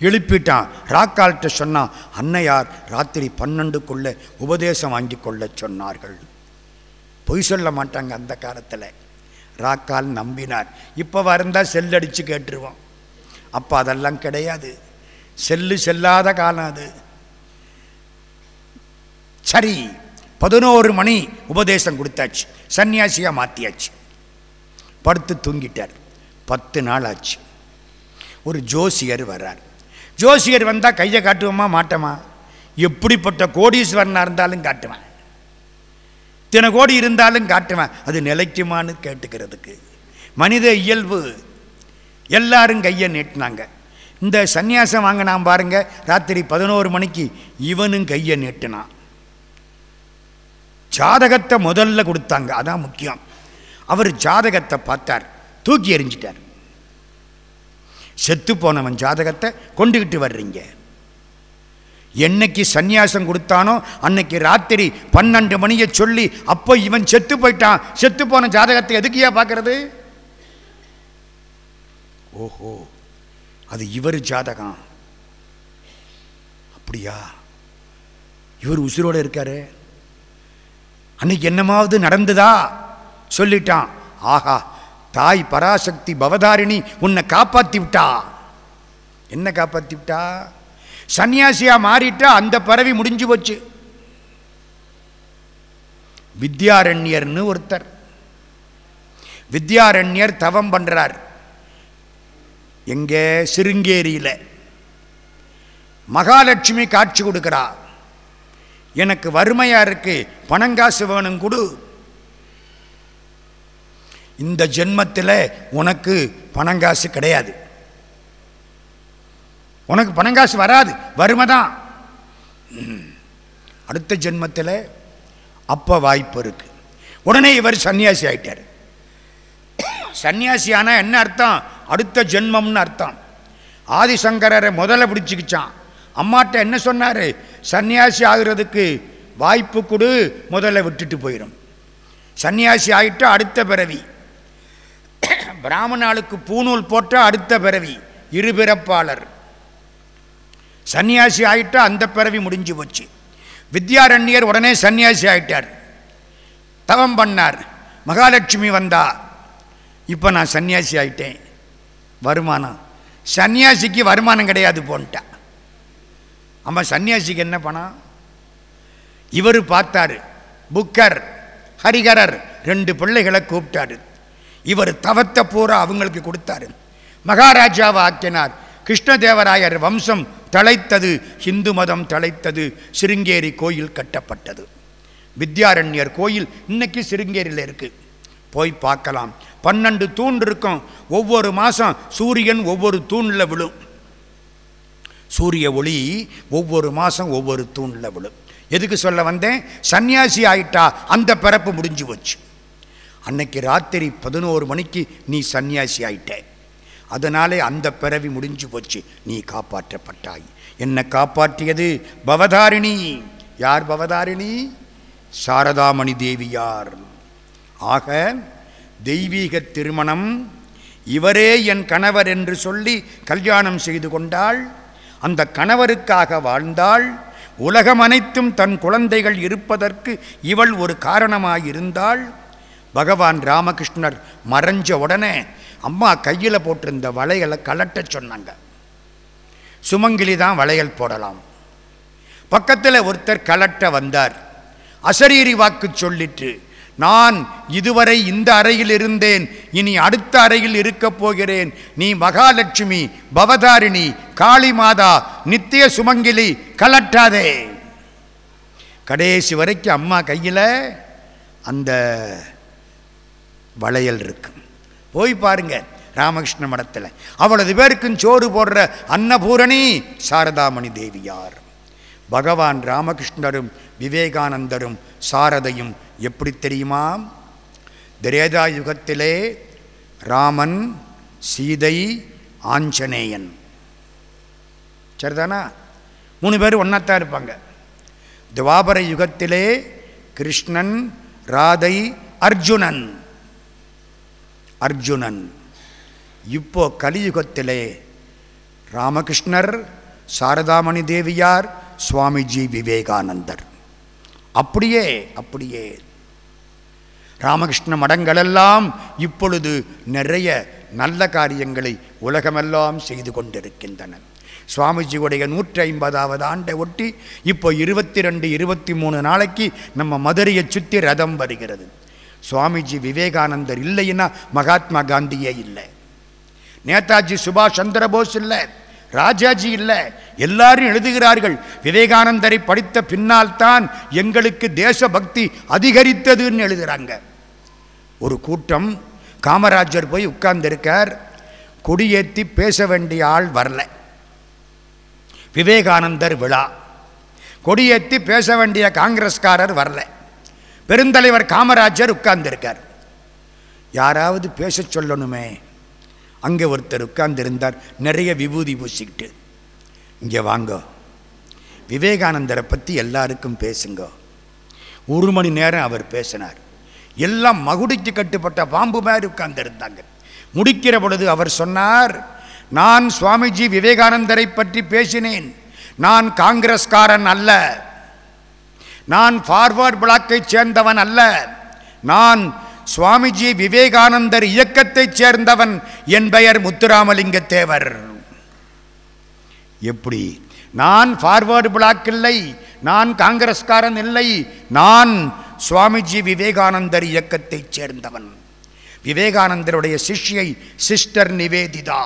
எழுப்பிட்டான். ராக்கால்கிட்ட சொன்னான் அன்னையார் ராத்திரி பன்னெண்டுக்குள்ள உபதேசம் வாங்கி கொள்ள சொன்னார்கள். பொய் சொல்ல மாட்டாங்க அந்த காலத்தில். ராக்கால் நம்பினார். இப்போ வரந்தால் செல்லடிச்சு கேட்டுருவோம் அப்போ அதெல்லாம் கிடையாது. செல்லு செல்லாத காலம் அது. சரி பதினோரு மணி உபதேசம் கொடுத்தாச்சு. சன்னியாசியாக மாற்றியாச்சு படுத்து தூங்கிட்டார். பத்து நாள் ஆச்சு. ஒரு ஜோசியர் வர்றார். ஜோசியர் வந்தால் கையை காட்டுவோமா மாட்டோமா? எப்படிப்பட்ட கோடீஸ்வரனாக இருந்தாலும் காட்டுவேன். இத்தனை கோடி இருந்தாலும் காட்டுவேன். அது நிலைக்குமான்னு கேட்டுக்கிறதுக்கு. மனித இயல்பு. எல்லாரும் கையை நீட்டினாங்க. இந்த சந்நியாசம் வாங்கினான் பாருங்க ராத்திரி பதினோரு மணிக்கு இவனும் கையை நீட்டினான். ஜாதகத்தை முதல்ல கொடுத்தாங்க அதான் முக்கியம். அவர் ஜாதகத்தை பார்த்தார் தூக்கி எறிஞ்சிட்டார். செத்து போனவன் ஜாதகத்தை கொண்டுகிட்டு வர்றீங்க. என்னைக்கு சந்நியாசம் கொடுத்தானோ அன்னைக்கு ராத்திரி பன்னெண்டு மணியை சொல்லி அப்போ இவன் செத்து போயிட்டான். செத்து போன ஜாதகத்தை எதுக்கியா பார்க்கறது? ஓஹோ அது இவர் ஜாதகம். அப்படியா? இவர் உசுரோடு இருக்காரு. அன்னைக்கு என்னமாவது நடந்ததா? சொல்லிட்டான். ஆஹா தாய் பராசக்தி பவதாரிணி உன்னை காப்பாத்தி விட்டா. என்ன காப்பாத்தி விட்டா? சன்னியாசியா மாறிட்டா அந்த பறவை முடிஞ்சு போச்சு. வித்யாரண்யர்னு ஒருத்தர். வித்யாரண்யர் தவம் பண்றார். எங்கே? சிருங்கேரியில். மகாலட்சுமி காட்சி கொடுக்கிறா. எனக்கு வறுமையா இருக்கு. பணங்காசு வேணும் கொடு. இந்த ஜென்மத்தில் உனக்கு பணங்காசு கிடையாது. உனக்கு பணம் காசு வராது வறுமை தான் அடுத்த ஜென்மத்தில் அப்போ வாய்ப்பு இருக்குது உடனே இவர் சன்னியாசி ஆயிட்டார். சன்னியாசி ஆனால் என்ன அர்த்தம்? அடுத்த ஜென்மம்னு அர்த்தம். ஆதிசங்கரரை முதல்ல பிடிச்சிக்கிச்சான். அம்மாட்ட என்ன சொன்னார்? சன்னியாசி ஆகிறதுக்கு வாய்ப்பு கொடு முதல்ல விட்டுட்டு போயிடும் சன்னியாசி ஆகிட்டா அடுத்த பிறவி. பிராமணாளுக்கு பூநூல் போட்டால் அடுத்த பிறவி இருபிறப்பாளர். சன்னியாசி ஆகிட்டா அந்த பிறவி முடிஞ்சு போச்சு. வித்யாரண்யர் உடனே சன்னியாசி ஆயிட்டார். தவம் பண்ணார். மகாலட்சுமி வந்தா. இப்போ நான் சன்னியாசி ஆயிட்டேன். வருமானம். சன்னியாசிக்கு வருமானம் கிடையாது போன்ட்டா. அம்மா சன்னியாசிக்கு என்ன பணம்? இவர் பார்த்தாரு. புக்கர் ஹரிகரர் ரெண்டு பிள்ளைகளை கூப்பிட்டாரு. இவர் தவத்தை பூரா அவங்களுக்கு கொடுத்தாரு. மகாராஜாவை ஆக்கினார். கிருஷ்ணதேவராயர் வம்சம் தழைத்தது இந்து மதம் தழைத்தது சிருங்கேரி கோயில் கட்டப்பட்டது. வித்யாரண்யர் கோயில் இன்னைக்கு சிருங்கேரியில் இருக்குது போய் பார்க்கலாம். பன்னெண்டு தூண் இருக்கும். ஒவ்வொரு மாதம் சூரியன் ஒவ்வொரு தூணில் விழும். சூரிய ஒளி ஒவ்வொரு மாதம் ஒவ்வொரு தூணில் விழும். எதுக்கு சொல்ல வந்தேன்? சன்னியாசி ஆயிட்டா அந்த பிறப்பு முடிஞ்சு போச்சு. அன்னைக்கு ராத்திரி பதினோரு மணிக்கு நீ சன்னியாசி ஆயிட்ட. அதனாலே அந்த பிறவி முடிஞ்சு போச்சு. நீ காப்பாற்றப்பட்டாய். என்னை காப்பாற்றியது பவதாரிணி. யார் பவதாரிணி? சாரதாமணி தேவியார். ஆக தெய்வீக திருமணம் இவரே என் கணவர் என்று சொல்லி கல்யாணம் செய்து கொண்டாள். அந்த கணவருக்காக வாழ்ந்தாள். உலகம் அனைத்தும் தன் குழந்தைகள் இருப்பதற்கு இவள் ஒரு காரணமாயிருந்தாள். பகவான் ராமகிருஷ்ணர் மறைஞ்ச உடனே அம்மா கையில் போட்டிருந்த வளையலை கலட்ட சொன்னாங்க. சுமங்கிலி தான் வளையல் போடலாம். பக்கத்தில் ஒருத்தர் கலட்ட வந்தார். அசரீரி வாக்கு சொல்லிட்டு நான் இதுவரை இந்த அறையில் இருந்தேன். இனி அடுத்த அறையில் இருக்கப் போகிறேன். நீ மகாலட்சுமி பவதாரிணி காளி மாதா நித்திய சுமங்கிலி கலட்டாதே கடைசி வரைக்கும் அம்மா கையில் அந்த வளையல் இருக்கும் போய் பாருங்க ராமகிருஷ்ண மடத்தில். அவ்வளவு பேருக்கும் சோறு போடுற அன்னபூரணி சாரதாமணி தேவியார் பகவான் ராமகிருஷ்ணரும் விவேகானந்தரும் சாரதையும் எப்படி தெரியுமா? திரேதா யுகத்திலே ராமன் சீதை ஆஞ்சநேயன். சரிதானா? மூணு பேர் ஒன்றாத்தான் இருப்பாங்க. துவாபர யுகத்திலே கிருஷ்ணன் ராதை அர்ஜுனன். அர்ஜுனன். இப்போ கலியுகத்திலே ராமகிருஷ்ணர் சாரதாமணி தேவியார் சுவாமிஜி விவேகானந்தர். அப்படியே அப்படியே. ராமகிருஷ்ண மடங்களெல்லாம் இப்பொழுது நிறைய நல்ல காரியங்களை உலகமெல்லாம் செய்து கொண்டிருக்கின்றன. சுவாமிஜியுடைய நூற்றி ஐம்பதாவது ஆண்டை ஒட்டி இப்போ இருபத்தி ரெண்டு இருபத்தி மூணு நாளைக்கு நம்ம மதுரையை சுற்றி ரதம் வருகிறது. சுவாமிஜி விவேகானந்தர் இல்லைன்னா மகாத்மா காந்தியே இல்லை. நேதாஜி சுபாஷ் சந்திர போஸ் இல்லை ராஜாஜி இல்லை எல்லாரும் எழுதுகிறார்கள் விவேகானந்தரை படித்த பின்னால் தான் எங்களுக்கு தேசபக்தி அதிகரித்ததுன்னு எழுதுகிறாங்க ஒரு கூட்டம் காமராஜர் போய் உட்கார்ந்திருக்கார் கொடியேற்றி பேச வேண்டிய ஆள் வரல. விவேகானந்தர் விழா கொடியேற்றி பேச வேண்டிய காங்கிரஸ்காரர் வரல. பெருந்தலைவர் காமராஜர் உட்கார்ந்திருக்கார். யாராவது பேச சொல்லணுமே. அங்கே ஒருத்தர் உட்கார்ந்திருந்தார். நிறைய விபூதி பூசிக்கிட்டு. இங்கே வாங்க. விவேகானந்தரை பற்றி எல்லாருக்கும் பேசுங்க. ஒரு மணி நேரம் அவர் பேசினார். எல்லாம் மகுடிக்கு கட்டுப்பட்ட பாம்பு மாதிரி உட்கார்ந்திருந்தாங்க. முடிக்கிற பொழுது அவர் சொன்னார் நான் சுவாமிஜி விவேகானந்தரை பற்றி பேசினேன். நான் காங்கிரஸ்காரன் அல்ல. நான் ஃபார்வர்ட் பிளாக்கைச் சேர்ந்தவன் அல்ல. நான் சுவாமிஜி விவேகானந்தர் இயக்கத்தைச் சேர்ந்தவன் என் பெயர் முத்துராமலிங்க தேவர் எப்படி? நான் ஃபார்வர்டு பிளாக் இல்லை. நான் காங்கிரஸ்காரன் இல்லை. நான் சுவாமிஜி விவேகானந்தர் இயக்கத்தைச் சேர்ந்தவன். விவேகானந்தருடைய சிஷ்யை சிஸ்டர் நிவேதிதா.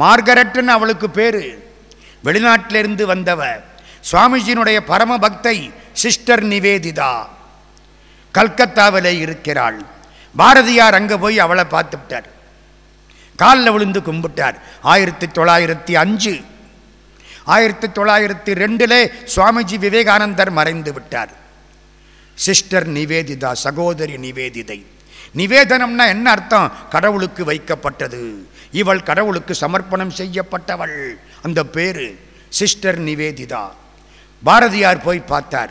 மார்கரெட்னு அவளுக்கு பேரு. வெளிநாட்டிலிருந்து வந்தவ சுவாமிஜியினுடைய பரம பக்தை சிஸ்டர் நிவேதிதா. கல்கத்தாவிலே இருக்கிறாள். பாரதியார் அங்கே போய் அவளை பார்த்துவிட்டார். காலில் விழுந்து கும்பிட்டார். ஆயிரத்தி தொள்ளாயிரத்தி அஞ்சு. ஆயிரத்தி தொள்ளாயிரத்தி ரெண்டிலே சுவாமிஜி விவேகானந்தர் மறைந்து விட்டார். சிஸ்டர் நிவேதிதா சகோதரி நிவேதிதை. நிவேதனம்னா என்ன அர்த்தம்? கடவுளுக்கு வைக்கப்பட்டது. இவள் கடவுளுக்கு சமர்ப்பணம் செய்யப்பட்டவள். அந்த பேரு சிஸ்டர் நிவேதிதா. பாரதியார் போய் பார்த்தார்.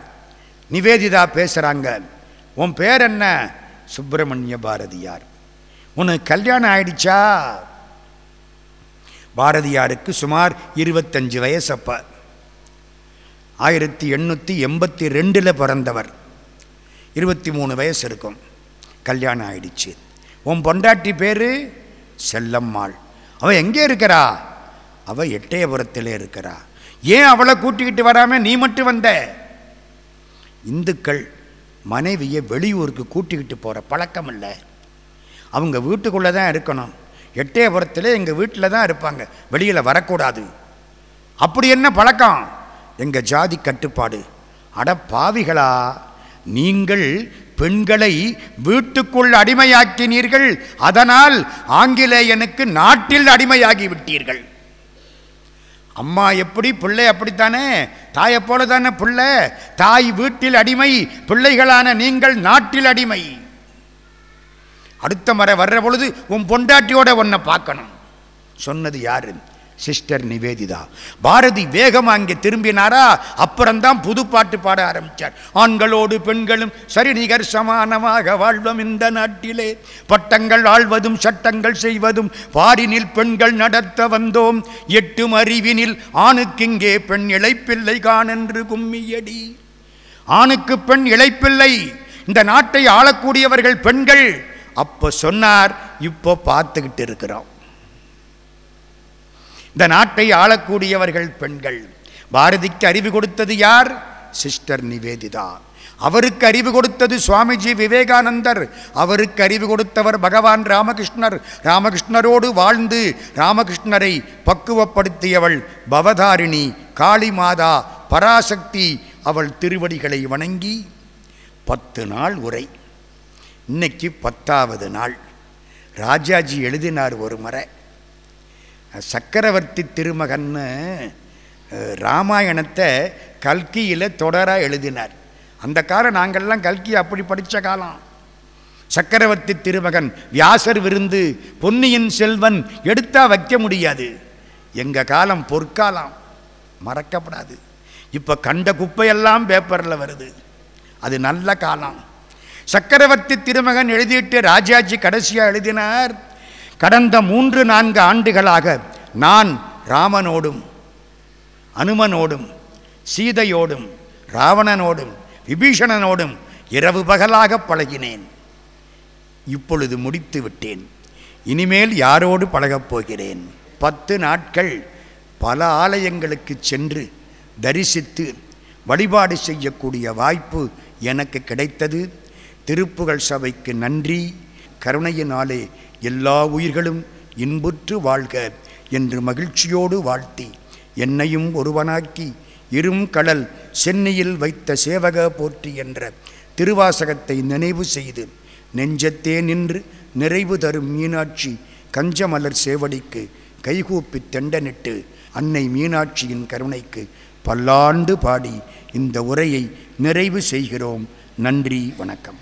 நிவேதிதா பேசுகிறாங்க உன் பேர் என்ன? சுப்பிரமணிய பாரதியார். உனக்கு கல்யாணம் ஆயிடுச்சா? பாரதியாருக்கு சுமார் இருபத்தஞ்சு வயசப்ப ஆயிரத்தி எண்ணூற்றி எண்பத்தி ரெண்டில் பிறந்தவர். இருபத்தி மூணு வயசு இருக்கும். கல்யாணம் ஆயிடுச்சு. உன் பொண்டாட்டி பேர்? செல்லம்மாள். அவள் எங்கே இருக்கிறா? அவள் எட்டயபுரத்தில் இருக்கிறா. ஏன் அவளை கூட்டிக்கிட்டு வராமல் நீ மட்டும் வந்த? இந்துக்கள் மனைவியை வெளியூருக்கு கூட்டிக்கிட்டு போகிற பழக்கம் இல்லை. அவங்க வீட்டுக்குள்ளே தான் இருக்கணும். எட்டயபுரத்தில் எங்கள் வீட்டில் தான் இருப்பாங்க. வெளியில் வரக்கூடாது. அப்படி என்ன பழக்கம்? எங்கள் ஜாதி கட்டுப்பாடு. அட பாவிகளா நீங்கள் பெண்களை வீட்டுக்குள் அடிமையாக்கினீர்கள். அதனால் ஆங்கிலேயனுக்கு நாட்டில் அடிமையாகி விட்டீர்கள் அம்மா எப்படி பிள்ளை அப்படித்தானே? தாயை போல தானே பிள்ளை? தாய் வீட்டில் அடிமை பிள்ளைகளான நீங்கள் நாட்டில் அடிமை. அடுத்த முறை வர்ற பொழுது உன் பொண்டாட்டியோட உன்னை பார்க்கணும். சொன்னது யாருன்னு சிஸ்டர் நிவேதிதா. பாரதி வேகமாக அங்கே திரும்பினாரா? அப்புறம்தான் புது பாட்டு பாட ஆரம்பித்தார் ஆண்களோடு பெண்களும் சரிநிகர் சமானமாக வாழ்வோம் இந்த நாட்டிலே. பட்டங்கள் ஆழ்வதும் சட்டங்கள் செய்வதும் பாரினில் பெண்கள் நடத்த வந்தோம். எட்டும் அறிவினில் ஆணுக்கிங்கே பெண் இழைப்பில்லை காணென்று கும்மியடி. ஆணுக்கு பெண் இழைப்பில்லை. இந்த நாட்டை ஆளக்கூடியவர்கள் பெண்கள். அப்போ சொன்னார் இப்போ பார்த்துக்கிட்டு இருக்கிறோம். இந்த நாட்டை ஆளக்கூடியவர்கள் பெண்கள். பாரதிக்கு அறிவு கொடுத்தது யார்? சிஸ்டர் நிவேதிதா. அவருக்கு அறிவு கொடுத்தது சுவாமிஜி விவேகானந்தர். அவருக்கு அறிவு கொடுத்தவர் பகவான் ராமகிருஷ்ணர். ராமகிருஷ்ணரோடு வாழ்ந்து ராமகிருஷ்ணரை பக்குவப்படுத்தியவள் பவதாரிணி காளிமாதா பராசக்தி அவள் திருவடிகளை வணங்கி பத்து நாள் உரை. இன்னைக்கு பத்தாவது நாள். ராஜாஜி எழுதினார் ஒரு முறை. சக்கரவர்த்தி திருமகன்னு ராமாயணத்தை கல்கியில் தொடராக எழுதினார். அந்த காலம் நாங்கள்லாம் கல்கி அப்படி படித்த காலம். சக்கரவர்த்தி திருமகன் வியாசர் விருந்து பொன்னியின் செல்வன் எடுத்தா வைக்க முடியாது. எங்கள் காலம் பொற்காலம் மறக்கப்படாது. இப்போ கண்ட குப்பையெல்லாம் பேப்பரில் வருது. அது நல்ல காலம். சக்கரவர்த்தி திருமகன் எழுதிட்டு ராஜாஜி கடைசியாக எழுதினார் கடந்த மூன்று நான்கு ஆண்டுகளாக நான் ராமனோடும் அனுமனோடும் சீதையோடும் ராவணனோடும் விபீஷணனோடும் இரவு பகலாக பழகினேன். இப்பொழுது முடித்து விட்டேன். இனிமேல் யாரோடு பழகப் போகிறேன்? பத்து நாட்கள் பல ஆலயங்களுக்கு சென்று தரிசித்து வழிபாடு செய்யக்கூடிய வாய்ப்பு எனக்கு கிடைத்தது. திருப்புகழ் சபைக்கு நன்றி. கருணையினாலே எல்லா உயிர்களும் இன்புற்று வாழ்க என்று மகிழ்ச்சியோடு வாழ்த்தி என்னையும் ஒருவனாக்கி இரும் கடல் சென்னையில் வைத்த சேவக போற்றி என்ற திருவாசகத்தை நினைவு செய்து நெஞ்சத்தே நின்று நிறைவு தரும் மீனாட்சி கஞ்சமலர் சேவடிக்கு கைகூப்பி தெண்டனிட்டு அன்னை மீனாட்சியின் கருணைக்கு பல்லாண்டு பாடி இந்த உரையை நிறைவு செய்கிறோம். நன்றி வணக்கம்.